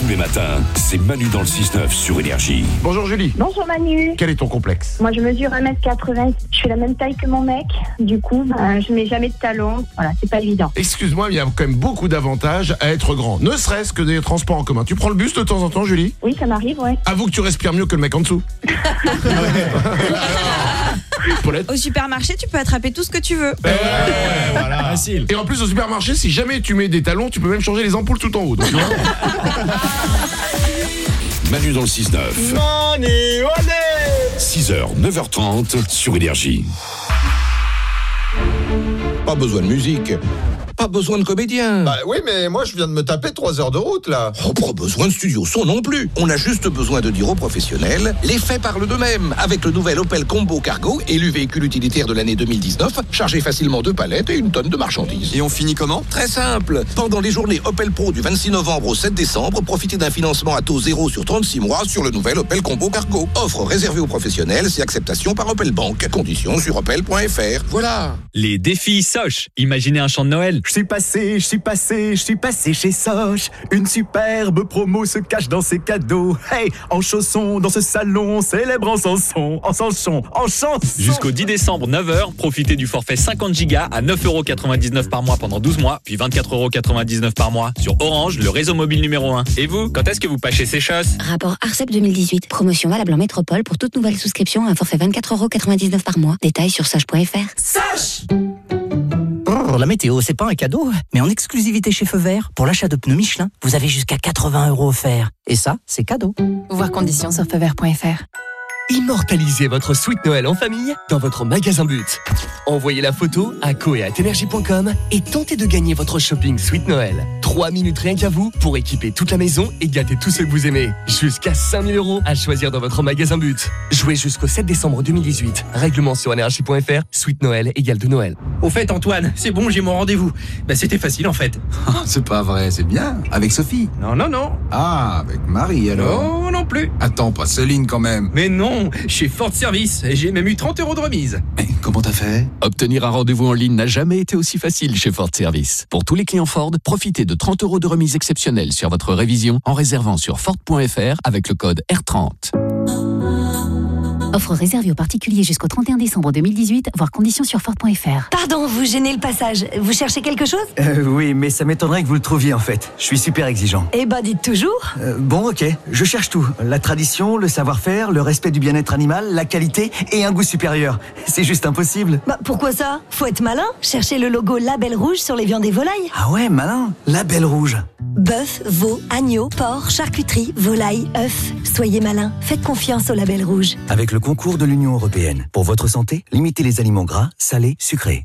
Tous les matins, c'est Manu dans le 6-9 sur Énergie. Bonjour Julie. Bonjour Manu. Quel est ton complexe? Moi je mesure 1m80, je suis la même taille que mon mec. Du coup, ben, je mets jamais de talons. Voilà, c'est pas évident. Excuse-moi, mais il y a quand même beaucoup d'avantages à être grand. Ne serait-ce que des transports en commun. Tu prends le bus de temps en temps, Julie? Oui, ça m'arrive, ouais. Avoue que tu respires mieux que le mec en dessous. [laughs] Au supermarché, tu peux attraper tout ce que tu veux. voilà. Facile. Et en plus, au supermarché, si jamais tu mets des talons, tu peux même changer les ampoules tout en haut. Donc, tu vois. [laughs] Manu dans le 6-9. Manu, allez 6h, 9h30 sur Énergie. Pas besoin de musique. Pas besoin de comédien. Bah oui, mais moi je viens de me taper 3 heures de route là. Oh, pas besoin de studio son non plus. On a juste besoin de dire aux professionnels, les faits parlent d'eux-mêmes. Avec le nouvel Opel Combo Cargo, élu véhicule utilitaire de l'année 2019, chargé facilement deux palettes et une tonne de marchandises. Et on finit comment? Très simple. Pendant les journées Opel Pro du 26 novembre au 7 décembre, profitez d'un financement à taux zéro sur 36 mois sur le nouvel Opel Combo Cargo. Offre réservée aux professionnels, c'est acceptation par Opel Bank. Conditions sur opel.fr. Voilà. Les défis Soch. Imaginez un chant de Noël. Je suis passé, je suis passé, je suis passé chez Soch. Une superbe promo se cache dans ses cadeaux. Hey, en chaussons dans ce salon, célèbre en chanson, en chanson, en chanson. Jusqu'au 10 décembre, 9h, profitez du forfait 50 Go à 9,99€ par mois pendant 12 mois, puis 24,99€ par mois sur Orange, le réseau mobile numéro 1. Et vous, quand est-ce que vous pâchez ces choses Rapport ARCEP 2018. Promotion valable en métropole pour toute nouvelle souscription à un forfait 24,99€ par mois. Détails sur sage.fr. Sache La météo, c'est pas un cadeau, mais en exclusivité chez Feu Vert, pour l'achat de pneus Michelin, vous avez jusqu'à 80 euros offerts. Et ça, c'est cadeau. Voir conditions sur feuvert.fr. Immortalisez votre suite Noël en famille dans votre magasin But. Envoyez la photo à coeatenergie.com et tentez de gagner votre shopping suite Noël. 3 minutes rien qu'à vous pour équiper toute la maison et gâter tous ceux que vous aimez. Jusqu'à 5000 euros à choisir dans votre magasin But. Jouez jusqu'au 7 décembre 2018. Règlement sur énergie.fr. Suite Noël égale de Noël. Au fait, Antoine, c'est bon, j'ai mon rendez-vous. Bah, c'était facile en fait. [laughs] C'est pas vrai, c'est bien. Avec Sophie Non, non, non. Ah, avec Marie alors Non, non plus. Attends, pas Céline quand même. Mais non, chez Ford Service, et j'ai même eu 30 euros de remise. Comment t'as fait? Obtenir un rendez-vous en ligne n'a jamais été aussi facile chez Ford Service. Pour tous les clients Ford, profitez de 30 euros de remise exceptionnelle sur votre révision en réservant sur Ford.fr avec le code R30. Offre réservée aux particuliers jusqu'au 31 décembre 2018, voir conditions sur Ford.fr. Pardon, vous gênez le passage. Vous cherchez quelque chose? Euh, oui, mais ça m'étonnerait que vous le trouviez en fait. Je suis super exigeant. Eh bah dites toujours. Euh, bon, ok, je cherche tout. La tradition, le savoir-faire, le respect du bien-être animal, la qualité et un goût supérieur. [laughs] C'est juste impossible. Bah pourquoi ça? Faut être malin. Cherchez le logo Label Rouge sur les viandes et volailles. Ah ouais, malin. La belle rouge. Bœuf, veau, agneau, porc, charcuterie, volaille, œufs. Soyez malin. Faites confiance au Label Rouge. Avec le concours de l'Union européenne. Pour votre santé, limitez les aliments gras, salés, sucrés.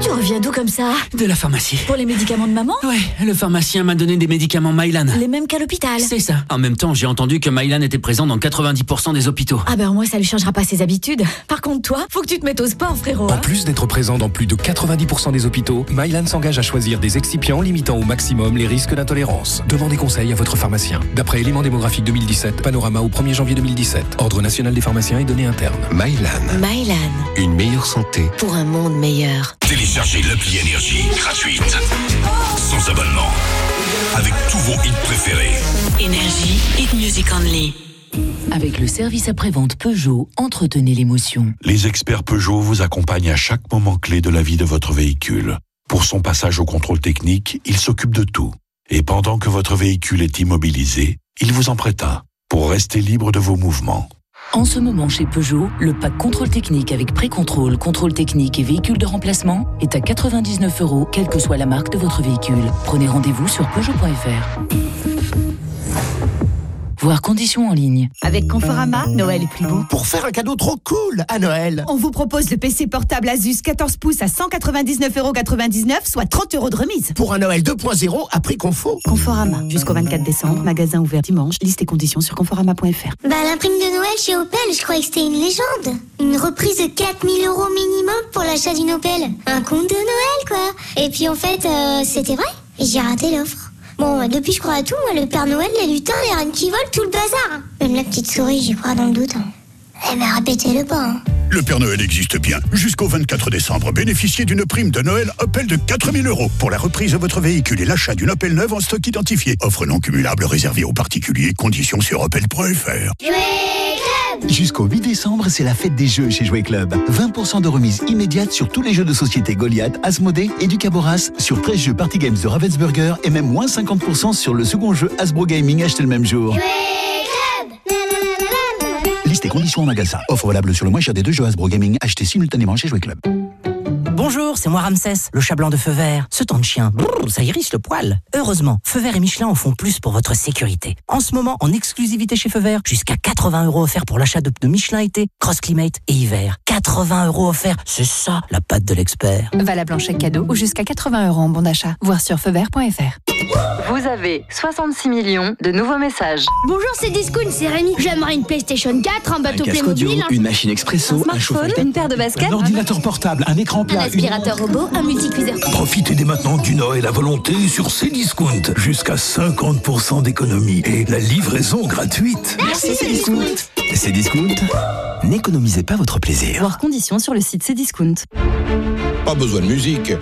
Tu reviens d'où comme ça De la pharmacie. Pour les médicaments de maman Ouais, le pharmacien m'a donné des médicaments Mylan. Les mêmes qu'à l'hôpital. C'est ça. En même temps, j'ai entendu que Mylan était présent dans 90% des hôpitaux. Ah ben moi ça lui changera pas ses habitudes. Par contre toi, faut que tu te mettes au sport frérot. En hein. plus d'être présent dans plus de 90% des hôpitaux, Mylan s'engage à choisir des excipients limitant au maximum les risques d'intolérance. Demandez conseil à votre pharmacien. D'après élément démographique 2017, panorama au 1er janvier 2017. Ordre national des pharmaciens et données internes. Mylan. Mylan. Une meilleure santé. Pour un monde meilleur. Téléchargez l'appli Énergie gratuite. Sans abonnement. Avec tous vos hits préférés. Énergie, hit music only. Avec le service après-vente Peugeot, entretenez l'émotion. Les experts Peugeot vous accompagnent à chaque moment clé de la vie de votre véhicule. Pour son passage au contrôle technique, ils s'occupent de tout. Et pendant que votre véhicule est immobilisé, ils vous en prêtent un pour rester libre de vos mouvements. En ce moment chez Peugeot, le pack contrôle technique avec pré-contrôle, contrôle technique et véhicule de remplacement est à 99 euros, quelle que soit la marque de votre véhicule. Prenez rendez-vous sur Peugeot.fr. Voir conditions en ligne. Avec Conforama, Noël est plus beau. Pour faire un cadeau trop cool à Noël. On vous propose le PC portable Asus 14 pouces à 199,99€, soit 30 euros de remise. Pour un Noël 2.0 à prix confo. Conforama, jusqu'au 24 décembre, magasin ouvert dimanche, liste et conditions sur conforama.fr. Bah, la prime de Noël chez Opel, je croyais que c'était une légende. Une reprise de 4000 euros minimum pour l'achat d'une Opel. Un compte de Noël, quoi. Et puis en fait, euh, c'était vrai. Et j'ai raté l'offre. Bon, bah, depuis je crois à tout, moi, le Père Noël, les lutins, les reines qui volent, tout le bazar. Même la petite souris, j'y crois dans le doute. hein. Eh ben, répétez-le pas. hein. Le Père Noël existe bien. Jusqu'au 24 décembre, bénéficiez d'une prime de Noël Opel de 4000 euros pour la reprise de votre véhicule et l'achat d'une Opel neuve en stock identifié. Offre non cumulable réservée aux particuliers. Conditions sur opel.fr. Jusqu'au 8 décembre, c'est la fête des jeux chez Jouet Club. 20% de remise immédiate sur tous les jeux de société Goliath, Asmodée et Ducaboras, sur 13 jeux Party Games de Ravensburger et même moins 50% sur le second jeu Hasbro Gaming acheté le même jour. Liste et conditions en magasin. Offre valable sur le moins cher des deux jeux Hasbro Gaming achetés simultanément chez Jouet Club. Bonjour, c'est moi Ramsès, le chat blanc de feu vert. Ce temps de chien, ça irrisse le poil. Heureusement, Feu vert et Michelin en font plus pour votre sécurité. En ce moment, en exclusivité chez Feu vert, jusqu'à 80 euros offerts pour l'achat de Michelin été, Cross Climate et hiver. 80 euros offerts, c'est ça la patte de l'expert. Valable en chèque cadeau ou jusqu'à 80 euros en bon d'achat. Voir sur feuvert.fr. Vous avez 66 millions de nouveaux messages. Bonjour, c'est Discount, c'est Rémi. J'aimerais une PlayStation 4, un bateau Playmobil, un, une machine expresso, un, chauffage, une paire de baskets, un ordinateur portable, un écran un plat, une... aspirateur robot, un multicuiseur. Profitez dès maintenant du Noël à volonté sur Cdiscount. Jusqu'à 50% d'économie et la livraison gratuite. Merci, Cdiscount. Cdiscount, n'économisez pas votre plaisir. Voir conditions sur le site Cdiscount. Pas besoin de musique.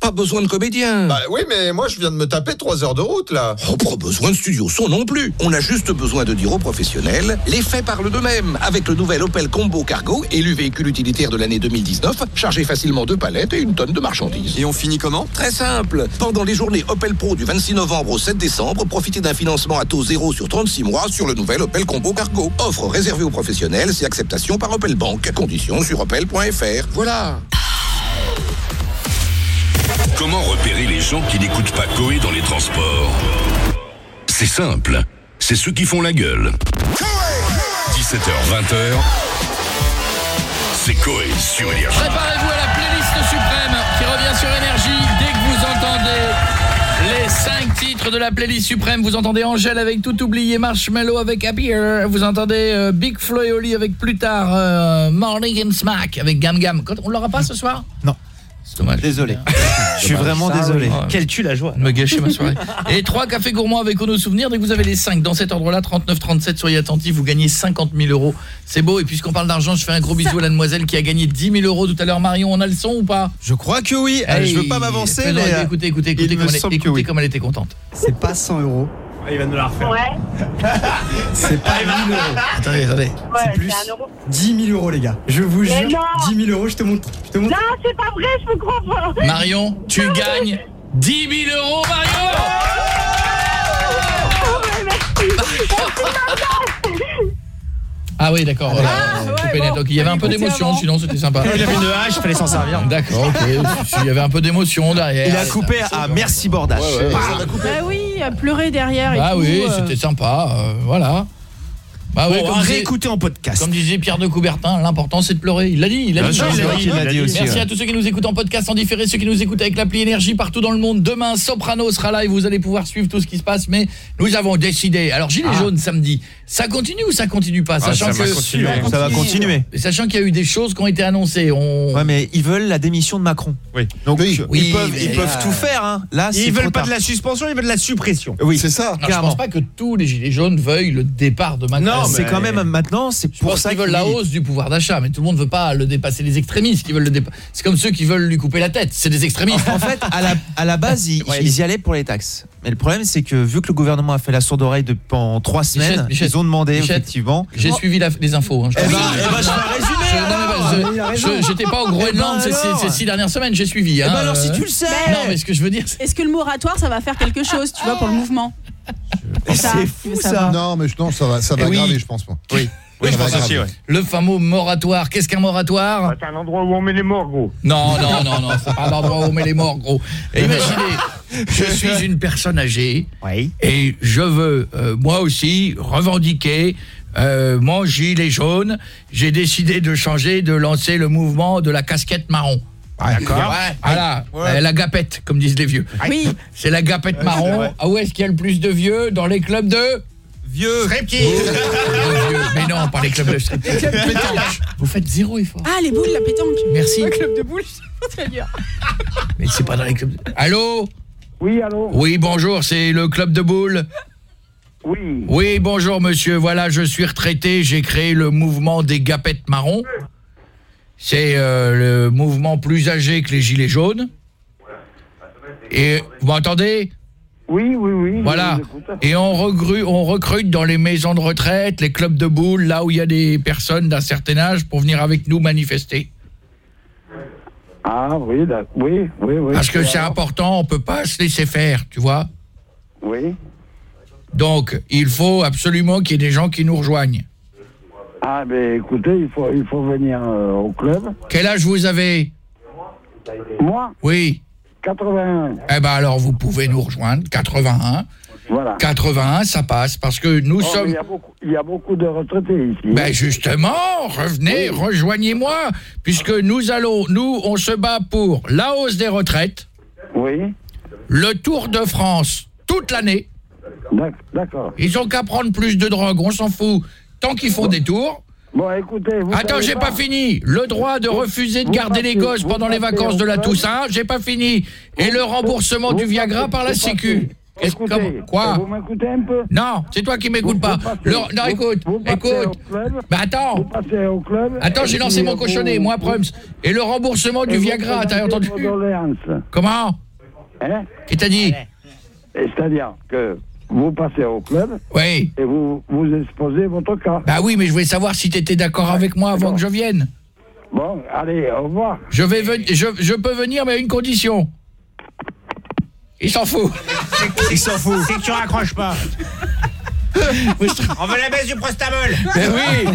Pas besoin de comédien. Bah oui, mais moi je viens de me taper 3 heures de route là. Oh, pas besoin de studio son non plus. On a juste besoin de dire aux professionnels, les faits parlent d'eux-mêmes. Avec le nouvel Opel Combo Cargo, élu véhicule utilitaire de l'année 2019, chargé facilement deux palettes et une tonne de marchandises. Et on finit comment? Très simple. Pendant les journées Opel Pro du 26 novembre au 7 décembre, profitez d'un financement à taux zéro sur 36 mois sur le nouvel Opel Combo Cargo. Offre réservée aux professionnels, c'est acceptation par Opel Bank. Conditions sur opel.fr. Voilà. Comment repérer les gens qui n'écoutent pas Coé dans les transports? C'est simple, c'est ceux qui font la gueule. 17h, 20h, c'est Coé sur Énergie. Préparez-vous à la playlist suprême qui revient sur Énergie dès que vous entendez les 5 titres de la playlist suprême. Vous entendez Angèle avec Tout oublié, Marshmallow avec Happier, vous entendez euh, Big Flo et Oli avec plus tard euh, Morning and Smack avec Gam Gam. Quand- On l'aura pas ce soir? Non. C'est dommage. Désolé. [laughs] Je suis vraiment Ça, désolé. oui. Quel tue la joie. me gâcher ma soirée. [laughs] Et trois cafés gourmands avec nos souvenirs. Dès que vous avez les 5 dans cet ordre-là, 39, 37, soyez attentifs, vous gagnez 50 000 euros. C'est beau. Et puisqu'on parle d'argent, je fais un gros bisou à la demoiselle qui a gagné 10 000 euros tout à l'heure. Marion, on a le son ou pas? Je crois que oui. Euh, je veux pas m'avancer, Écoutez, écoutez, écoutez, me comme elle, semble que écoutez oui. comme elle était contente. C'est pas 100 euros. Il va nous la refaire. Ouais, [laughs] C'est pas 1000 euros. Attendez, attendez. ouais, C'est plus c'est un euro. 10 000 euros, les gars. Je vous Mais jure, non 10 000 euros, je te montre. Je te montre. Non, c'est pas vrai, je me crois pas. Marion, tu gagnes 10 000 euros, Marion [laughs] Ah oui, d'accord. Ok, il y avait un peu d'émotion, sinon c'était sympa. Il avait une hache, fallait s'en servir. D'accord, ok. [laughs] Il y avait un peu d'émotion derrière. Il a coupé à merci Bordache. Bah oui, à pleurer derrière et Ah tout, oui, euh. c'était sympa, euh, voilà. Bah Bon, va réécouter en podcast. Comme disait Pierre de Coubertin, l'important c'est de pleurer. Il l'a dit, il l'a dit aussi, Merci ouais. à tous ceux qui nous écoutent en podcast, en différé, ceux qui nous écoutent avec l'appli Énergie partout dans le monde. Demain, Soprano sera là et vous allez pouvoir suivre tout ce qui se passe. Mais nous avons décidé. Alors, Gilets Ah. jaunes samedi, ça continue ou ça continue pas Ah, ça va que continuer. Ça va continuer. Sachant qu'il y a eu des choses qui ont été annoncées. On... Ouais, mais ils veulent la démission de Macron. Oui. Donc Oui. ils Oui, peuvent, ils tout faire. Hein. Là, ils veulent pas de la suspension, ils veulent de la suppression. Oui, c'est ça. Je pense pas que tous les Gilets jaunes veuillent le départ de Macron. C'est quand même maintenant, c'est pour ça qu'ils veulent la hausse du pouvoir d'achat, mais tout le monde veut pas le dépasser. Les extrémistes qui veulent le dépasser. C'est comme ceux qui veulent lui couper la tête. C'est des extrémistes. En fait, à la, à la base, ils, ils y allaient pour les taxes. Mais le problème, c'est que vu que le gouvernement a fait la sourde oreille depuis pendant trois semaines, ils ont demandé effectivement. J'ai suivi la- les infos. hein, je Eh ben, eh ben, je je- J'étais pas au Groenland Eh ben, ces, six dernières semaines, j'ai suivi. hein, ben, alors, si tu le sais. Non, mais ce que je veux dire, c'est- Est-ce que le moratoire, ça va faire quelque chose, tu vois, pour le mouvement? Ça, tu veux savoir. Non, mais je- non, ça va, ça va oui. aggraver, je pense, moi. Oui. Oui, je pense aussi, ouais. le fameux moratoire. Qu'est-ce qu'un moratoire C'est un endroit où on met les morts, gros. Non, non, non, non, c'est pas l'endroit où on met les morts, gros. Imaginez, je [laughs] suis une personne âgée et je veux, euh, moi aussi, revendiquer euh, mon gilet jaune. J'ai décidé de changer, de lancer le mouvement de la casquette marron. D'accord Ouais. Voilà, Ouais. euh, la gapette, comme disent les vieux. Oui. C'est la gapette marron. Ah, où est-ce qu'il y a le plus de vieux? Dans les clubs de Vieux. Striptease. De vieux. Mais non, pas les clubs de striptease. De pétanque. Vous faites zéro effort. Ah, les boules, la pétanque. Merci. Le club de boules, [laughs] c'est dur. Mais c'est pas dans les clubs. Allô? Oui, allô? Oui, bonjour, c'est le club de boules. Oui. Oui, bonjour monsieur. Voilà, je suis retraité, j'ai créé le mouvement des gapettes marrons. C'est euh, le mouvement plus âgé que les gilets jaunes. Et vous m'entendez? Oui, oui, oui. Voilà. Et on recrute, on recrute dans les maisons de retraite, les clubs de boules, là où il y a des personnes d'un certain âge pour venir avec nous manifester. Ah, oui, oui, oui, oui. Parce que c'est important, on peut pas se laisser faire, tu vois. Oui. Donc, il faut absolument qu'il y ait des gens qui nous rejoignent. Ah, ben écoutez, il faut, il faut venir euh, au club. Quel âge vous avez? Moi, Oui. 81. Eh ben alors vous pouvez nous rejoindre 81. Voilà. 81, ça passe parce que nous Oh, sommes Il y, a beaucoup- il y a beaucoup de retraités ici. Ben justement, revenez, rejoignez-moi puisque nous allons nous on se bat pour la hausse des retraites. Oui. Le Tour de France toute l'année. D'ac- D'accord. Ils ont qu'à prendre plus de drogue, on s'en fout. Tant qu'ils font des tours. Bon, écoutez, vous Attends, j'ai pas fini. Le droit de refuser de garder les gosses pendant les vacances de la. Toussaint, j'ai pas fini. Et le remboursement du Viagra par la Sécu. Qu'est-ce- Quoi Vous m'écoutez un peu Non, c'est toi qui m'écoutes pas. passez- Le- non, écoute, vous écoute. club, Bah attends. Vous passez au club. Attends, j'ai lancé mon cochonnet, moi, Prums. Et le remboursement du Viagra, t'as entendu. Comment Hein Qui t'a dit C'est-à-dire que vous passez au club Oui. et vous, vous exposez votre cas. Bah oui, mais je voulais savoir si t'étais d'accord avec moi avant que je vienne. Bon, allez, au revoir. Je vais venir, je, je peux venir, mais à une condition. Il s'en fout. Il s'en fout. C'est que tu raccroches pas. [laughs] On veut la baisse du prostamol. Mais oui.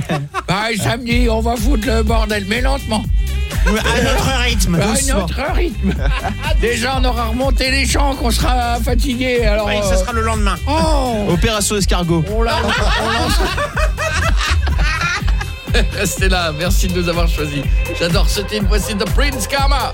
Bah, samedi, on va foutre le bordel, mais lentement. À notre rythme. À doucement. notre rythme. [laughs] Déjà, on aura remonté les champs, qu'on sera fatigué. Alors, Oui, euh, ce sera le lendemain. Oh Opération escargot. On l'a- on lance. [laughs] Restez là, merci de nous avoir choisis. J'adore ce team, voici The Prince Karma.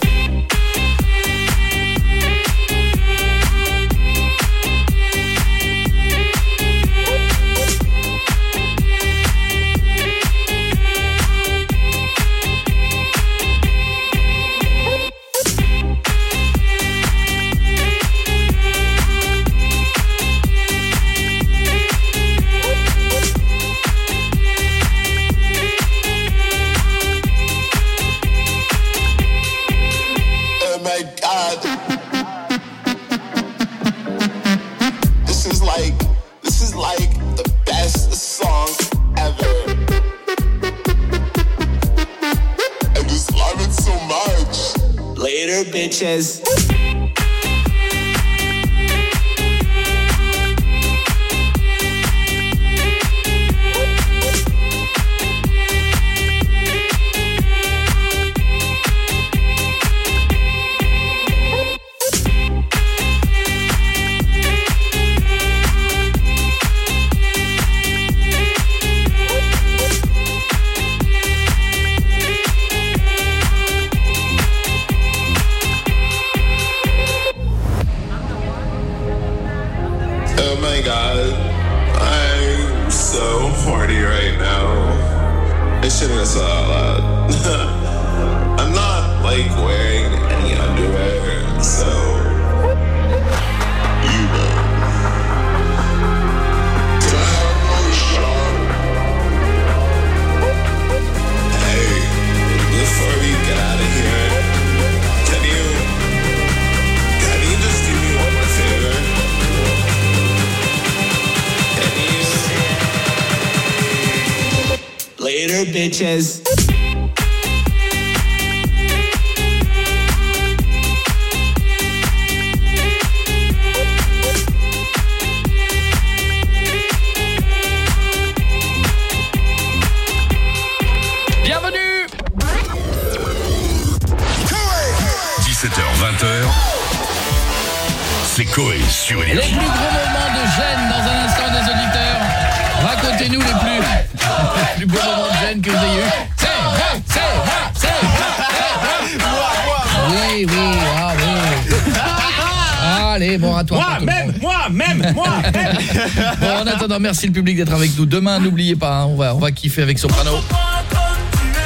Merci le public d'être avec nous. Demain, n'oubliez pas, hein, on va on va kiffer avec Soprano.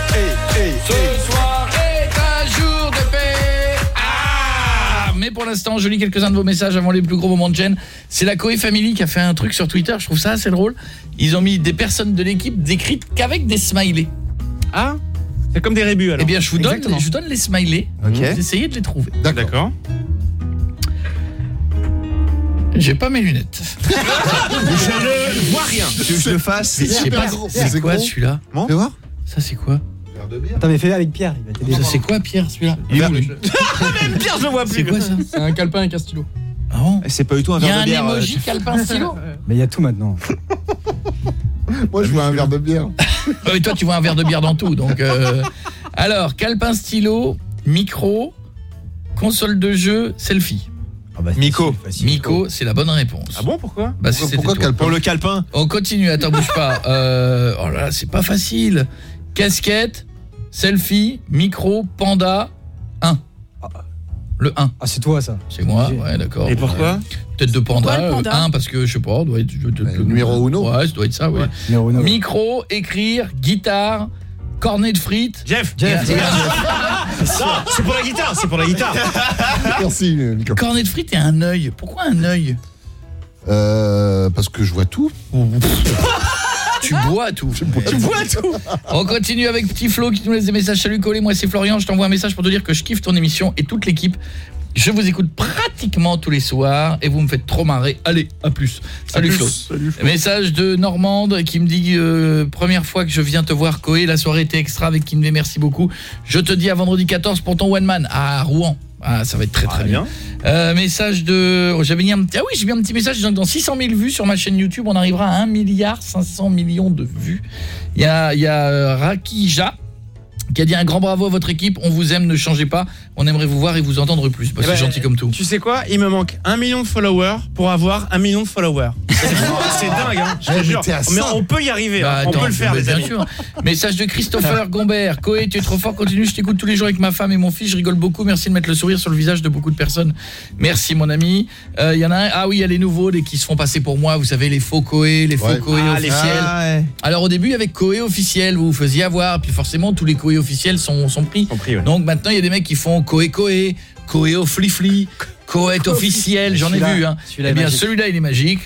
Ce soir est un jour de paix. Ah Mais pour l'instant, je lis quelques-uns de vos messages avant les plus gros moments de gêne. C'est la Coé Family qui a fait un truc sur Twitter, je trouve ça assez drôle. Ils ont mis des personnes de l'équipe décrites qu'avec des smileys. Ah C'est comme des rébus alors. Eh bien, je vous donne, Exactement. je vous donne les smileys. Ok. Vous essayez de les trouver. D'accord. J'ai pas mes lunettes. Je ne vois rien. Tu veux que je le fasse Je sais pas, c'est quoi celui-là Fais voir. Ça c'est quoi Attends, mais fais avec Pierre. Il va t'aider. Ça c'est quoi Pierre celui-là Il est où lui [laughs] Même Pierre, je le vois plus. C'est quoi ça C'est un calepin avec un stylo. Ah bon C'est pas du tout un Il y a verre un de bière. euh, emoji calepin stylo [laughs] Mais il y a tout maintenant. [laughs] Moi, je vois un verre de bière. Et toi tu vois un verre de bière dans tout donc euh, alors calepin stylo, micro, console de jeu, selfie. Miko. Miko, c'est la bonne réponse. Ah bon, pourquoi Bah, Pourquoi Pour le calepin. On continue, attends, bouge pas. [laughs] Euh, oh là là, c'est pas facile. Casquette, selfie, micro, panda, 1. Le 1. Ah, c'est toi ça. C'est moi, ouais, d'accord. Et pourquoi Peut-être de panda, Pourquoi le panda 1 parce que je sais pas, doit être de- de- de- numéro uno. Ouais, ça doit être ça. Numéro uno. Micro, écrire, guitare, cornet de frites. Jeff Jeff, Non, [laughs] c'est pour la guitare, c'est pour la guitare. [laughs] Merci, Nico. cornet de frites et un œil. Pourquoi un œil Euh, parce que je vois tout. [laughs] Tu bois tout. Tu bois tout. On continue avec Petit Flo qui nous laisse des messages. Salut Collet, moi c'est Florian. Je t'envoie un message pour te dire que je kiffe ton émission et toute l'équipe. Je vous écoute pratiquement tous les soirs et vous me faites trop marrer. Allez, à plus. Salut. Flo. Message de Normande qui me dit euh, première fois que je viens te voir Coé, la soirée était extra avec Kinvé, merci beaucoup. Je te dis à vendredi 14 pour ton one man à Rouen. Ah, ça va être très très Ah, bien. bien. Euh, message de oh, j'avais mis un petit ah oui, j'ai mis un petit message disant que dans 600 000 vues sur ma chaîne YouTube, on arrivera à 1 milliard 500 millions de vues. Il y a il y a euh, Rakija qui a dit un grand bravo à votre équipe, on vous aime, ne changez pas, on aimerait vous voir et vous entendre plus. Bah, Eh c'est ben, gentil comme tout. Tu sais quoi Il me manque un million de followers pour avoir un million de followers. C'est [laughs] dingue, hein, je te Eh, jure. Mais on peut y arriver, Bah, hein, on attends, peut le faire, les bien amis. sûr. Message de Christopher [laughs] Gombert. Coé, tu es trop fort, continue, je t'écoute tous les jours avec ma femme et mon fils, je rigole beaucoup, merci de mettre le sourire sur le visage de beaucoup de personnes. Merci mon ami. Euh, Il y en a un, ah oui, il y a les nouveaux, les qui se font passer pour moi, vous savez, les faux Coé, les faux Ouais. Coé Ah, les officiels. Ah, ouais. Alors au début, avec Coé officiel, vous vous faisiez avoir, puis forcément, tous les Coé officiels sont, sont pris. Compris, ouais. Donc maintenant, il y a des mecs qui font Coé Coé, Coé au flifli, Coé officiel, j'en ai vu. Hein. Eh bien, celui-là, il est magique.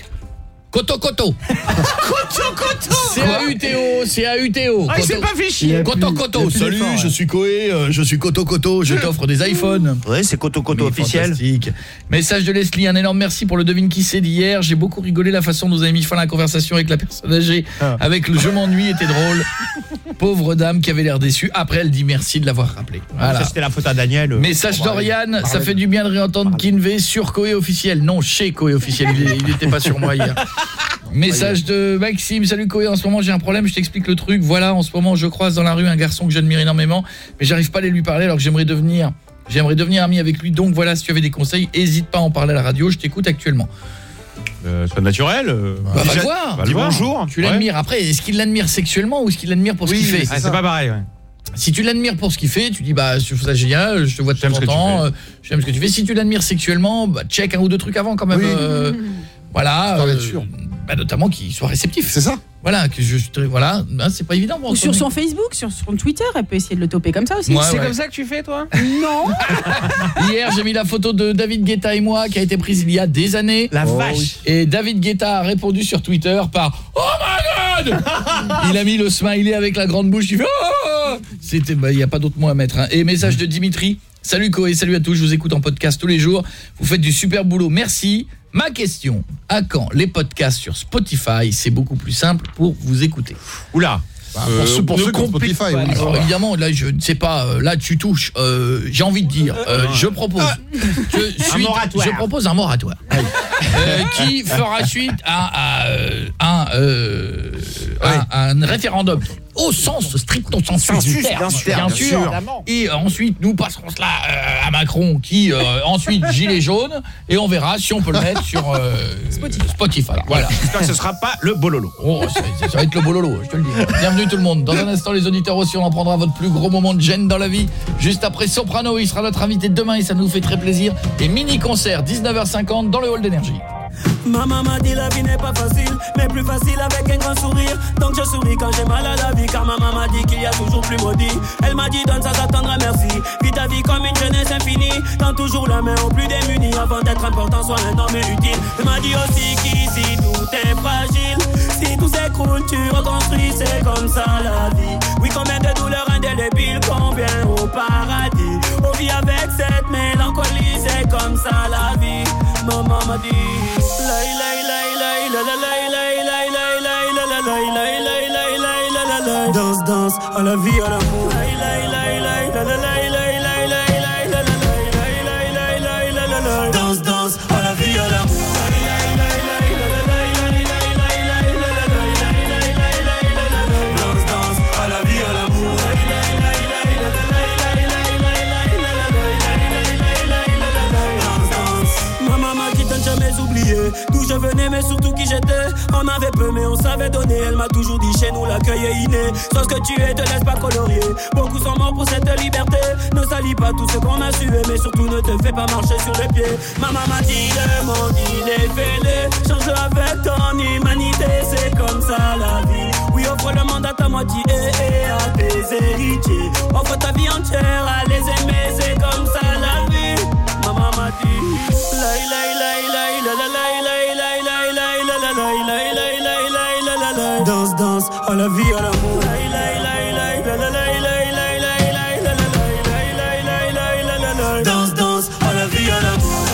Coto Coto. Coto, coto C'est UTO, c'est à UTO. Ah, il s'est pas fait chier. Coto Coto, salut, je suis Coé, euh, je suis Coto Coto, je t'offre des iPhones. Ouais, c'est Coto Coto Oui, officiel. fantastique. Message de Leslie, un énorme merci pour le devine qui c'est d'hier. J'ai beaucoup rigolé la façon dont vous avez mis fin à la conversation avec la personne âgée. Avec le je m'ennuie était drôle. [laughs] Pauvre dame qui avait l'air déçue. Après, elle dit merci de l'avoir rappelé. Voilà. Ça, c'était la faute à Daniel. Message Bon, bah, d'Oriane, ça fait du bien de réentendre Kinvé sur Coé officiel. Non, chez Coé officiel, il n'était pas sur moi hier. Message de Maxime, salut Coé, en ce moment j'ai un problème, je t'explique le truc. Voilà, en ce moment je croise dans la rue un garçon que j'admire énormément, mais j'arrive pas à aller lui parler alors que j'aimerais devenir j'aimerais devenir ami avec lui. Donc voilà, si tu avais des conseils, hésite pas à en parler à la radio, je t'écoute actuellement. Euh, c'est pas naturel. euh, Bah, le voir. Dis bonjour. Tu Ouais. l'admires après, est-ce qu'il l'admire sexuellement ou est-ce qu'il l'admire pour ce qu'il fait? Ah, c'est pas pareil, ouais. Si tu l'admires pour ce qu'il fait, tu dis bah je trouve ça génial, je te vois de temps J'aime ce en que tu temps, euh, j'aime ce que tu fais. Si tu l'admires sexuellement, bah check un ou deux trucs avant quand même. Oui. euh, voilà. Euh, sûr. bah, notamment qu'il soit réceptif. C'est ça Voilà, que je je- voilà, bah, c'est pas évident Ou sur son. Facebook, sur son Twitter, elle peut essayer de le toper comme ça aussi. Ouais, C'est ouais. comme ça que tu fais, toi? Non [laughs] Hier, j'ai mis la photo de David Guetta et moi qui a été prise il y a des années. La vache. Et David Guetta a répondu sur Twitter par Oh my god [laughs] Il a mis le smiley avec la grande bouche, il fait Oh C'était bah il y a pas d'autre mot à mettre hein. Et message de Dimitri. Salut Koé, salut à tous, je vous écoute en podcast tous les jours. Vous faites du super boulot. Merci. Ma question, à quand les podcasts sur Spotify C'est beaucoup plus simple pour vous écouter? Oula. Bah, Euh, pour ceux, pour ne ceux qui ont complique Spotify, pas, oui. ça Alors, évidemment, là, je ne sais pas, euh, là, tu touches. euh, J'ai envie de dire, euh, je propose, je, Un je propose un moratoire euh, qui fera suite à, à, euh, un, euh, un, un référendum au sens du Sensus, terme, bien sûr, bien sûr. Et euh, ensuite, nous passerons cela euh, à Macron, qui euh, ensuite [laughs] gilet jaune, et on verra si on peut le mettre sur euh, Spotify. Voilà. Voilà. J'espère que ce sera pas le bololo. Oh, ça, ça- ça va être le bololo, je te le dis. Bienvenue tout le monde. Dans un instant, les auditeurs aussi, on en prendra votre plus gros moment de gêne dans la vie. Juste après Soprano, il sera notre invité demain et ça nous fait très plaisir. Et mini-concert, 19h50 dans le hall d'énergie. Maman m'a dit la vie n'est pas facile, mais plus facile avec un grand sourire. Donc je souris quand j'ai mal à la vie, car maman m'a dit qu'il y a toujours plus maudit. Elle m'a dit donne ça, t'attendra merci. Vis ta vie comme une jeunesse infinie. Tends toujours la main aux plus démunis avant d'être important, sois un homme utile. Elle m'a dit aussi qu'ici tout est fragile. Si tout s'écroule, tu reconstruis, c'est comme ça la vie. Oui, combien de douleurs indélébiles, combien au paradis. On vit avec cette mélancolie, c'est comme ça la vie ma maman dit Danse, danse à la vie, à l'amour. D'où je venais mais surtout qui j'étais On avait peu mais on savait donner Elle m'a toujours dit chez nous l'accueil est inné ce que tu es te laisse pas colorier Beaucoup sont morts pour cette liberté Ne salis pas tout ce qu'on a sué Mais surtout ne te fais pas marcher sur les pieds Maman m'a dit le monde il est fêlé Change avec ton humanité C'est comme ça la vie Oui offre le monde à ta moitié et à tes héritiers Offre ta vie entière à les aimer C'est comme ça la vie Maman m'a dit la la la vie, à l'amour. Danse, à la vie, à l'amour.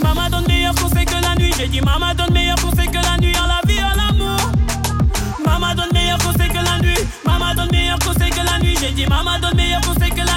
Maman donne meilleur conseil que la nuit. Maman la J'ai dit maman donne meilleur conseil que la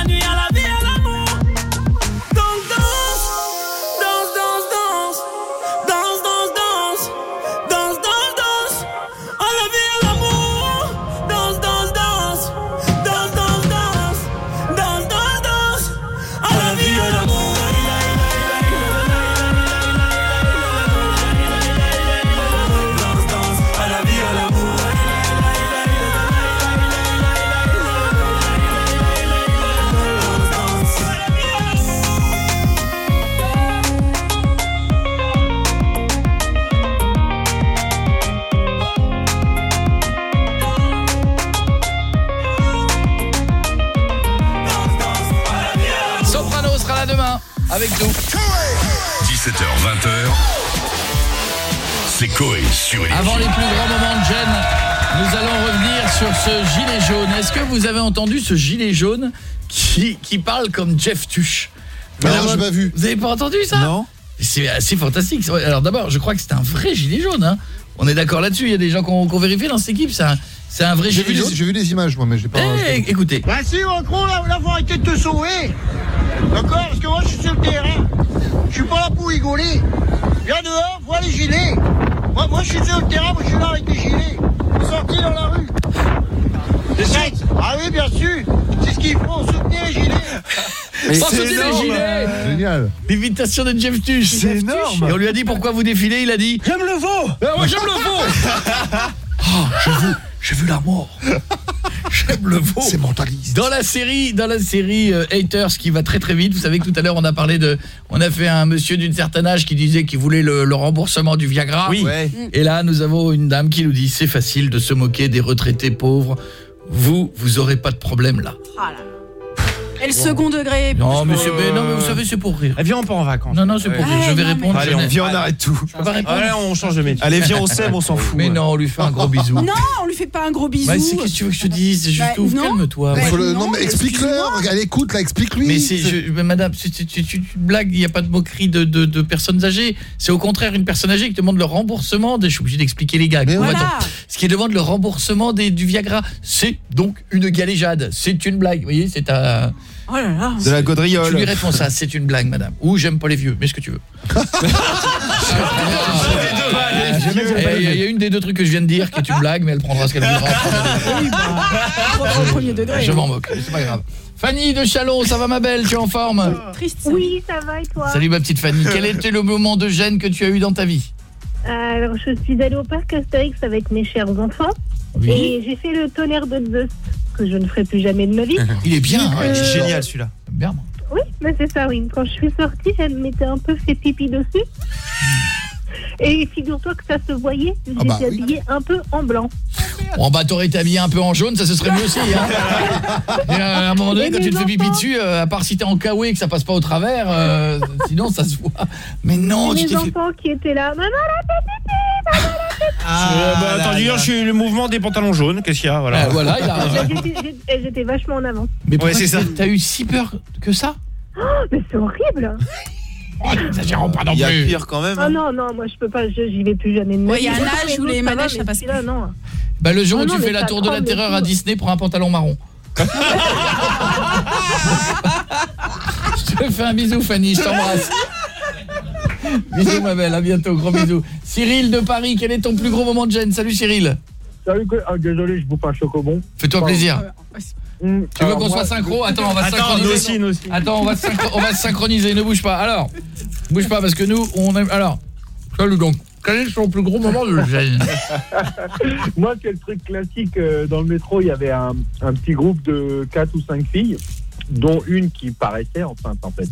avec nous. 17h, 20h. C'est Coé sur Énergie. Avant les plus grands moments de gêne, nous allons revenir sur ce gilet jaune. Est-ce que vous avez entendu ce gilet jaune qui, qui parle comme Jeff Tuch Non, Madame- j'ai pas vu. Vous avez pas entendu ça? Non. C'est assez fantastique. Alors d'abord, je crois que c'est un vrai gilet jaune. hein. On est d'accord là-dessus. Il y a des gens qu'on qu'on vérifie dans cette équipe. C'est un, c'est un vrai J'ai gilet vu, jaune. les- j'ai vu les images, moi, mais j'ai pas. Eh, écoutez. Bah si Macron là, là faut arrêter de te sauver. D'accord Parce que moi je suis sur le terrain. Je suis pas là pour rigoler. Viens dehors, vois les gilets. Moi, moi je suis sur le terrain, moi je suis là avec des gilets. Sortis dans la rue. C'est ça. Ah oui bien sûr. C'est ce qu'il faut, soutenir les gilets. [laughs] Sans sauter les gilets. Génial. L'imitation de Jeff Tuch. C'est énorme. Et on lui a dit pourquoi vous défilez, il a dit J'aime le veau. Ah, moi j'aime le veau. Oh, j'ai vu, j'ai vu la mort. [laughs] J'aime le veau. C'est mentaliste. Dans la série, dans la série euh, Haters qui va très très vite, vous savez que tout à l'heure on a parlé de on a fait un monsieur d'une certain âge qui disait qu'il voulait le, le remboursement du Viagra. Oui. Ouais. Et là, nous avons une dame qui nous dit c'est facile de se moquer des retraités pauvres. Vous, vous aurez pas de problème là. Et le second degré. Non, mais, c'est- mais non, mais vous savez, c'est pour rire. Eh, Viens, on part en vacances. Non, non, c'est pour Ouais. rire. Je vais répondre. Allez, je on n'ai- Viens, on arrête tout. Je peux pas répondre. Allez, on change de métier. Allez, viens, on s'aime, on s'en fout. Mais non, on lui fait un gros bisou. Non, on lui fait pas un gros bisou. Bah, c'est qu'est-ce que tu veux que je te dise? C'est juste Bah, non. calme-toi. Bah, Moi, Faut le- non, mais explique-leur. Elle écoute, là, explique-lui. Mais c'est je- mais madame, c'est c'est- c'est une blague, il n'y a pas de moquerie de, de, de personnes âgées. C'est au contraire une personne âgée qui demande le remboursement des je suis obligé d'expliquer les. Mais voilà. va-t-on Ce qui demande le remboursement des du Viagra, c'est donc une galéjade, c'est une blague. Vous voyez, c'est un Oh là là. De la tu gaudriole. lui réponds ça, c'est une blague madame. Ou j'aime pas les vieux, mais ce que tu veux. [laughs] Eh, Il y, a- il y a une des deux trucs que je viens de dire qui est une blague, mais elle prendra ce qu'elle voudra. [laughs] Oui, bah. Je m'en moque, c'est pas grave. Fanny de Chalon, ça va ma belle, tu es en forme Triste. Oui, ça va et toi Salut ma petite Fanny, quel était le moment de gêne que tu as eu dans ta vie Alors, je suis allée au parc Astérix avec mes chers enfants et j'ai fait le tonnerre de Zeus, que je ne ferai plus jamais de ma vie. [laughs] Il est bien, Euh, C'est génial celui-là. Bien. Oui, mais c'est ça, oui. Quand je suis sortie, elle m'était un peu fait pipi dessus. Et figure-toi que ça se voyait, j'étais Ah bah oui. habillée un peu en blanc. Bon bah t'aurais été habillé un peu en jaune, ça ce serait mieux aussi hein. [laughs] Et, euh, à un moment donné Et quand les tu te fais pipi dessus, euh, à part si t'es en kawaii et que ça passe pas au travers, euh, [laughs] sinon ça se voit. Mais non, Et tu fait... enfants qui étaient là, maman la petite Euh, bah, là attends, dis là. donc, je suis le mouvement des pantalons jaunes. Qu'est-ce qu'il y a Voilà. Ah, voilà, il a raison. J'étais- vachement en avance. Mais pourquoi Ouais, c'est ça. t'as- T'as eu si peur que ça? Oh, mais c'est horrible [laughs] Oh, n'exagérons pas non Il y a plus. pire quand même. Ah non, non, moi je peux pas, je- j'y vais plus jamais de ma Ouais, il y a un âge où les manèges, mais ça passe celui-là, non. Bah le jour où non, tu fais la tour de la terreur à Disney pour un pantalon marron. [laughs] je te fais un bisou Fanny, je t'embrasse. bisous ma belle, à bientôt, gros bisous. Cyril de Paris, quel est ton plus gros moment de gêne? Salut Cyril. Salut, que- ah, désolé, je bouffe un chocobon. Fais-toi plaisir. Hum, Tu veux qu'on soit synchro? Attends, on va se Attends, nous synchroniser. aussi, nous aussi. Attends, on va, on va se synchroniser, ne bouge pas. Alors, bouge pas parce que nous, on aime... Alors, salut donc. Quel est ton plus gros moment de gêne [laughs] Moi, c'est le truc classique. euh, Dans le métro, il y avait un, un petit groupe de 4 ou 5 filles, dont une qui paraissait enceinte, en fait.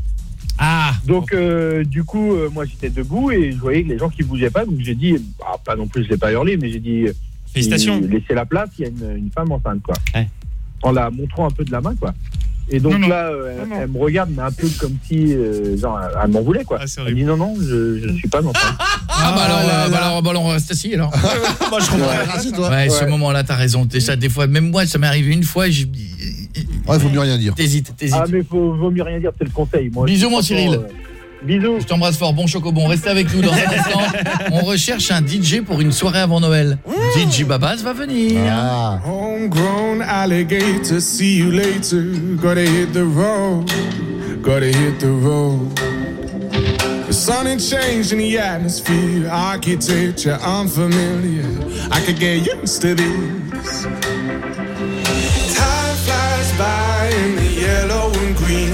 Ah Donc, euh, du coup, euh, moi, j'étais debout et je voyais que les gens qui bougeaient pas. Donc, j'ai dit, bah, pas non plus, je l'ai pas hurlé, mais j'ai dit, euh, Félicitations. laissez la place, il y a une, une femme enceinte, quoi. Ouais. En la montrant un peu de la main, quoi. Et donc Non, là, euh, elle, elle me regarde, mais un peu comme si, euh, genre, elle m'en voulait, quoi. Ah, elle horrible. dit, non, non, je, je suis pas enceinte. [laughs] Ah, bah alors, là euh, bah là. alors, bah alors, on reste assis alors. [laughs] Moi, je comprends. Ouais, rassis-toi. Ouais, ce moment-là, t'as raison. Déjà, des fois, même moi, ça m'est arrivé une fois je Ouais, faut mieux rien dire. T'hésites, t'hésites. Ah, mais faut, vaut mieux rien dire, c'est le conseil. Moi, Bisous, mon Cyril. euh, bisous. Je t'embrasse fort, bon chocobon. Restez avec nous dans un [laughs] instant. On recherche un DJ pour une soirée avant Noël. DJ Babas va venir. Ah. Homegrown alligator, see you later. Gotta hit the road, gotta hit the road. The sun ain't changing the atmosphere, architecture unfamiliar. I could get used to this.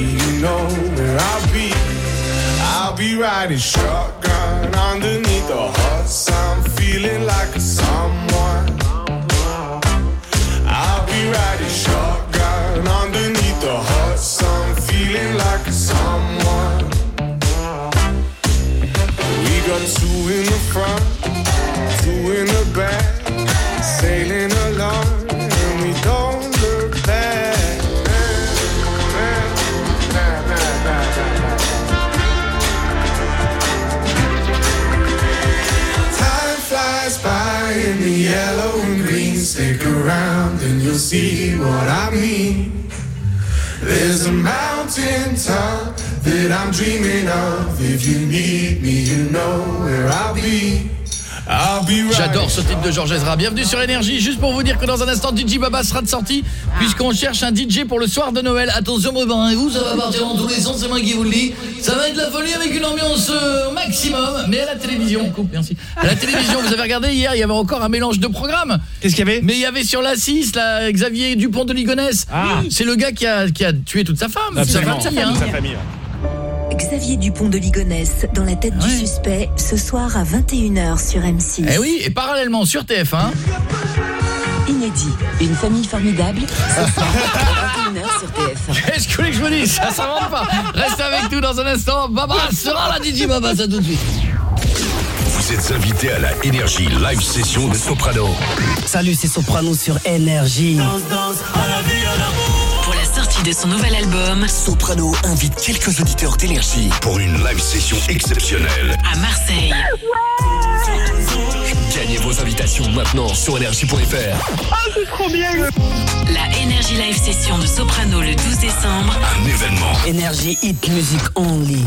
you know where I'll be. I'll be riding shotgun underneath the hot sun, feeling like a someone. I'll be riding shotgun underneath the hot sun, feeling like a someone. We got two in the front, around and you'll see what I mean. There's a mountain top that I'm dreaming of. If you need me, you know where I'll be. Right. J'adore ce titre de Georges Ezra. Bienvenue sur Énergie. Juste pour vous dire que dans un instant, DJ Baba sera de sortie, puisqu'on cherche un DJ pour le soir de Noël. Attention, préparez-vous, ça va partir dans tous les sens, c'est moi qui vous le dis. Ça va être la folie avec une ambiance euh, au maximum, mais à la télévision. Coupe, merci. À la télévision, vous avez regardé hier, il y avait encore un mélange de programmes. Qu'est-ce qu'il y avait? Mais il y avait sur la 6, là, Xavier Dupont de Ligonnès. Ah. C'est le gars qui a, qui a tué toute sa femme. Absolument. Sa famille, hein. Sa famille. Xavier Dupont de Ligonnès, dans la tête du suspect, ce soir à 21h sur M6. Eh oui, et parallèlement sur TF1. Inédit, une famille formidable, ce soir à 21h sur TF1. [laughs] Qu'est-ce que vous voulez que je vous dise? Ça s'invente pas? Reste avec nous dans un instant. Baba sera la DJ Baba, ça tout de suite. Vous êtes invité à la Énergie Live Session de Soprano. Salut, c'est Soprano sur Énergie. Pour la sortie de son nouvel album Soprano invite quelques auditeurs d'énergie pour une live session exceptionnelle. à Marseille. Gagnez vos invitations maintenant sur énergie.fr. Ah, c'est trop bien La Energy Live Session de Soprano le 12 décembre. Un événement. Énergie Hit Music Only.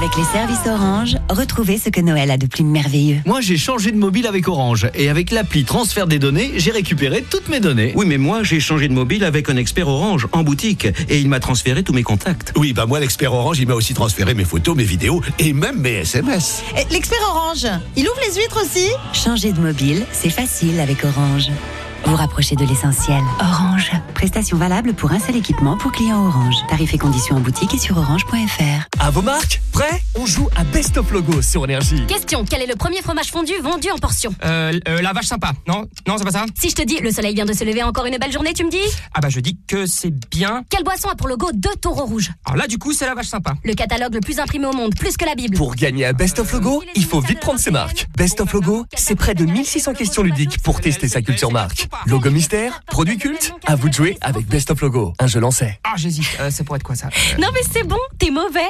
Avec les services Orange, retrouvez ce que Noël a de plus merveilleux. Moi, j'ai changé de mobile avec Orange et avec l'appli transfert des données, j'ai récupéré toutes mes données. Oui, mais moi, j'ai changé de mobile avec un expert Orange en boutique et il m'a transféré tous mes contacts. Oui, bah moi, l'expert Orange, il m'a aussi transféré mes photos, mes vidéos et même mes SMS. Et L'expert orange, il ouvre les huîtres aussi? Changer de mobile, c'est facile avec Orange. Vous rapprochez de l'essentiel. Orange. Prestation valable pour un seul équipement pour clients Orange. Tarifs et conditions en boutique et sur orange.fr. À vos marques, prêt On joue à Best of Logo sur Énergie. Question, quel est le premier fromage fondu vendu en portion? Euh, euh, la vache sympa. Non, non, c'est pas ça? Si je te dis le soleil vient de se lever, encore une belle journée, tu me dis? Ah bah je dis que c'est bien. Quelle boisson a pour logo deux taureaux rouges? Alors là du coup c'est la vache sympa. Le catalogue le plus imprimé au monde, plus que la Bible. Pour gagner à Best of Logo, il faut vite prendre ses marques. Best of Logo, c'est près de 1600 questions ludiques pour tester sa culture marque. Logo mystère, produit culte, à vous de jouer avec Best of Logo. Un jeu lancé. Ah j'hésite. Euh, ça pourrait être quoi ça? Euh, Non mais c'est bon, t'es mauvais.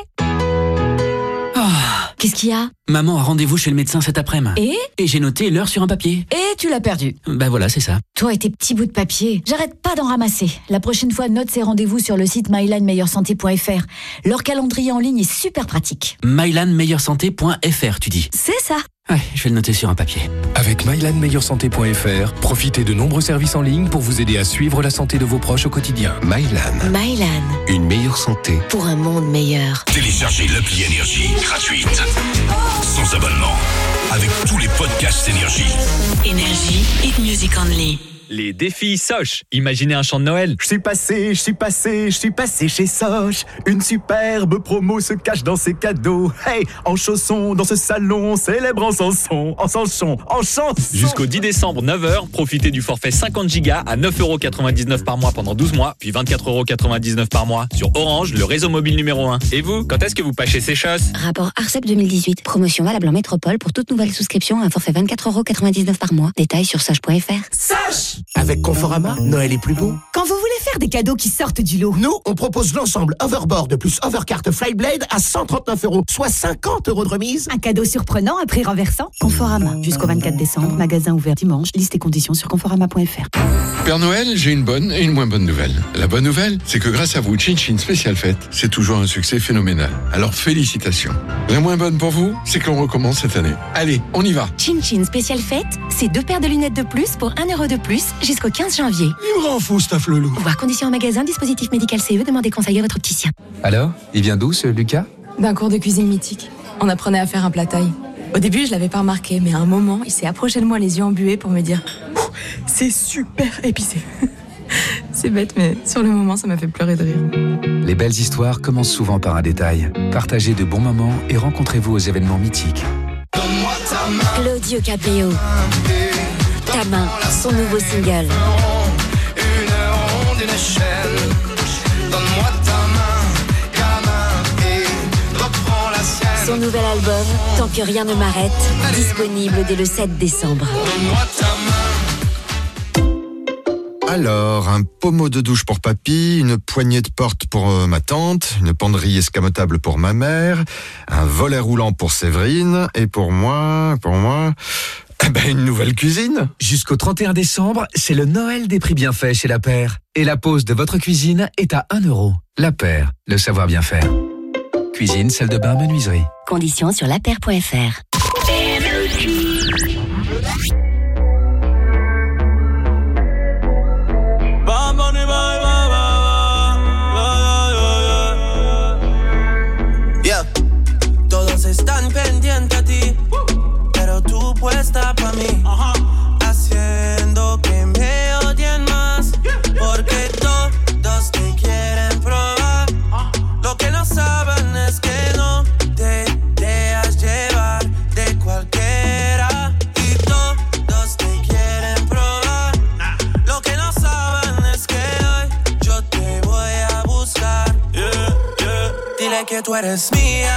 Qu'est-ce qu'il y a? Maman a rendez-vous chez le médecin cet après-midi. Et? Et j'ai noté l'heure sur un papier. Et tu l'as perdu. Ben voilà, c'est ça. Toi et tes petits bouts de papier, j'arrête pas d'en ramasser. La prochaine fois, note ces rendez-vous sur le site mylinemeilleursanté.fr. Leur calendrier en ligne est super pratique. mylandmeilleursanté.fr, tu dis. C'est ça. Ouais, je vais le noter sur un papier. Avec mylanmeilleursanté.fr, profitez de nombreux services en ligne pour vous aider à suivre la santé de vos proches au quotidien. Mylan, Mylan, une meilleure santé. pour un monde meilleur. Téléchargez l'appli Énergie gratuite. Sans abonnement. Avec tous les podcasts Énergie. Énergie, hit music only. Les défis Soch. Imaginez un chant de Noël. Je suis passé, je suis passé, je suis passé chez Soch. Une superbe promo se cache dans ses cadeaux. Hey, en chaussons, dans ce salon, célèbre en chanson, en chanson, en chanson. Jusqu'au 10 décembre, 9h, profitez du forfait 50 Go à 9,99€ par mois pendant 12 mois, puis 24,99€ par mois sur Orange, le réseau mobile numéro 1. Et vous, quand est-ce que vous pâchez ces choses Rapport ARCEP 2018. Promotion valable en métropole pour toute nouvelle souscription à un forfait 24,99€ par mois. Détails sur soch.fr. Soch Avec Conforama, Noël est plus beau. Quand vous voulez faire des cadeaux qui sortent du lot. Nous, on propose l'ensemble Overboard plus Overcart Flyblade à 139 euros, soit 50 euros de remise. Un cadeau surprenant à prix renversant. Conforama. Jusqu'au 24 décembre. Magasin ouvert dimanche. Liste et conditions sur conforama.fr. Père Noël, j'ai une bonne et une moins bonne nouvelle. La bonne nouvelle, c'est que grâce à vous, Chin Chin Spécial Fête, c'est toujours un succès phénoménal. Alors félicitations. La moins bonne pour vous, c'est qu'on recommence cette année. Allez, on y va. Chin Chin spécial fête, c'est deux paires de lunettes de plus pour 1 euro de plus jusqu'au 15 janvier. Il me rend fou, Staff Lelou. Voir conditions en magasin, dispositif médical CE, demandez conseil à votre opticien. Alors, il vient d'où ce Lucas? D'un cours de cuisine mythique. On apprenait à faire un plat taille. Au début, je l'avais pas remarqué, mais à un moment, il s'est approché de moi les yeux embués pour me dire C'est super épicé. [laughs] C'est bête, mais sur le moment, ça m'a fait pleurer de rire. Les belles histoires commencent souvent par un détail. Partagez de bons moments et rencontrez-vous aux événements mythiques. Claudio Capéo. Ta main, son nouveau single. Une ronde, une chaîne. Donne-moi ta main, gamin, et reprends la sienne. Son nouvel album, Tant que rien ne m'arrête, disponible dès le 7 décembre. Donne-moi ta main. Alors, un pommeau de douche pour papy, une poignée de porte pour euh, ma tante, une penderie escamotable pour ma mère, un volet roulant pour Séverine, et pour moi, pour moi, Eh ben, une nouvelle cuisine. Jusqu'au 31 décembre, c'est le Noël des prix bien faits chez La Paire. Et la pause de votre cuisine est à 1 euro. La Paire, le savoir bien faire. Cuisine, salle de bain, menuiserie. Conditions sur lapaire.fr. tú eres mía,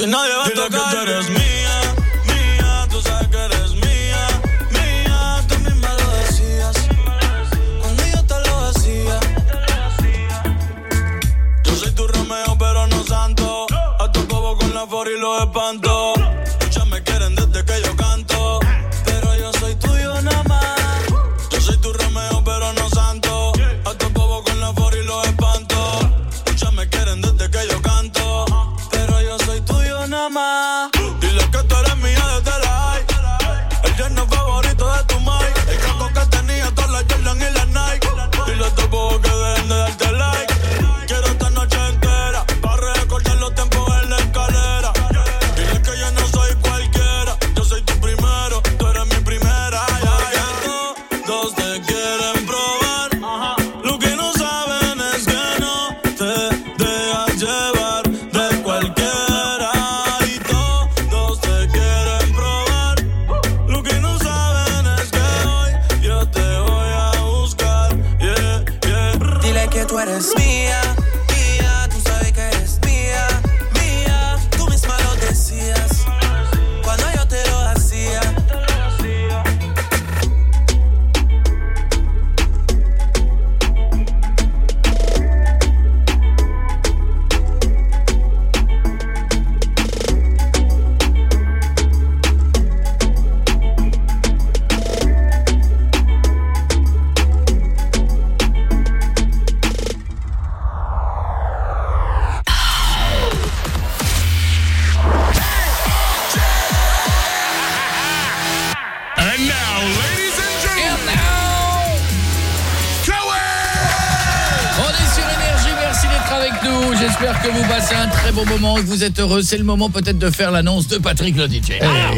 Ti nadie va a tocar. que tú eres mía, mía, tú sabes que eres mía, mía, tú misma lo decías. Cuando yo te lo hacía. Yo soy tu Romeo, pero no santo. A tu bobo con la for y los espanto. Heureux. C'est le moment peut-être de faire l'annonce de Patrick le DJ. Alors,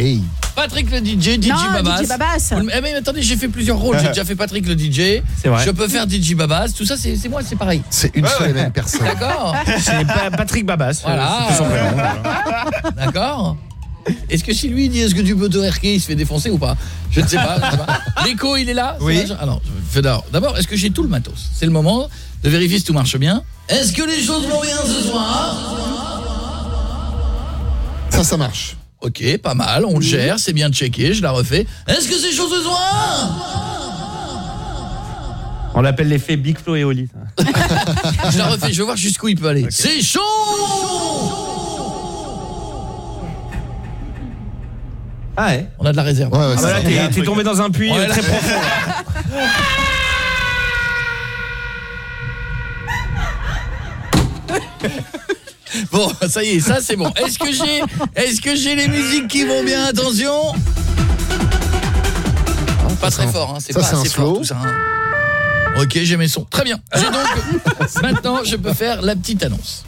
Patrick le DJ, DJ Non, Babas. DJ Babas. Eh mais attendez, j'ai fait plusieurs rôles. J'ai déjà fait Patrick le DJ. C'est vrai. Je peux faire DJ Babas. Tout ça, c'est moi, c'est pareil. C'est une seule et même personne. D'accord. [laughs] C'est Patrick Babas. Voilà. son prénom. [laughs] D'accord Est-ce que si lui dit est-ce que tu peux te RK, il se fait défoncer ou pas? Je ne sais pas. pas. [laughs] L'écho, il est là? Oui. Alors. D'abord, est-ce que j'ai tout le matos? C'est le moment de vérifier si tout marche bien. Est-ce que les choses vont bien ce soir? Ça, ça marche. Ok, pas mal, on le gère, c'est bien checké, je la refais. Est-ce que c'est chaud ce soir On l'appelle l'effet Big Flo et Oli. ça. [laughs] Je la refais, je veux voir jusqu'où il peut aller. C'est chaud Ah ouais On a de la réserve. Ouais, ouais, Ah bah là, t'es t'es tombé dans un puits euh, très [laughs] profond. Bon, ça y est, ça c'est bon. Est-ce que j'ai est-ce que j'ai les musiques qui vont bien? Attention. Pas très fort hein, c'est pas assez fort tout ça. hein. OK, j'ai mes sons. Très bien. J'ai donc [laughs] maintenant je peux faire la petite annonce.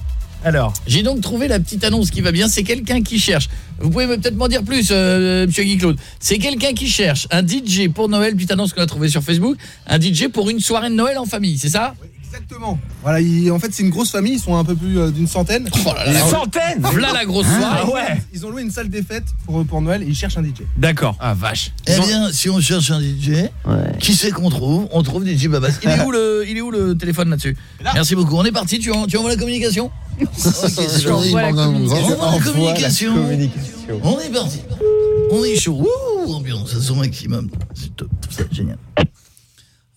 Alors, J'ai donc trouvé la petite annonce qui va bien, c'est quelqu'un qui cherche. Vous pouvez me- peut-être m'en dire plus euh, monsieur Guy Claude. C'est quelqu'un qui cherche un DJ pour Noël, petite annonce qu'on a trouvée sur Facebook, un DJ pour une soirée de Noël en famille, c'est ça? Exactement. Voilà, ils- en fait, c'est une grosse famille, ils sont un peu plus euh, d'une centaine. Oh là là, Et- centaine Voilà la grosse soirée. Ah ouais. Ils ont loué une salle des fêtes pour, pour Noël et ils cherchent un DJ. D'accord. Ah vache. Eh bien, si on cherche un DJ, qui c'est qu'on trouve? On trouve DJ Babas. Il est où le, il est où le téléphone là-dessus? Merci beaucoup. On est parti. Tu, en- tu envoies la communication? [laughs] Ok, c'est parti. Envoie la communication. La. On est parti. On est chaud. Ouh, ambiance à son maximum. C'est top, tout ça, génial.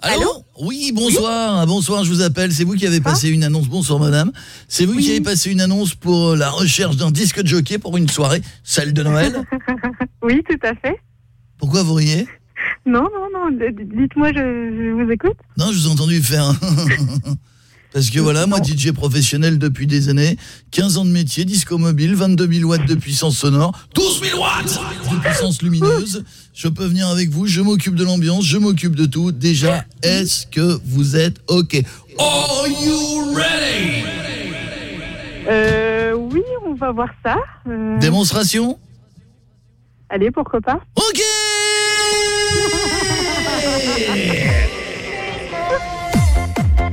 Allô, Oui, bonsoir. Bonsoir, je vous appelle. C'est vous qui avez passé une annonce. Bonsoir, madame. C'est vous qui avez passé une annonce pour la recherche d'un disque de jockey pour une soirée, celle de Noël. [laughs] Oui, tout à fait. Pourquoi vous riez? Non, non, non, dites-moi, je, je vous écoute. Non, je vous ai entendu faire. [laughs] Parce que voilà, moi DJ professionnel depuis des années, 15 ans de métier, disco mobile, 22 000 watts de puissance sonore, 12 000 watts de puissance lumineuse. [laughs] Je peux venir avec vous, je m'occupe de l'ambiance, je m'occupe de tout. Déjà, est-ce que vous êtes OK? Are you ready? Euh, oui, on va voir ça. Euh, Démonstration? Allez, pourquoi pas. OK! [laughs]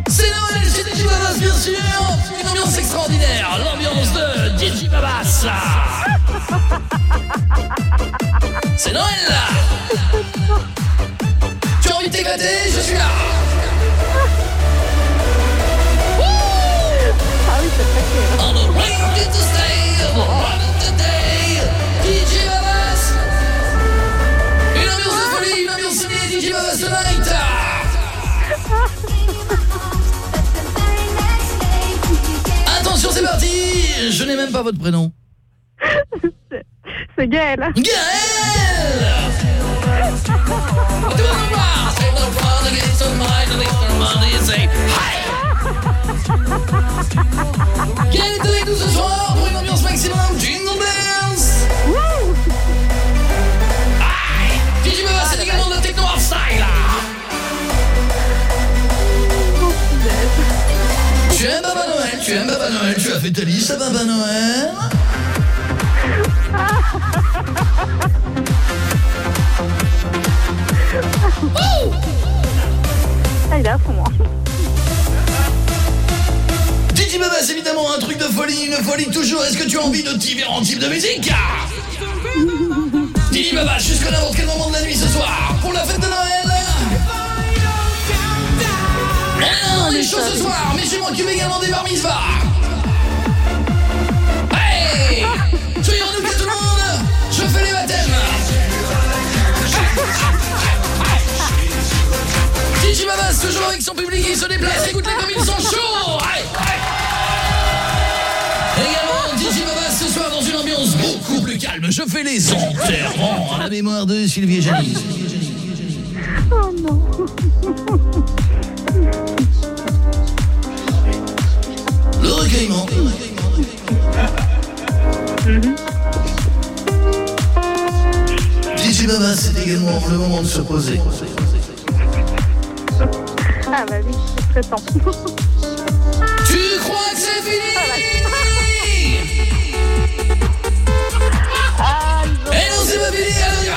C'est Noël chez DJ Babas, bien sûr. Une ambiance extraordinaire, l'ambiance de DJ Babas [laughs] C'est Noël là. Tu as envie de t'éclater Je suis là. Ah oui, c'est. On a ready to stay, on ready today DJ Babas. Une ambiance de folie, une ambiance ciné, DJ Babas tonight Attention, c'est parti. Je n'ai même pas votre prénom. C'est Gaël. Gaël Gaël est avec nous ce soir pour une Jingle Bells Baba, c'est hardstyle Tu aimes Papa Noël, tu aimes Papa Noël, tu as fait ta liste à Noël Ah, il est à fond, moi. DJ Babas, évidemment, un truc de folie, une folie toujours. Est-ce que tu as envie de différents types de musique DJ Babas, jusqu'à n'importe quel moment de la nuit ce soir, pour la fête de Noël. Eh on est chaud ce soir, mais je m'occupe également des bar mitzvahs. Babas, toujours avec son public, il se déplace, écoute-les comme ils sont chauds. Également, DJ Babas ce soir dans une ambiance beaucoup plus calme. Je fais les enterrements à la mémoire de Sylvie et Janice. Oh non. Le recueillement. DJ Babas, c'est également le moment de se poser. Ah bah oui, c'est très temps. Tu crois que c'est fini Eh non, c'est pas fini, allez, on y va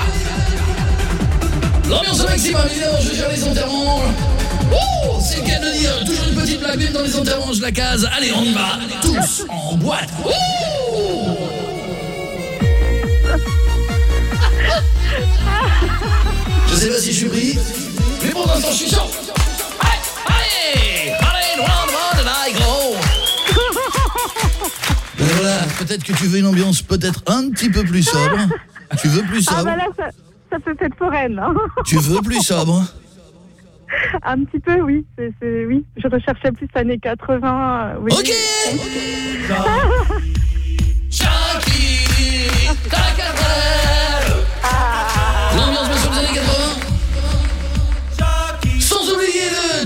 L'ambiance au maximum, évidemment, je gère les enterrements. C'est le cas de dire, toujours une petite blague même dans les enterrements, je la case. Allez, on y va, tous en boîte. Je sais pas si je suis pris, mais pour l'instant, je suis chaud. Voilà, peut-être que tu veux une ambiance peut-être un petit peu plus sobre. Tu veux plus Ah sobre bah là, ça, ça peut être foraine. Hein. Tu veux plus sobre [laughs] Un petit peu, oui. c'est c'est- oui. Je recherchais plus années 80. euh, Oui. Ok. L'ambiance sûr des années 80 Sans oublier le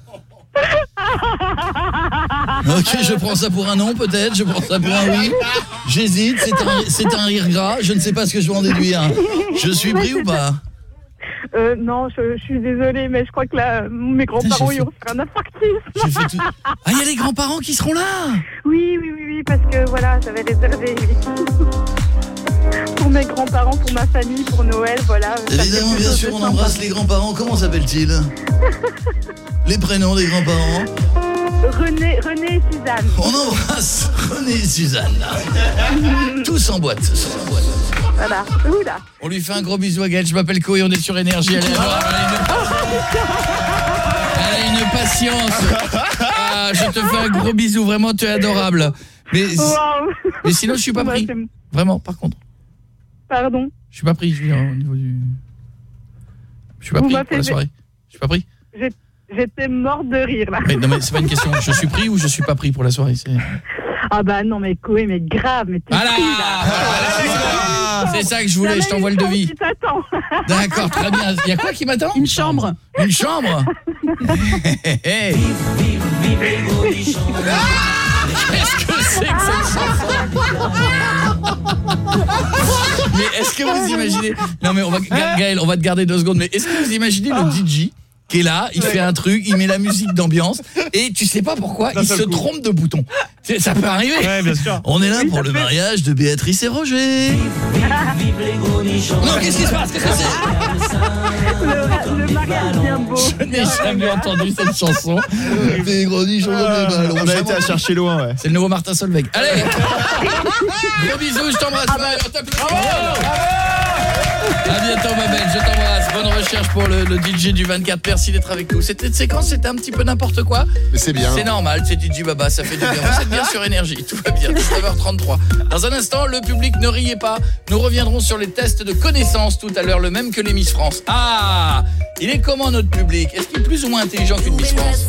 [laughs] Ok, je prends ça pour un non peut-être, je prends ça pour un oui. J'hésite, c'est un, un rire gras, je ne sais pas ce que je vais en déduire. Je suis pris ou pas? Euh, non, je, je suis désolée, mais je crois que là, mes grands-parents, ils vont faire un infarctus. Ah, il y a les grands-parents qui seront là? Oui, oui, oui, oui, parce que voilà, j'avais réservé oui. Pour mes grands-parents, pour ma famille, pour Noël, voilà. Évidemment, bien sûr, on embrasse les grands-parents. Comment s'appellent-ils? [laughs] Les prénoms des grands-parents? René, René et Suzanne. On embrasse René et Suzanne. [laughs] Tous en boîte. tous en boîte. Voilà, oula. On lui fait un gros bisou à Gaël. Je m'appelle Koé, on est sur Énergie. Elle, est adorable, elle a une, elle a une patience. Ah, je te fais un gros bisou. Vraiment, tu es adorable. Mais, mais sinon, je suis pas pris. Vraiment, par contre. Pardon. Je suis pas pris, je veux dire, au niveau du... Je suis pas Vous pris pour la soirée. Je suis pas pris. J'étais morte de rire, là. Mais non, mais c'est pas une question. Je suis pris ou je suis pas pris pour la soirée Ah bah non, mais Koé, mais grave, mais t'es Voilà. pris, là. C'est ça que je voulais, je t'envoie le devis. [laughs] D'accord, très bien. Il y a quoi qui m'attend? Une chambre. Une chambre [laughs] Hey, hey. [laughs] Qu'est-ce que c'est que cette chanson Mais est-ce que vous imaginez Non mais on va Ga- Gaël, on va te garder deux secondes mais est-ce que vous imaginez le DJ qui est là, il fait un truc, il met la musique d'ambiance et tu sais pas pourquoi, il se trompe de bouton. Ça peut arriver. Ouais, bien sûr. On est là pour le mariage de Béatrice et Roger. Non, qu'est-ce qui se passe? Qu'est-ce que c'est? Je n'ai jamais entendu cette chanson. Des gros nichons dans des ballons. On a été à chercher loin, ouais. C'est le nouveau Martin Solveig. Allez [laughs] Gros bisous, je t'embrasse. Bye, À bientôt ma belle, je t'embrasse. Bonne recherche pour le, le DJ du 24. Merci d'être avec nous. Cette séquence, c'était un petit peu n'importe quoi. Mais c'est bien. C'est normal, c'est DJ Baba, ça fait du bien. Vous êtes bien sur énergie, tout va bien. 19h33. Dans un instant, le public ne riez pas. Nous reviendrons sur les tests de connaissances tout à l'heure, le même que les Miss France. Ah Il est comment notre public? Est-ce qu'il est plus ou moins intelligent qu'une Miss France?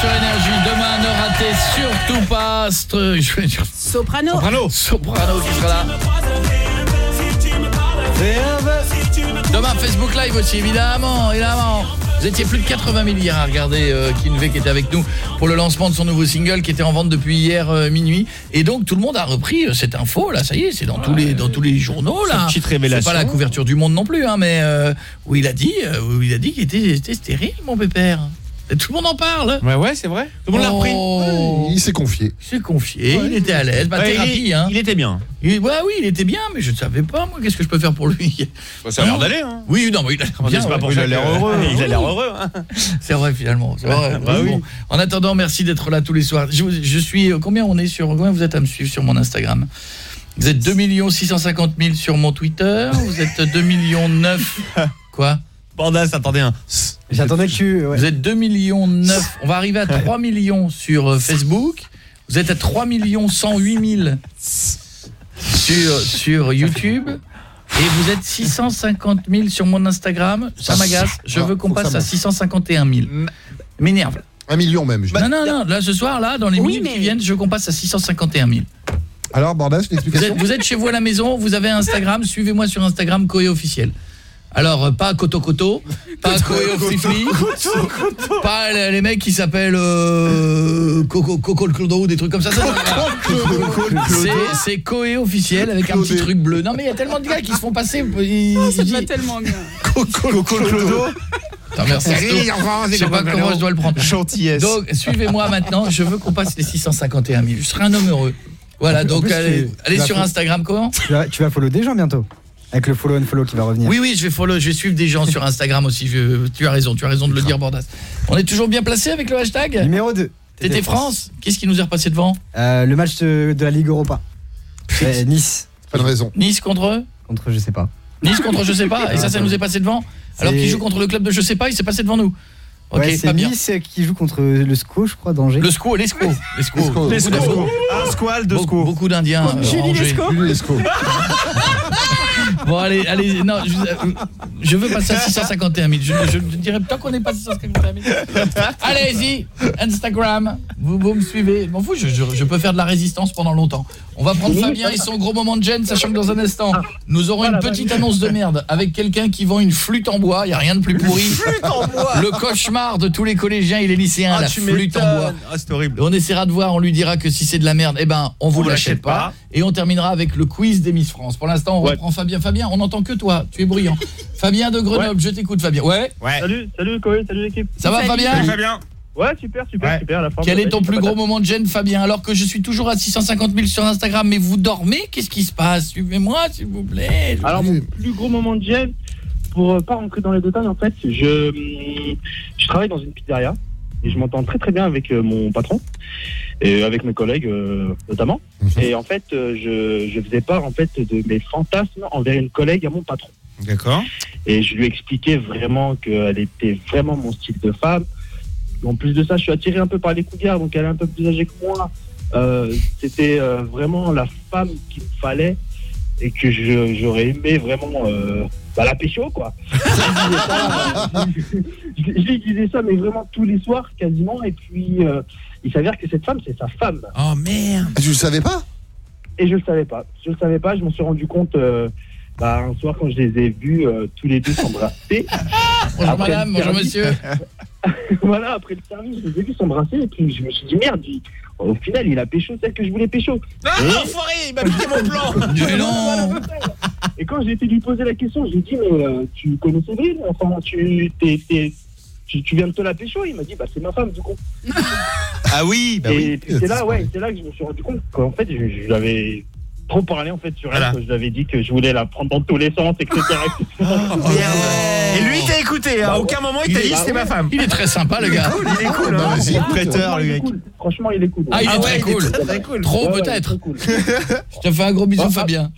Sur Énergie. Demain, ne ratez surtout pas... Str- Je vais dire... Soprano. Soprano. Soprano qui sera là. Demain, Facebook Live aussi, évidemment, évidemment. Vous étiez plus de 80 000 hier à regarder euh, Kinvey qui était avec nous pour le lancement de son nouveau single qui était en vente depuis hier euh, minuit. Et donc, tout le monde a repris euh, cette info, là, ça y est, c'est dans, tous les, dans tous les journaux, C'est là. petite C'est révélation. pas la couverture du monde non plus, hein, mais euh, où il a dit, euh, où il a dit qu'il était, était stérile, mon pépère. Tout le monde en parle. Ouais, ouais, c'est vrai. Tout le monde l'a repris. Oh. Il s'est confié. Il s'est confié, il était à l'aise. Bah, Ouais, thérapie, il, hein. il était bien. Il- ouais, oui, il était bien, mais je ne savais pas, moi, qu'est-ce que je peux faire pour lui? Ça a l'air d'aller. Hein. Oui, non, mais il a l'air bien. Pas ouais. pour Il a l'air [laughs] heureux. hein. [laughs] C'est vrai, finalement. C'est vrai. Bah oui. Bon. En attendant, merci d'être là tous les soirs. Je, je suis... Combien on est sur... Combien vous êtes à me suivre sur mon Instagram? Vous êtes 2 650 000 sur mon Twitter. Vous êtes 2 millions 9... Quoi? Bandas, attendez un. J'attendais que tu... ouais. Vous êtes 2 millions 9. On va arriver à 3 [laughs] millions sur euh, Facebook. Vous êtes à 3 millions 108 000 sur, sur YouTube. Et vous êtes 650 000 sur mon Instagram. Ça m'agace. Je veux qu'on passe à monte. 651 000. M'énerve. Un million même. je. Non, non, non. Là, ce soir, là, dans les Oui, minutes mais- qui viennent, je veux qu'on passe à 651 000. Alors, Bordas, Vous l'explication êtes, vous êtes chez vous à la maison, vous avez Instagram, suivez-moi sur Instagram, Koé officiel. Alors, euh, pas Koto Koto, pas Koé Oflifli, pas les, les mecs qui s'appellent euh, Coco Coco le Clodo ou des trucs comme ça. C'est- C'est Koé officiel avec un petit truc bleu. Non mais il y a tellement de gars qui se font passer. ils- Oh, ça te va tellement bien. Coco le Clodo. Attends, merci. Je sais pas comment je dois le prendre. Gentillesse. Donc, suivez-moi maintenant. Je veux qu'on passe les 651 000. Je serai un homme heureux. Voilà, donc plus, allez, allez sur Instagram, comment? Tu vas, tu vas follow des gens bientôt. Avec le follow and follow qui va revenir. Oui, oui, je vais follow, je vais suivre des gens sur Instagram aussi. Je- tu as raison, tu as raison de le dire, Bordas. On est toujours bien placé avec le hashtag Numéro 2. Tété France. Qu'est-ce qui nous est repassé devant Euh, le match de, de la Ligue Europa. Euh, nice. Pas de raison. Nice contre eux Contre je sais pas. Nice contre je sais pas. Et ça, ça nous est passé devant Alors qu'il joue contre le club de je sais pas, il s'est passé devant nous. Ok, ouais, c'est bien. Nice qui joue contre le SCO, je crois, d'Angers. Le SCO, les SCO. Les SCO. Beaucoup Les SCO. Un squal, Beaucoup, SCO. beaucoup d'Indiens. euh, Julie. Lescaut. Julie Lescaut. [laughs] Bon, allez, allez, non, je, je veux passer à 651 000. Je, je dirais tant qu'on n'est pas à 651 000. Allez-y, Instagram, vous, vous me suivez. Je m'en fous, je, peux faire de la résistance pendant longtemps. On va prendre Fabien et son gros moment de gêne, sachant que dans un instant, nous aurons une petite annonce de merde avec quelqu'un qui vend une flûte en bois. Il n'y a rien de plus pourri. Le cauchemar de tous les collégiens et les lycéens, Ah, la flûte en bois. Ah, c'est horrible. On essaiera de voir, on lui dira que si c'est de la merde, eh ben, on vous On l'achète l'achète pas. pas. Et on terminera avec le quiz des Miss France. Pour l'instant, on Ouais. reprend Fabien. Fabien, on n'entend que toi, tu es bruyant. [laughs] Fabien de Grenoble, je t'écoute Fabien. Ouais Ouais. Salut, salut Coé, salut l'équipe. Ça va Salut. Fabien Salut Fabien. Ouais, super, super, Ouais. super. La forme Quel est ton plus gros moment de gêne Fabien Alors que je suis toujours à 650 000 sur Instagram, mais vous dormez? Qu'est-ce qui se passe? Suivez-moi s'il vous plaît. Alors mon plus gros moment de gêne, pour euh, pas rentrer dans les détails en fait, je, hum, je travaille dans une pizzeria et je m'entends très très bien avec euh, mon patron et avec mes collègues euh, notamment. Et en fait, euh, je, je faisais part en fait de mes fantasmes envers une collègue à mon patron. D'accord. Et je lui expliquais vraiment qu'elle était vraiment mon style de femme. En plus de ça, je suis attiré un peu par les cougards, donc elle est un peu plus âgée que moi. Euh, C'était euh, vraiment la femme qu'il me fallait et que j'aurais aimé vraiment bah, la pécho, quoi. [laughs] je, lui disais ça, euh, disais ça, mais vraiment tous les soirs, quasiment. Et puis, euh, il s'avère que cette femme, c'est sa femme. Oh merde tu le savais pas? Et je le savais pas. Je le savais pas. Je m'en suis rendu compte euh, bah, un soir quand je les ai vus euh, tous les deux s'embrasser. [laughs] Bonjour Après madame, bonjour service- monsieur. [laughs] voilà, après le service, je les ai vus s'embrasser et puis je me suis dit merde. Au final, il a pécho celle que je voulais pécho. Ah, Et- enfoiré, il m'a piqué mon plan. [laughs] Mais non Et quand j'ai été lui poser la question, j'ai dit mais euh, tu connais Séverine Enfin, tu, t'es- tu, tu viens de te la pécho Il m'a dit bah c'est ma femme du coup. Ah oui, bah et oui. c'est là, ouais, c'est là que je me suis rendu compte qu'en fait, je, je trop parlé en fait sur elle. Voilà. quoi. Je lui avais dit que je voulais la prendre dans tous les sens, etc. etc. [laughs] Et lui, il t'a écouté. À aucun moment, il t'a dit est- c'était ma femme. Il est très sympa le gars. Il est cool, hein. vas-y, Prêteur, le il est mec. cool. Franchement, il est cool. Ah, il est Ah très ouais, il est cool. très, très cool. Trop Ouais, ouais, peut-être. est. [laughs] Je te fais un gros bisou. Fabien.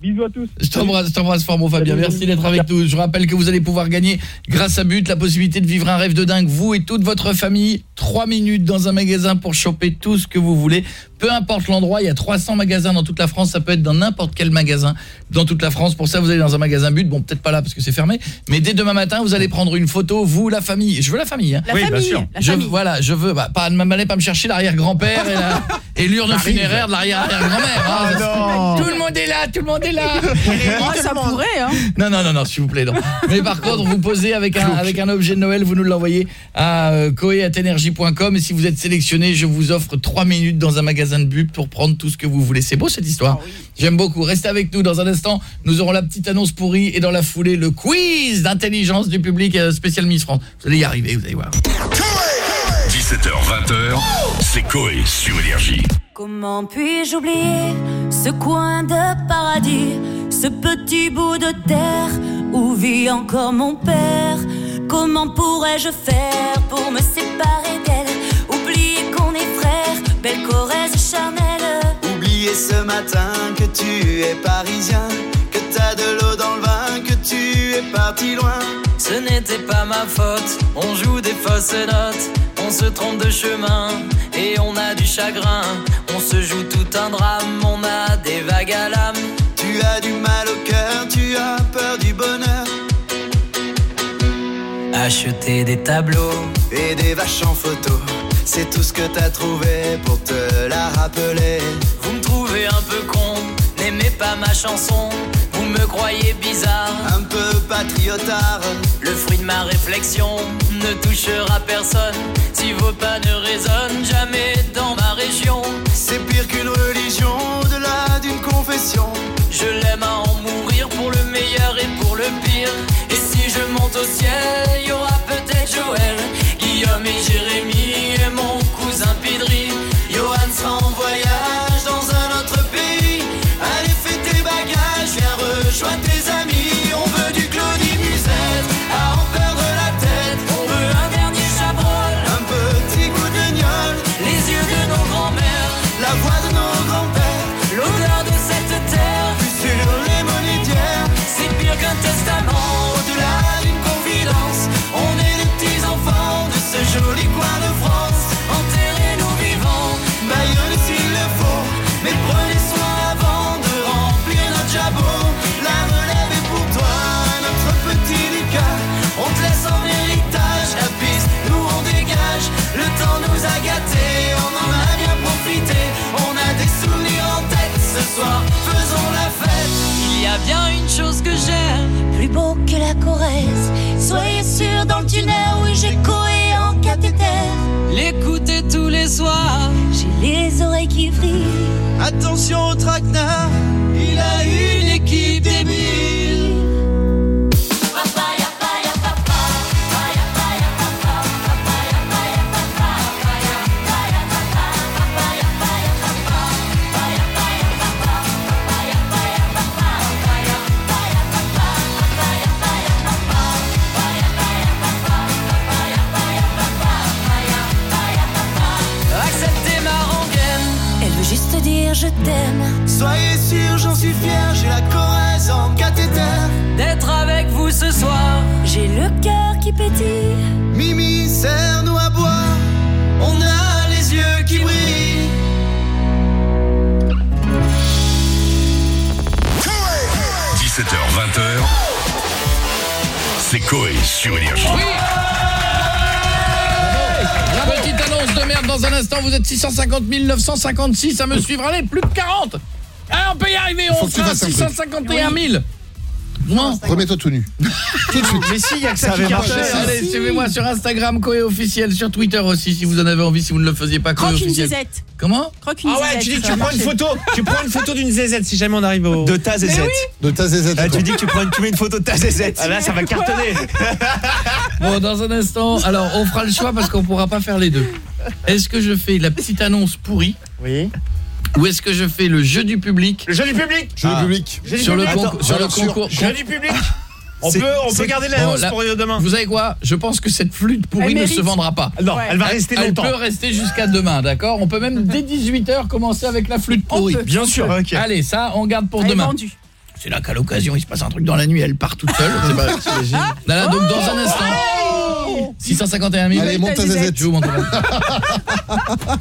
Bisous à tous. Je t'embrasse, fort mon Fabien. Merci d'être avec nous. Je rappelle que vous allez pouvoir gagner grâce à But la possibilité de vivre un rêve de dingue vous et toute votre famille. 3 minutes dans un magasin pour choper tout ce que vous voulez. Peu importe l'endroit, il y a 300 magasins dans toute la France, ça peut être dans n'importe quel magasin dans toute la France. Pour ça, vous allez dans un magasin but, bon peut-être pas là parce que c'est fermé, mais dès demain matin, vous allez prendre une photo, vous, la famille. Je veux la famille. hein. La Oui, bien sûr. la Je- famille. Voilà, je veux, bah, pas, m'allez pas me chercher l'arrière-grand-père et la- et l'urne funéraire de l'arrière-arrière-grand-mère. hein. Ah. Tout le monde est là, tout le monde est là. [laughs] Oh, ça pourrait, hein. Non, non, non, non, s'il vous plaît, non. Mais par contre, vous posez avec un, avec un objet de Noël, vous nous l'envoyez à euh, coe@energie.com et si vous êtes sélectionné, je vous offre 3 minutes dans un magasin de but pour prendre tout ce que vous voulez. C'est beau cette histoire. J'aime beaucoup. Restez avec nous dans un instant. Nous aurons la petite annonce pourrie et dans la foulée, le quiz d'intelligence du public euh, spécial Miss France. Vous allez y arriver, vous allez voir. 17h, 20h, c'est Coé sur Énergie. Comment puis-je oublier ce coin de paradis, ce petit bout de terre où vit encore mon père? Comment pourrais-je faire pour me séparer d'elle? Belle Corrèze charnelle Oublier ce matin que tu es parisien, que t'as de l'eau dans le vin, que tu es parti loin. Ce n'était pas ma faute, on joue des fausses notes, on se trompe de chemin et on a du chagrin. On se joue tout un drame, on a des vagues à l'âme. Tu as du mal au cœur, tu as peur du bonheur. Acheter des tableaux et des vaches en photo. C'est tout ce que t'as trouvé pour te la rappeler. Vous me trouvez un peu con, n'aimez pas ma chanson. Vous me croyez bizarre, un peu patriotard. Le fruit de ma réflexion ne touchera personne. Si vos pas ne résonnent jamais dans ma région, c'est pire qu'une religion, au-delà d'une confession. Je l'aime à en mourir pour le meilleur et pour le pire. Et si je monte au ciel, y aura peut-être Joël, Guillaume et Jérémy et mon cousin Pidri. Johan sera en voyage que j'aime, plus beau que la Corrèze. Soyez sûr dans le tunnel, oui j'ai coé en cathéter. l'écouter tous les soirs. J'ai les oreilles qui vrillent. Attention au traquenard, il a une équipe débile. Dire je t'aime. Soyez sûr, j'en suis fier, j'ai la Corrèze en cathéter. d'être avec vous ce soir. J'ai le cœur qui pétille. Mimi, serre-nous à boire, on a les yeux qui brillent. 17h, 20h, c'est Coé sur Énergie. La de merde dans un instant, vous êtes 650 956, ça me suivra les plus de 40. Ah, on peut y arriver, on truc. 651 000. Moi Remets-toi tout nu. [laughs] Tout de suite. Mais si, il y a que ça, Ça qui marche. marché. Allez, suivez-moi sur Instagram, Coé officiel, sur Twitter aussi, si vous en avez envie, si vous ne le faisiez pas, Coé Croque une officiel. zézette. Comment Croque une Ah ouais, zézette, tu dis que tu prends une photo, tu prends une photo d'une zézette si jamais on arrive au De ta zézette. De ta zézette. Ah, tu dis que tu, prends tu mets une photo de ta zézette. Ah là, ça va cartonner. [laughs] Bon, dans un instant, alors on fera le choix parce qu'on pourra pas faire les deux. Est-ce que je fais la petite annonce pourrie Oui. Ou est-ce que je fais le jeu du public Le jeu du public. Jeu du public. Sur le, concours- sur le valeur sûre. concours Jeu du public. On peut, on peut garder Bon, l'annonce pour demain. Vous savez quoi? Je pense que cette flûte pourrie Elle ne mérite. se vendra pas. Non, Ouais. elle va rester Elle longtemps. peut rester jusqu'à demain, d'accord? On peut même [laughs] dès 18h commencer avec la flûte pourrie. peut. Bien sûr. Ok. Allez, ça, on garde pour Elle est demain. vendue. C'est là qu'à l'occasion, il se passe un truc dans la nuit, elle part toute seule. C'est pas- Non, non, donc dans un instant. 651 000. Allez, monte ta zézette. Je vous montre.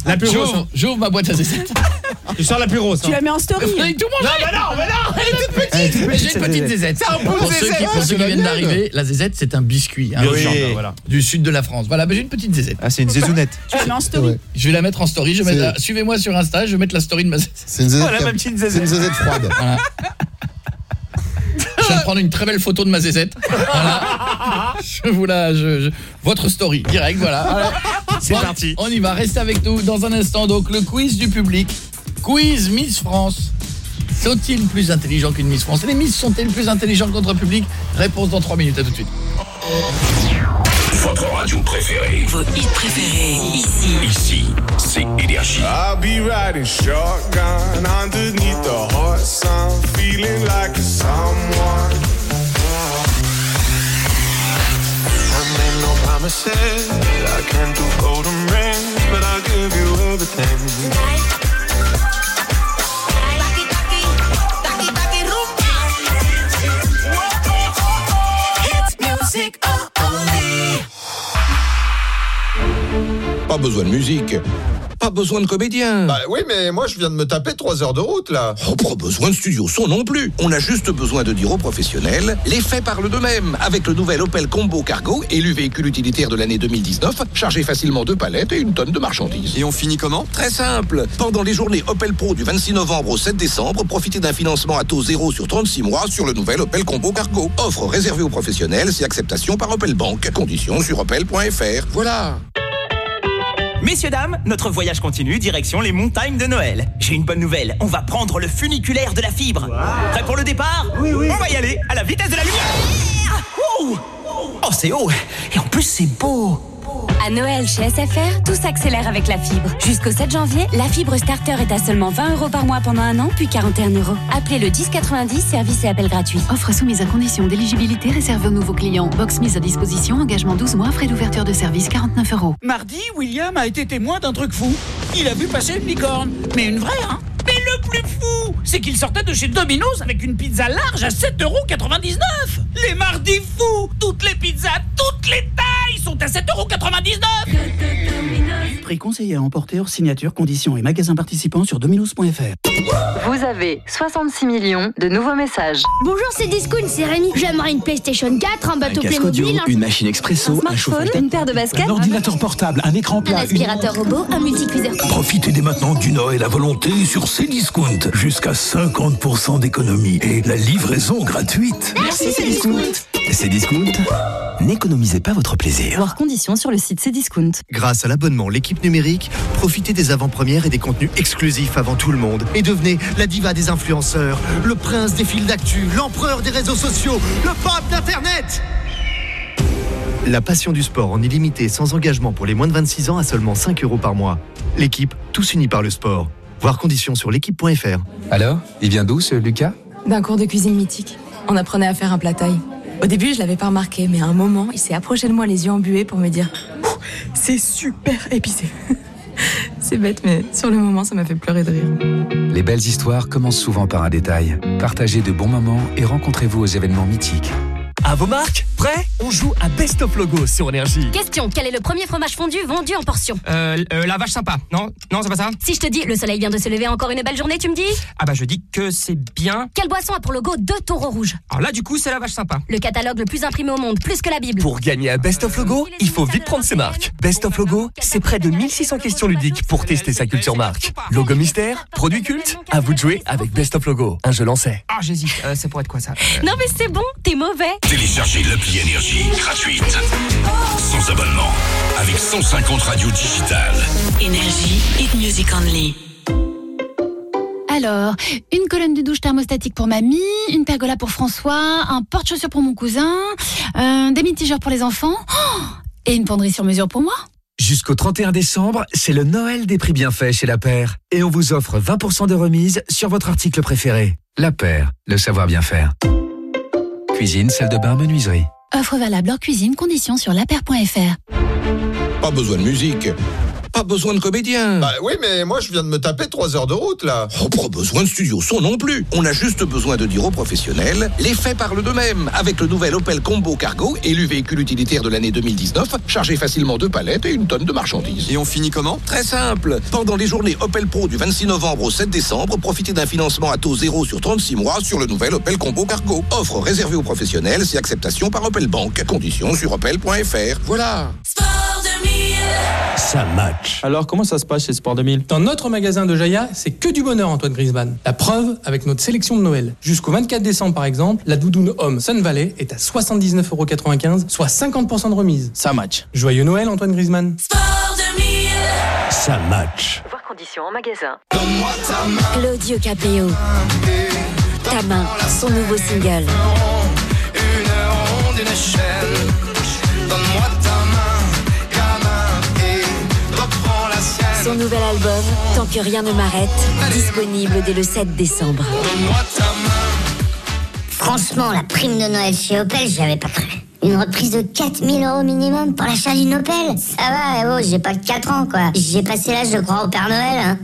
La plus J'ouvre- grosse. J'ouvre ma boîte à zézette. Tu sors la plus grosse. Tu la mets en story. Vous avez tout mangé Non, mais non, mais non Elle est toute petite. J'ai une petite zézette. zézette. C'est un bout de Pour ceux qui, zézette. pour ceux c'est qui la viennent d'arriver, la zézette, c'est un biscuit. hein. Du sud de la France. Voilà, j'ai une petite zézette. Ah, c'est une zézounette. Tu la mets en story. Je vais la mettre en story. Suivez-moi sur Insta, je vais mettre la story de ma zézette. C'est une zézette. Voilà, qui a- ma petite C'est une zézette. zézette froide. Je de prendre une très belle photo de ma zézette. [laughs] Voilà. Je vous la je, je- votre story direct voilà. C'est parti. On y va, restez avec nous dans un instant donc le quiz du public. Quiz Miss France. Sont-ils plus intelligents qu'une Miss France? Les Miss sont-elles plus intelligentes que notre public? Réponse dans 3 minutes, à tout de suite. Votre radio préférée. Vos hits préférés, ici. Ici, c'est Énergie. I'll be riding shotgun underneath the hot sun, feeling like a someone. I made no promises. I can't do golden besoin de musique. Pas besoin de comédien. Bah oui, mais moi je viens de me taper 3 heures de route là. Oh, pas besoin de studio son non plus. On a juste besoin de dire aux professionnels, les faits parlent d'eux-mêmes. Avec le nouvel Opel Combo Cargo, élu véhicule utilitaire de l'année 2019, chargé facilement deux palettes et une tonne de marchandises. Et on finit comment? Très simple. Pendant les journées Opel Pro du 26 novembre au 7 décembre, profitez d'un financement à taux zéro sur 36 mois sur le nouvel Opel Combo Cargo. Offre réservée aux professionnels, c'est acceptation par Opel Bank. Conditions sur opel.fr. Voilà. Messieurs, dames, notre voyage continue, direction les montagnes de Noël. J'ai une bonne nouvelle, on va prendre le funiculaire de la fibre. Prêt pour le départ Oui, oui. On va y aller, à la vitesse de la lumière Oh, c'est haut Et en plus, c'est beau À Noël chez SFR, tout s'accélère avec la fibre. Jusqu'au 7 janvier, la fibre starter est à seulement 20 euros par mois pendant un an, puis 41 euros. Appelez le 1090, service et appel gratuit. Offre soumise à condition d'éligibilité réservée aux nouveaux clients. Box mise à disposition, engagement 12 mois, frais d'ouverture de service 49 euros. Mardi, William a été témoin d'un truc fou. Il a vu passer une licorne. Mais une vraie, hein? Plus fou, c'est qu'il sortait de chez Domino's avec une pizza large à 7,99€ Les mardis fous Toutes les pizzas, toutes les tailles sont à 7,99€ Prix conseillé à emporter hors signature, conditions et magasins participants sur dominos.fr. Vous avez 66 millions de nouveaux messages. Bonjour, c'est Discount, c'est Rémi. J'aimerais une PlayStation 4, un bateau Playmobil, un, une machine expresso, un chauffage. une paire de baskets, Un ordinateur portable, un écran un plat, une... aspirateur robot, un multicuiseur. Profitez dès maintenant du Noël à volonté sur Cdiscount. Jusqu'à 50% d'économie et la livraison gratuite. Merci, c'est Discount. Cdiscount, n'économisez pas votre plaisir. Voir conditions sur le site Cdiscount. Grâce à l'abonnement L'équipe numérique, profitez des avant-premières et des contenus exclusifs avant tout le monde. Et devenez la diva des influenceurs, le prince des fils d'actu, l'empereur des réseaux sociaux, le pape d'Internet La passion du sport en illimité sans engagement pour les moins de 26 ans à seulement 5 euros par mois. L'équipe, tous unis par le sport. Voir conditions sur l'équipe.fr. Alors, il vient d'où ce Lucas? D'un cours de cuisine mythique. On apprenait à faire un plat taille. Au début, je l'avais pas remarqué, mais à un moment, il s'est approché de moi les yeux embués pour me dire C'est super épicé. [laughs] C'est bête, mais sur le moment, ça m'a fait pleurer de rire. Les belles histoires commencent souvent par un détail. Partagez de bons moments et rencontrez-vous aux événements mythiques. À vos marques, prêt? On joue à Best of Logo sur Énergie. Question, quel est le premier fromage fondu vendu en portion Euh, euh, la vache sympa, non Non, c'est pas ça Si je te dis le soleil vient de se lever, encore une belle journée, tu me dis Ah bah je dis que c'est bien. Quelle boisson a pour logo deux taureaux rouges Alors là du coup c'est la vache sympa. Le catalogue le plus imprimé au monde, plus que la Bible. Pour gagner à Best of Logo, il faut vite prendre ses marques. Best of Logo, c'est près de 1600 questions ludiques pour tester sa culture marque. Logo mystère, produit culte, à vous de jouer avec Best of Logo. Un jeu lancé. Ah j'hésite, euh, c'est pour être quoi ça? Non mais c'est bon, t'es mauvais. Téléchargez l'appli Énergie gratuite. Sans abonnement. Avec 150 radios digitales. Énergie, hit music only. Alors, une colonne de douche thermostatique pour mamie, une pergola pour François, un porte-chaussures pour mon cousin, euh, des mitigeurs pour les enfants, oh, [gasps] et une penderie sur mesure pour moi. Jusqu'au 31 décembre, c'est le Noël des prix bienfaits chez La Paire. Et on vous offre 20% de remise sur votre article préféré. La Paire, le savoir bien faire. Cuisine, salle de bain, menuiserie. Offre valable hors cuisine, conditions sur laper.fr. Pas besoin de musique. Pas besoin de comédien. Bah oui, mais moi je viens de me taper 3 heures de route là. Oh, pas besoin de studio son non plus. On a juste besoin de dire aux professionnels, les faits parlent d'eux-mêmes. Avec le nouvel Opel Combo Cargo, élu véhicule utilitaire de l'année 2019, chargé facilement deux palettes et une tonne de marchandises. Et on finit comment? Très simple. Pendant les journées Opel Pro du 26 novembre au 7 décembre, profitez d'un financement à taux zéro sur 36 mois sur le nouvel Opel Combo Cargo. Offre réservée aux professionnels, c'est acceptation par Opel Bank. Conditions sur opel.fr. Voilà. Ça match. Alors, comment ça se passe chez Sport 2000 Dans notre magasin de Jaya, c'est que du bonheur, Antoine Griezmann. La preuve avec notre sélection de Noël. Jusqu'au 24 décembre, par exemple, la doudoune homme Sun Valley est à 79,95€, soit 50% de remise. Ça match. Joyeux Noël, Antoine Griezmann. Ça match. Voir conditions en magasin. Claudio Capéo. Ta main, son nouveau single. Une ronde, une chaîne. Donne-moi Son nouvel album, Tant que rien ne m'arrête, disponible dès le 7 décembre. Franchement, la prime de Noël chez Opel, j'y avais pas cru. Une reprise de 4000 euros minimum pour l'achat d'une Opel Ça va, eh oh, j'ai pas que 4 ans, quoi. J'ai passé l'âge de croire au Père Noël. Hein.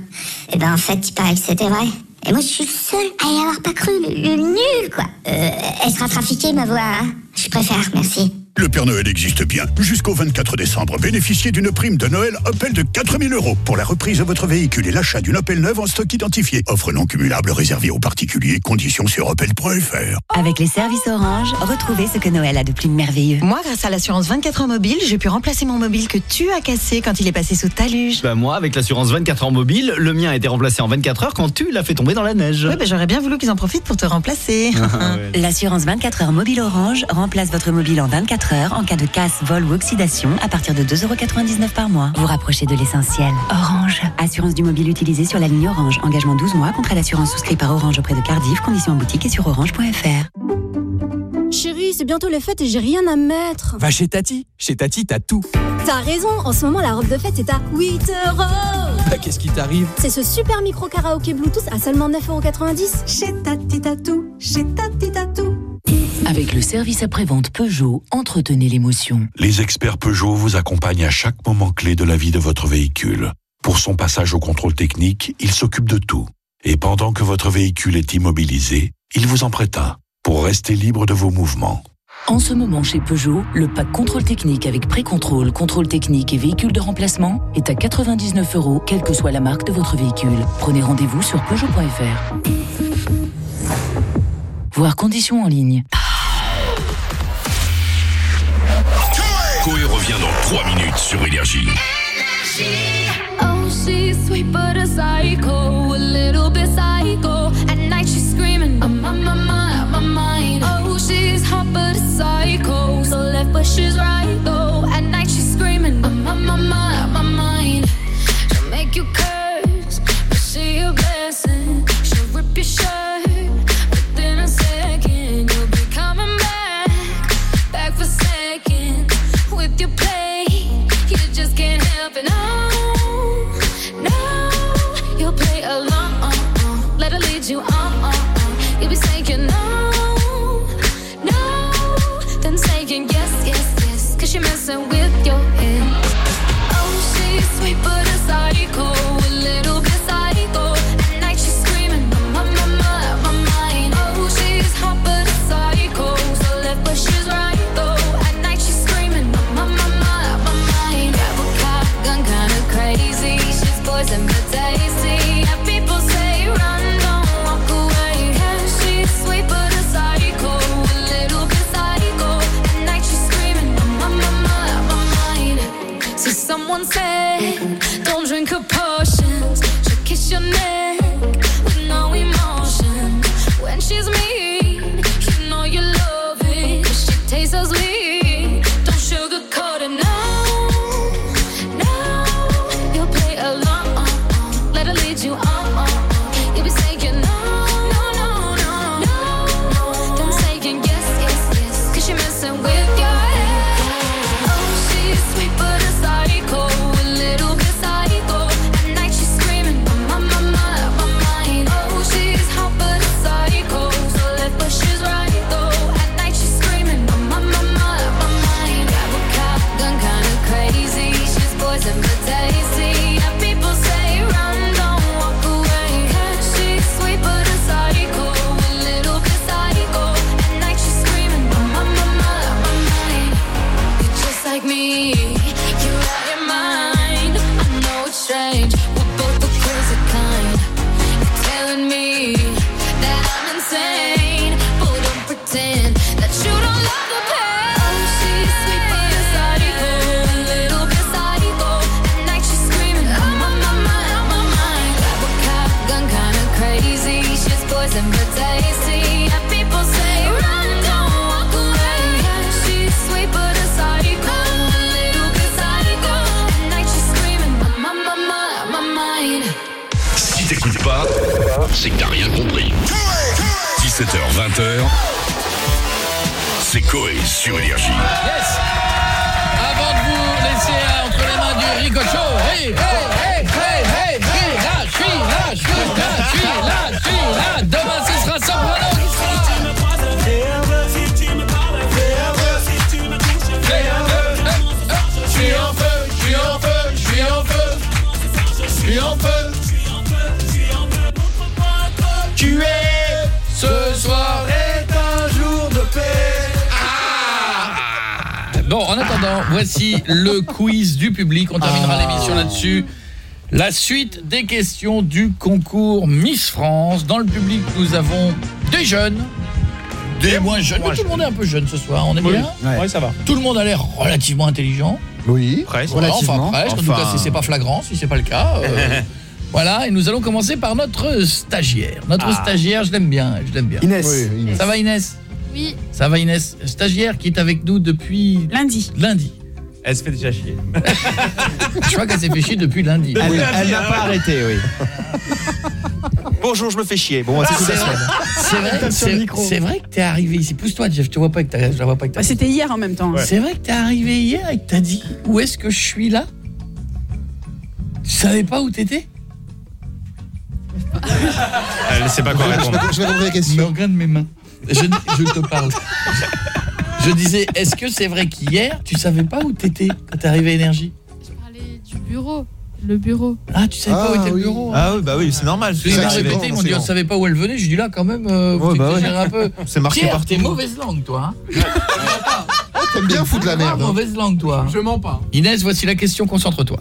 Et ben, en fait, il paraît que c'était vrai. Et moi, je suis seule à y avoir pas cru. Le, le nul, quoi. Euh, elle sera trafiquée, ma voix. hein. Je préfère, merci. Le Père Noël existe bien. Jusqu'au 24 décembre, bénéficiez d'une prime de Noël Opel de 4000 euros pour la reprise de votre véhicule et l'achat d'une Opel neuve en stock identifié. Offre non cumulable réservée aux particuliers. Conditions sur opel.fr. Avec les services Orange, retrouvez ce que Noël a de plus merveilleux. Moi, grâce à l'assurance 24 heures mobile, j'ai pu remplacer mon mobile que tu as cassé quand il est passé sous ta luge. Bah moi, avec l'assurance 24 heures mobile, le mien a été remplacé en 24 heures quand tu l'as fait tomber dans la neige. Ouais, bah, j'aurais bien voulu qu'ils en profitent pour te remplacer. [laughs] L'assurance 24 heures mobile Orange remplace votre mobile en 24 heures en cas de casse, vol ou oxydation à partir de 2,99€ par mois. Vous rapprochez de l'essentiel. Orange. Assurance du mobile utilisé sur la ligne Orange. Engagement 12 mois. Contrat d'assurance souscrit par Orange auprès de Cardiff. Conditions en boutique et sur orange.fr. Chérie, c'est bientôt les fêtes et j'ai rien à mettre. Va chez Tati. Chez Tati, t'as tout. T'as raison, en ce moment la robe de fête est à 8 euros. Bah, Qu'est-ce qui t'arrive? C'est ce super micro karaoké Bluetooth à seulement 9,90€. Chez Tati Tatou, chez Tati Tatou. Avec le service après-vente Peugeot, entretenez l'émotion. Les experts Peugeot vous accompagnent à chaque moment clé de la vie de votre véhicule. Pour son passage au contrôle technique, ils s'occupent de tout. Et pendant que votre véhicule est immobilisé, ils vous en prêtent un pour rester libre de vos mouvements. En ce moment chez Peugeot, le pack contrôle technique avec pré-contrôle, contrôle technique et véhicule de remplacement est à 99 euros, quelle que soit la marque de votre véhicule. Prenez rendez-vous sur Peugeot.fr. Voir conditions en ligne. Coé revient dans 3 minutes sur Énergie. Oh, she's sweet but a psycho, a little bit psycho. At night she's screaming, I'm on my mind, my mind. Oh, she's hot but a psycho, so left but she's right though. At night she's screaming, I'm on my mind, my mind. She'll make you curse, but she a blessing. She'll rip your shirt someone 20h, c'est Coé sur Énergie. Yes. Avant de vous laisser entre les mains du Ricochot, hey, hey, voici le quiz du public. On terminera l'émission là-dessus. La suite des questions du concours Miss France. Dans le public, nous avons des jeunes, des moins jeunes. Mais tout le monde est un peu jeune ce soir, on est Oui. bien Ouais, ça va. Tout le monde a l'air relativement intelligent. Oui, presque. Voilà, enfin Relativement. presque. En tout cas, si c'est pas flagrant, si c'est pas le cas. euh, [laughs] voilà, et nous allons commencer par notre stagiaire. Notre Ah. stagiaire, je l'aime bien, je l'aime bien. Inès. Oui, Inès. Ça va Inès? Oui. Ça va Inès? Stagiaire qui est avec nous depuis... Lundi. Lundi. Elle se fait déjà chier. Je crois qu'elle s'est fait chier depuis lundi. Elle, elle n'a pas arrêté, oui. Bonjour, je me fais chier. Bon, c'est C'est vrai, semaine. c'est vrai, que t'es arrivé ici. Pousse-toi, Jeff, je te vois pas que t'as- je la vois pas que t'as- Bah, C'était hier en même temps. C'est vrai que t'es arrivé hier et que t'as dit où est-ce que je suis là? Tu savais pas où t'étais? Elle ne sait pas quoi répondre. Je vais la question. regarde mes mains. Je, je te parle. [laughs] Je disais, est-ce que c'est vrai qu'hier, tu savais pas où t'étais quand t'es arrivé à Énergie Parler du bureau. Le bureau. Ah, tu savais pas où était le bureau Ah oui, bah oui, c'est normal. Ils m'ont répété, ils m'ont dit on savait pas où elle venait, j'ai dit là quand même, euh, Ouais, bah ouais. un peu. [laughs] C'est marqué Pierre, partout. t'es mauvaise langue toi. Hein [laughs] T'aimes bien foutre la merde. hein. Mauvaise langue toi. Je mens pas. Inès, voici la question, concentre-toi.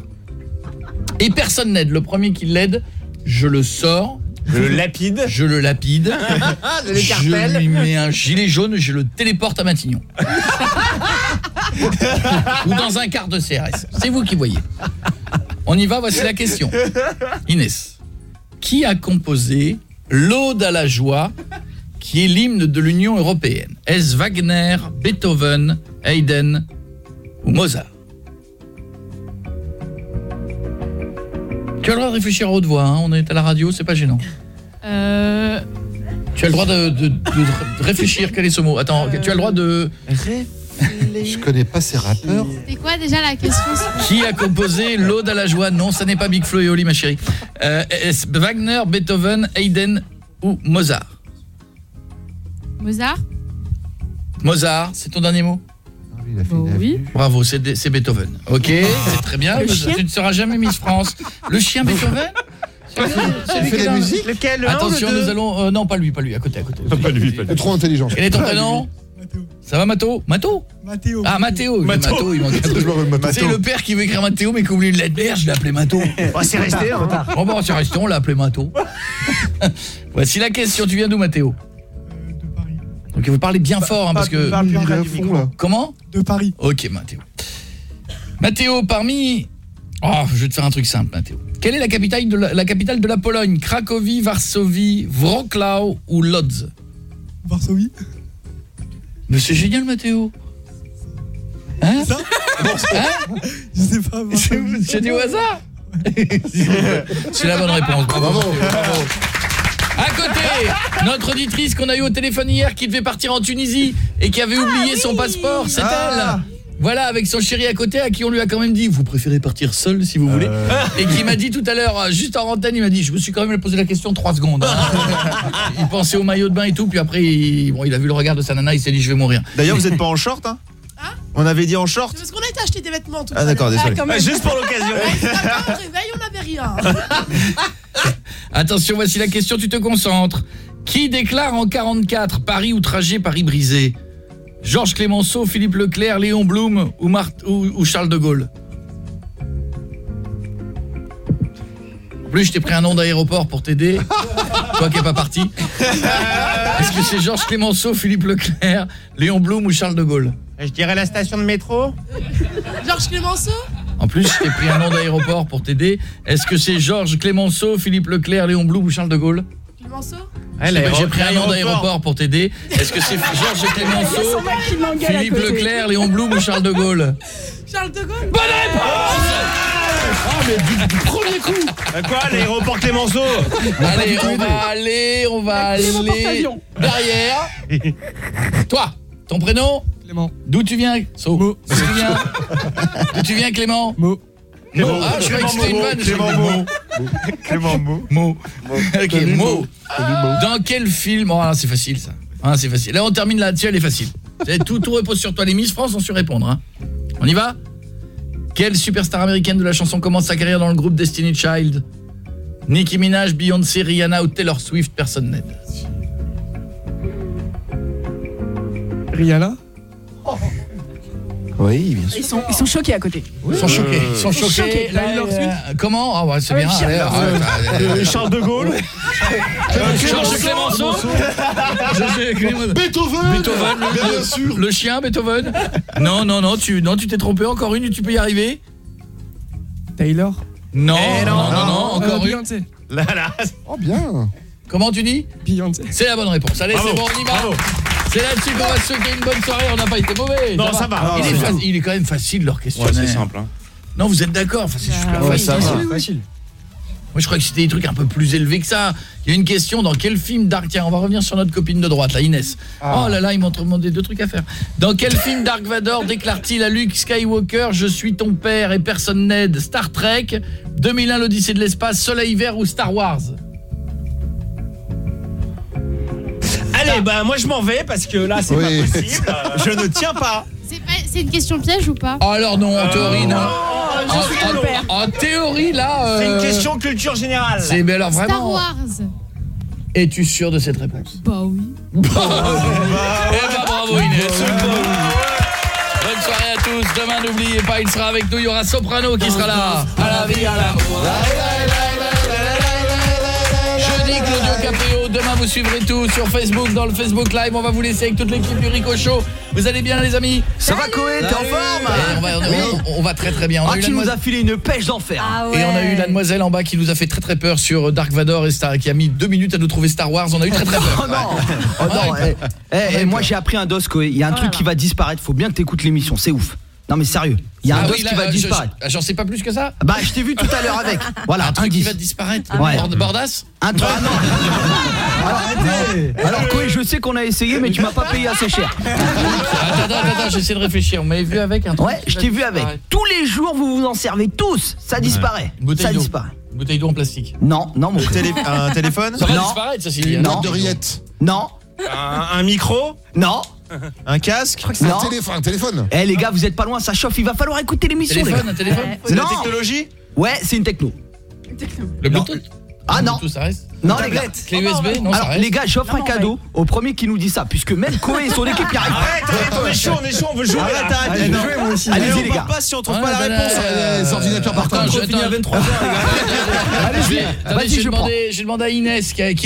Et personne n'aide, le premier qui l'aide, je le sors. Je le lapide. Je le lapide. [laughs] Je lui mets un gilet jaune, je le téléporte à Matignon. [laughs] Ou dans un quart de CRS. C'est vous qui voyez. On y va, voici la question. Inès, qui a composé l'Aude à la joie, qui est l'hymne de l'Union européenne? Est-ce Wagner, Beethoven, Haydn ou Mozart? Tu as le droit de réfléchir à haute voix, hein, on est à la radio, c'est pas gênant. Euh... Tu as le droit de, de- de [laughs] réfléchir, quel est ce mot? Attends, tu as le droit de... Je connais pas ces rappeurs. C'est quoi déjà la question? Qui a composé l'Aude à la joie? Non, ça n'est pas Big Flo et Oli, ma chérie. Euh, est-ce Wagner, Beethoven, Haydn ou Mozart? Mozart? Mozart, c'est ton dernier mot? Oui. Bravo, c'est Beethoven. Ok, c'est très bien. Mais tu ne seras jamais Miss France. Le chien Beethoven C'est lui- fait qui de la musique Lequel Attention, nous allons... euh, non, pas lui, pas lui, à côté, à côté. Pas lui, pas lui. Trop intelligent. Quel est ton prénom Ça va Mathéo Mathéo Mathéo. Ah Mathéo, il manque. C'est le père qui veut écrire Mathéo mais qui oublie une lettre merde, je l'ai appelé Mathéo. [laughs] Oh, c'est resté, hein. Bon bon, c'est resté, on l'a appelé Mathéo. [laughs] Voici la question, tu viens d'où Mathéo? Donc vous parlez bien fort hein, parce que Parle plus Il est près à du fond, micro. là. Comment De Paris. OK Mathéo. Mathéo parmi Oh, je vais te faire un truc simple Mathéo. Quelle est la capitale de la, la capitale de la Pologne? Cracovie, Varsovie, Wrocław ou Lodz Varsovie. Mais c'est génial Mathéo. Hein Ça Hein Je sais pas. J'ai dit au hasard? [laughs] C'est la bonne réponse. Bravo. Bravo. Notre auditrice qu'on a eu au téléphone hier qui devait partir en Tunisie et qui avait oublié son passeport, c'est Ah. elle. Voilà, avec son chéri à côté à qui on lui a quand même dit vous préférez partir seul si vous voulez et qui m'a dit tout à l'heure juste en antenne, il m'a dit je me suis quand même posé la question 3 secondes. hein. [laughs] il pensait au maillot de bain et tout puis après il, bon, il a vu le regard de sa nana, il s'est dit je vais mourir. D'ailleurs, vous êtes pas en short, hein? On avait dit en short Parce qu'on a été acheter des vêtements tout Ah d'accord, désolé. Ah, Juste pour l'occasion. Au réveil, on n'avait rien. [laughs] Attention, voici la question, tu te concentres. Qui déclare en 44 Paris outragé, Paris brisé? Georges Clémenceau, Philippe Leclerc, Léon Blum ou, Mar- ou- ou Charles de Gaulle? Plus, je t'ai pris un nom d'aéroport pour t'aider. [laughs] Toi qui n'es pas parti. Est-ce que c'est Georges Clémenceau, Philippe Leclerc, Léon Blum ou Charles de Gaulle Je dirais la station de métro. Georges Clémenceau En plus, je t'ai pris un nom d'aéroport pour t'aider. Est-ce que c'est Georges Clémenceau, Philippe Leclerc, Léon Blum ou Charles de Gaulle Clémenceau J'ai pris un nom d'aéroport pour t'aider. Est-ce que c'est Georges Clémenceau, Philippe. Leclerc, Léon Blum ou Charles de Gaulle Charles de Gaulle Bonne réponse mais du, du premier coup. Euh, Quoi, l'aéroport Clémenceau Allez, on va aller, on va aller derrière. Toi, ton prénom Clément. D'où tu viens So. D'où tu viens D'où tu viens Clément Mo. Mo. Ah, je croyais que c'était une vanne. je Clément Mo. Clément Mo. Mo. Ok, Mo. Dans quel film Oh, là, c'est facile ça. Ah, c'est facile. Là, on termine là-dessus, elle est facile. Tout, tout repose sur toi. Les Miss France ont su répondre. hein. On y va Quelle superstar américaine de la chanson commence sa carrière dans le groupe Destiny Child? Nicki Minaj, Beyoncé, Rihanna ou Taylor Swift Personne n'aide. Rihanna? Oui, bien sûr. Ils sont, ils sont choqués à côté. Ils sont choqués. Ils sont choqués. Choqués. Là, Taylor euh, Swift comment Ah ouais, c'est Ah bien. Charles- allez, arrête, Euh. Charles de Gaulle Georges Clémenceau Beethoven Beethoven, le, Bien le- sûr. le chien Beethoven Non, non, non, tu non, tu t'es trompé, encore une, tu peux y arriver Taylor Non, Eh non, non, non, non, Euh, encore une. Beyoncé. Là, là. Oh, bien. Comment tu dis Beyoncé. C'est la bonne réponse. Allez, c'est bon, on y va. bravo. C'est là-dessus qu'on va se souhaiter une bonne soirée, on n'a pas été mauvais. Non, ça va. Il, Non, est c'est fa- tout. il est quand même facile leur Ouais, questionnaire. c'est simple. Hein. Non, vous êtes d'accord? Enfin, c'est super Ouais, facile. ça va. Facile. Moi, je crois que c'était des trucs un peu plus élevés que ça. Il y a une question dans quel film Dark Tiens, on va revenir sur notre copine de droite, là, Inès. Oh là là, ils m'ont demandé deux trucs à faire. Dans quel film Dark Vador déclare-t-il à Luke Skywalker Je suis ton père et personne n'aide Star Trek 2001 l'Odyssée de l'espace, Soleil vert ou Star Wars? Allez, bah moi je m'en vais parce que là c'est Oui. pas possible. [laughs] Je ne tiens pas. C'est pas- c'est une question piège ou pas? Alors non, en théorie, non. Oh, En, je suis ton père. en- en théorie, là... C'est une euh, question culture générale. C'est mais alors Star vraiment... Wars. Es-tu sûr de cette réponse? Bah oui. Eh ben bravo Inès Bonne soirée à tous, demain n'oubliez pas, il sera avec nous, il y aura Soprano qui sera là À la vie, à l'amour Jeudi demain vous suivrez tout sur Facebook, dans le Facebook Live, on va vous laisser avec toute l'équipe du Rico Show. Vous allez bien les amis Ça va Koé, t'es en forme on, va, on- on- on va très très bien. On a Ah tu nous as filé une pêche d'enfer Ah ouais. Et on a eu la demoiselle en bas qui nous a fait très très peur sur Dark Vador et Star, qui a mis deux minutes à nous trouver Star Wars. On a eu très très peur. Oh non, oh non Ouais. eh, eh, eh, moi j'ai appris un dos Koé, il y a un truc qui va disparaître, faut bien que t'écoutes l'émission, c'est ouf. Non mais sérieux, il y a un Ah oui, là, qui va euh, disparaître. je- J'en sais pas plus que ça. Bah je t'ai vu tout à l'heure avec. [laughs] Voilà, Un truc qui va disparaître. Ouais. Bordas Un truc. Ah non. Alors, [laughs] alors Koé, je sais qu'on a essayé mais tu m'as pas payé assez cher. Attends, attends, attends, j'essaie de réfléchir. On m'avait vu avec un truc. Ouais, je t'ai vu avec. Tous les jours vous vous en servez tous, ça disparaît. Une bouteille Ça d'eau. disparaît. Une bouteille d'eau en plastique. Non, non mon Télé- un [laughs] téléphone Ça va Non. disparaître, ça, Sylvie. Non. de rillettes. Non, un, un micro non. [laughs] Un casque C'est un Non. téléphone. Un téléphone. Eh les gars, vous êtes pas loin, ça chauffe, il va falloir écouter l'émission les Téléphone, gars. un téléphone C'est la Non. technologie Ouais, c'est une techno. Le Bluetooth Ah non. Tout ça reste Non les gars. Clé USB Non, ça Alors les gars, j'offre un cadeau au premier qui nous dit ça puisque même Koé et son équipe y arrivent. [laughs] Arrête, arrête, on est chaud, on est chaud, on veut jouer. Arrête, arrête, Allez, non. jouez, moi aussi. Allez, les on gars. pas si on trouve Ouais, pas la bah, réponse. euh, Les ordinateurs par contre. je- à attends. 23h, les gars. [laughs] Allez, je vais, attendez, Vas-y, je vais je demander, je vais demander à Inès qui, qui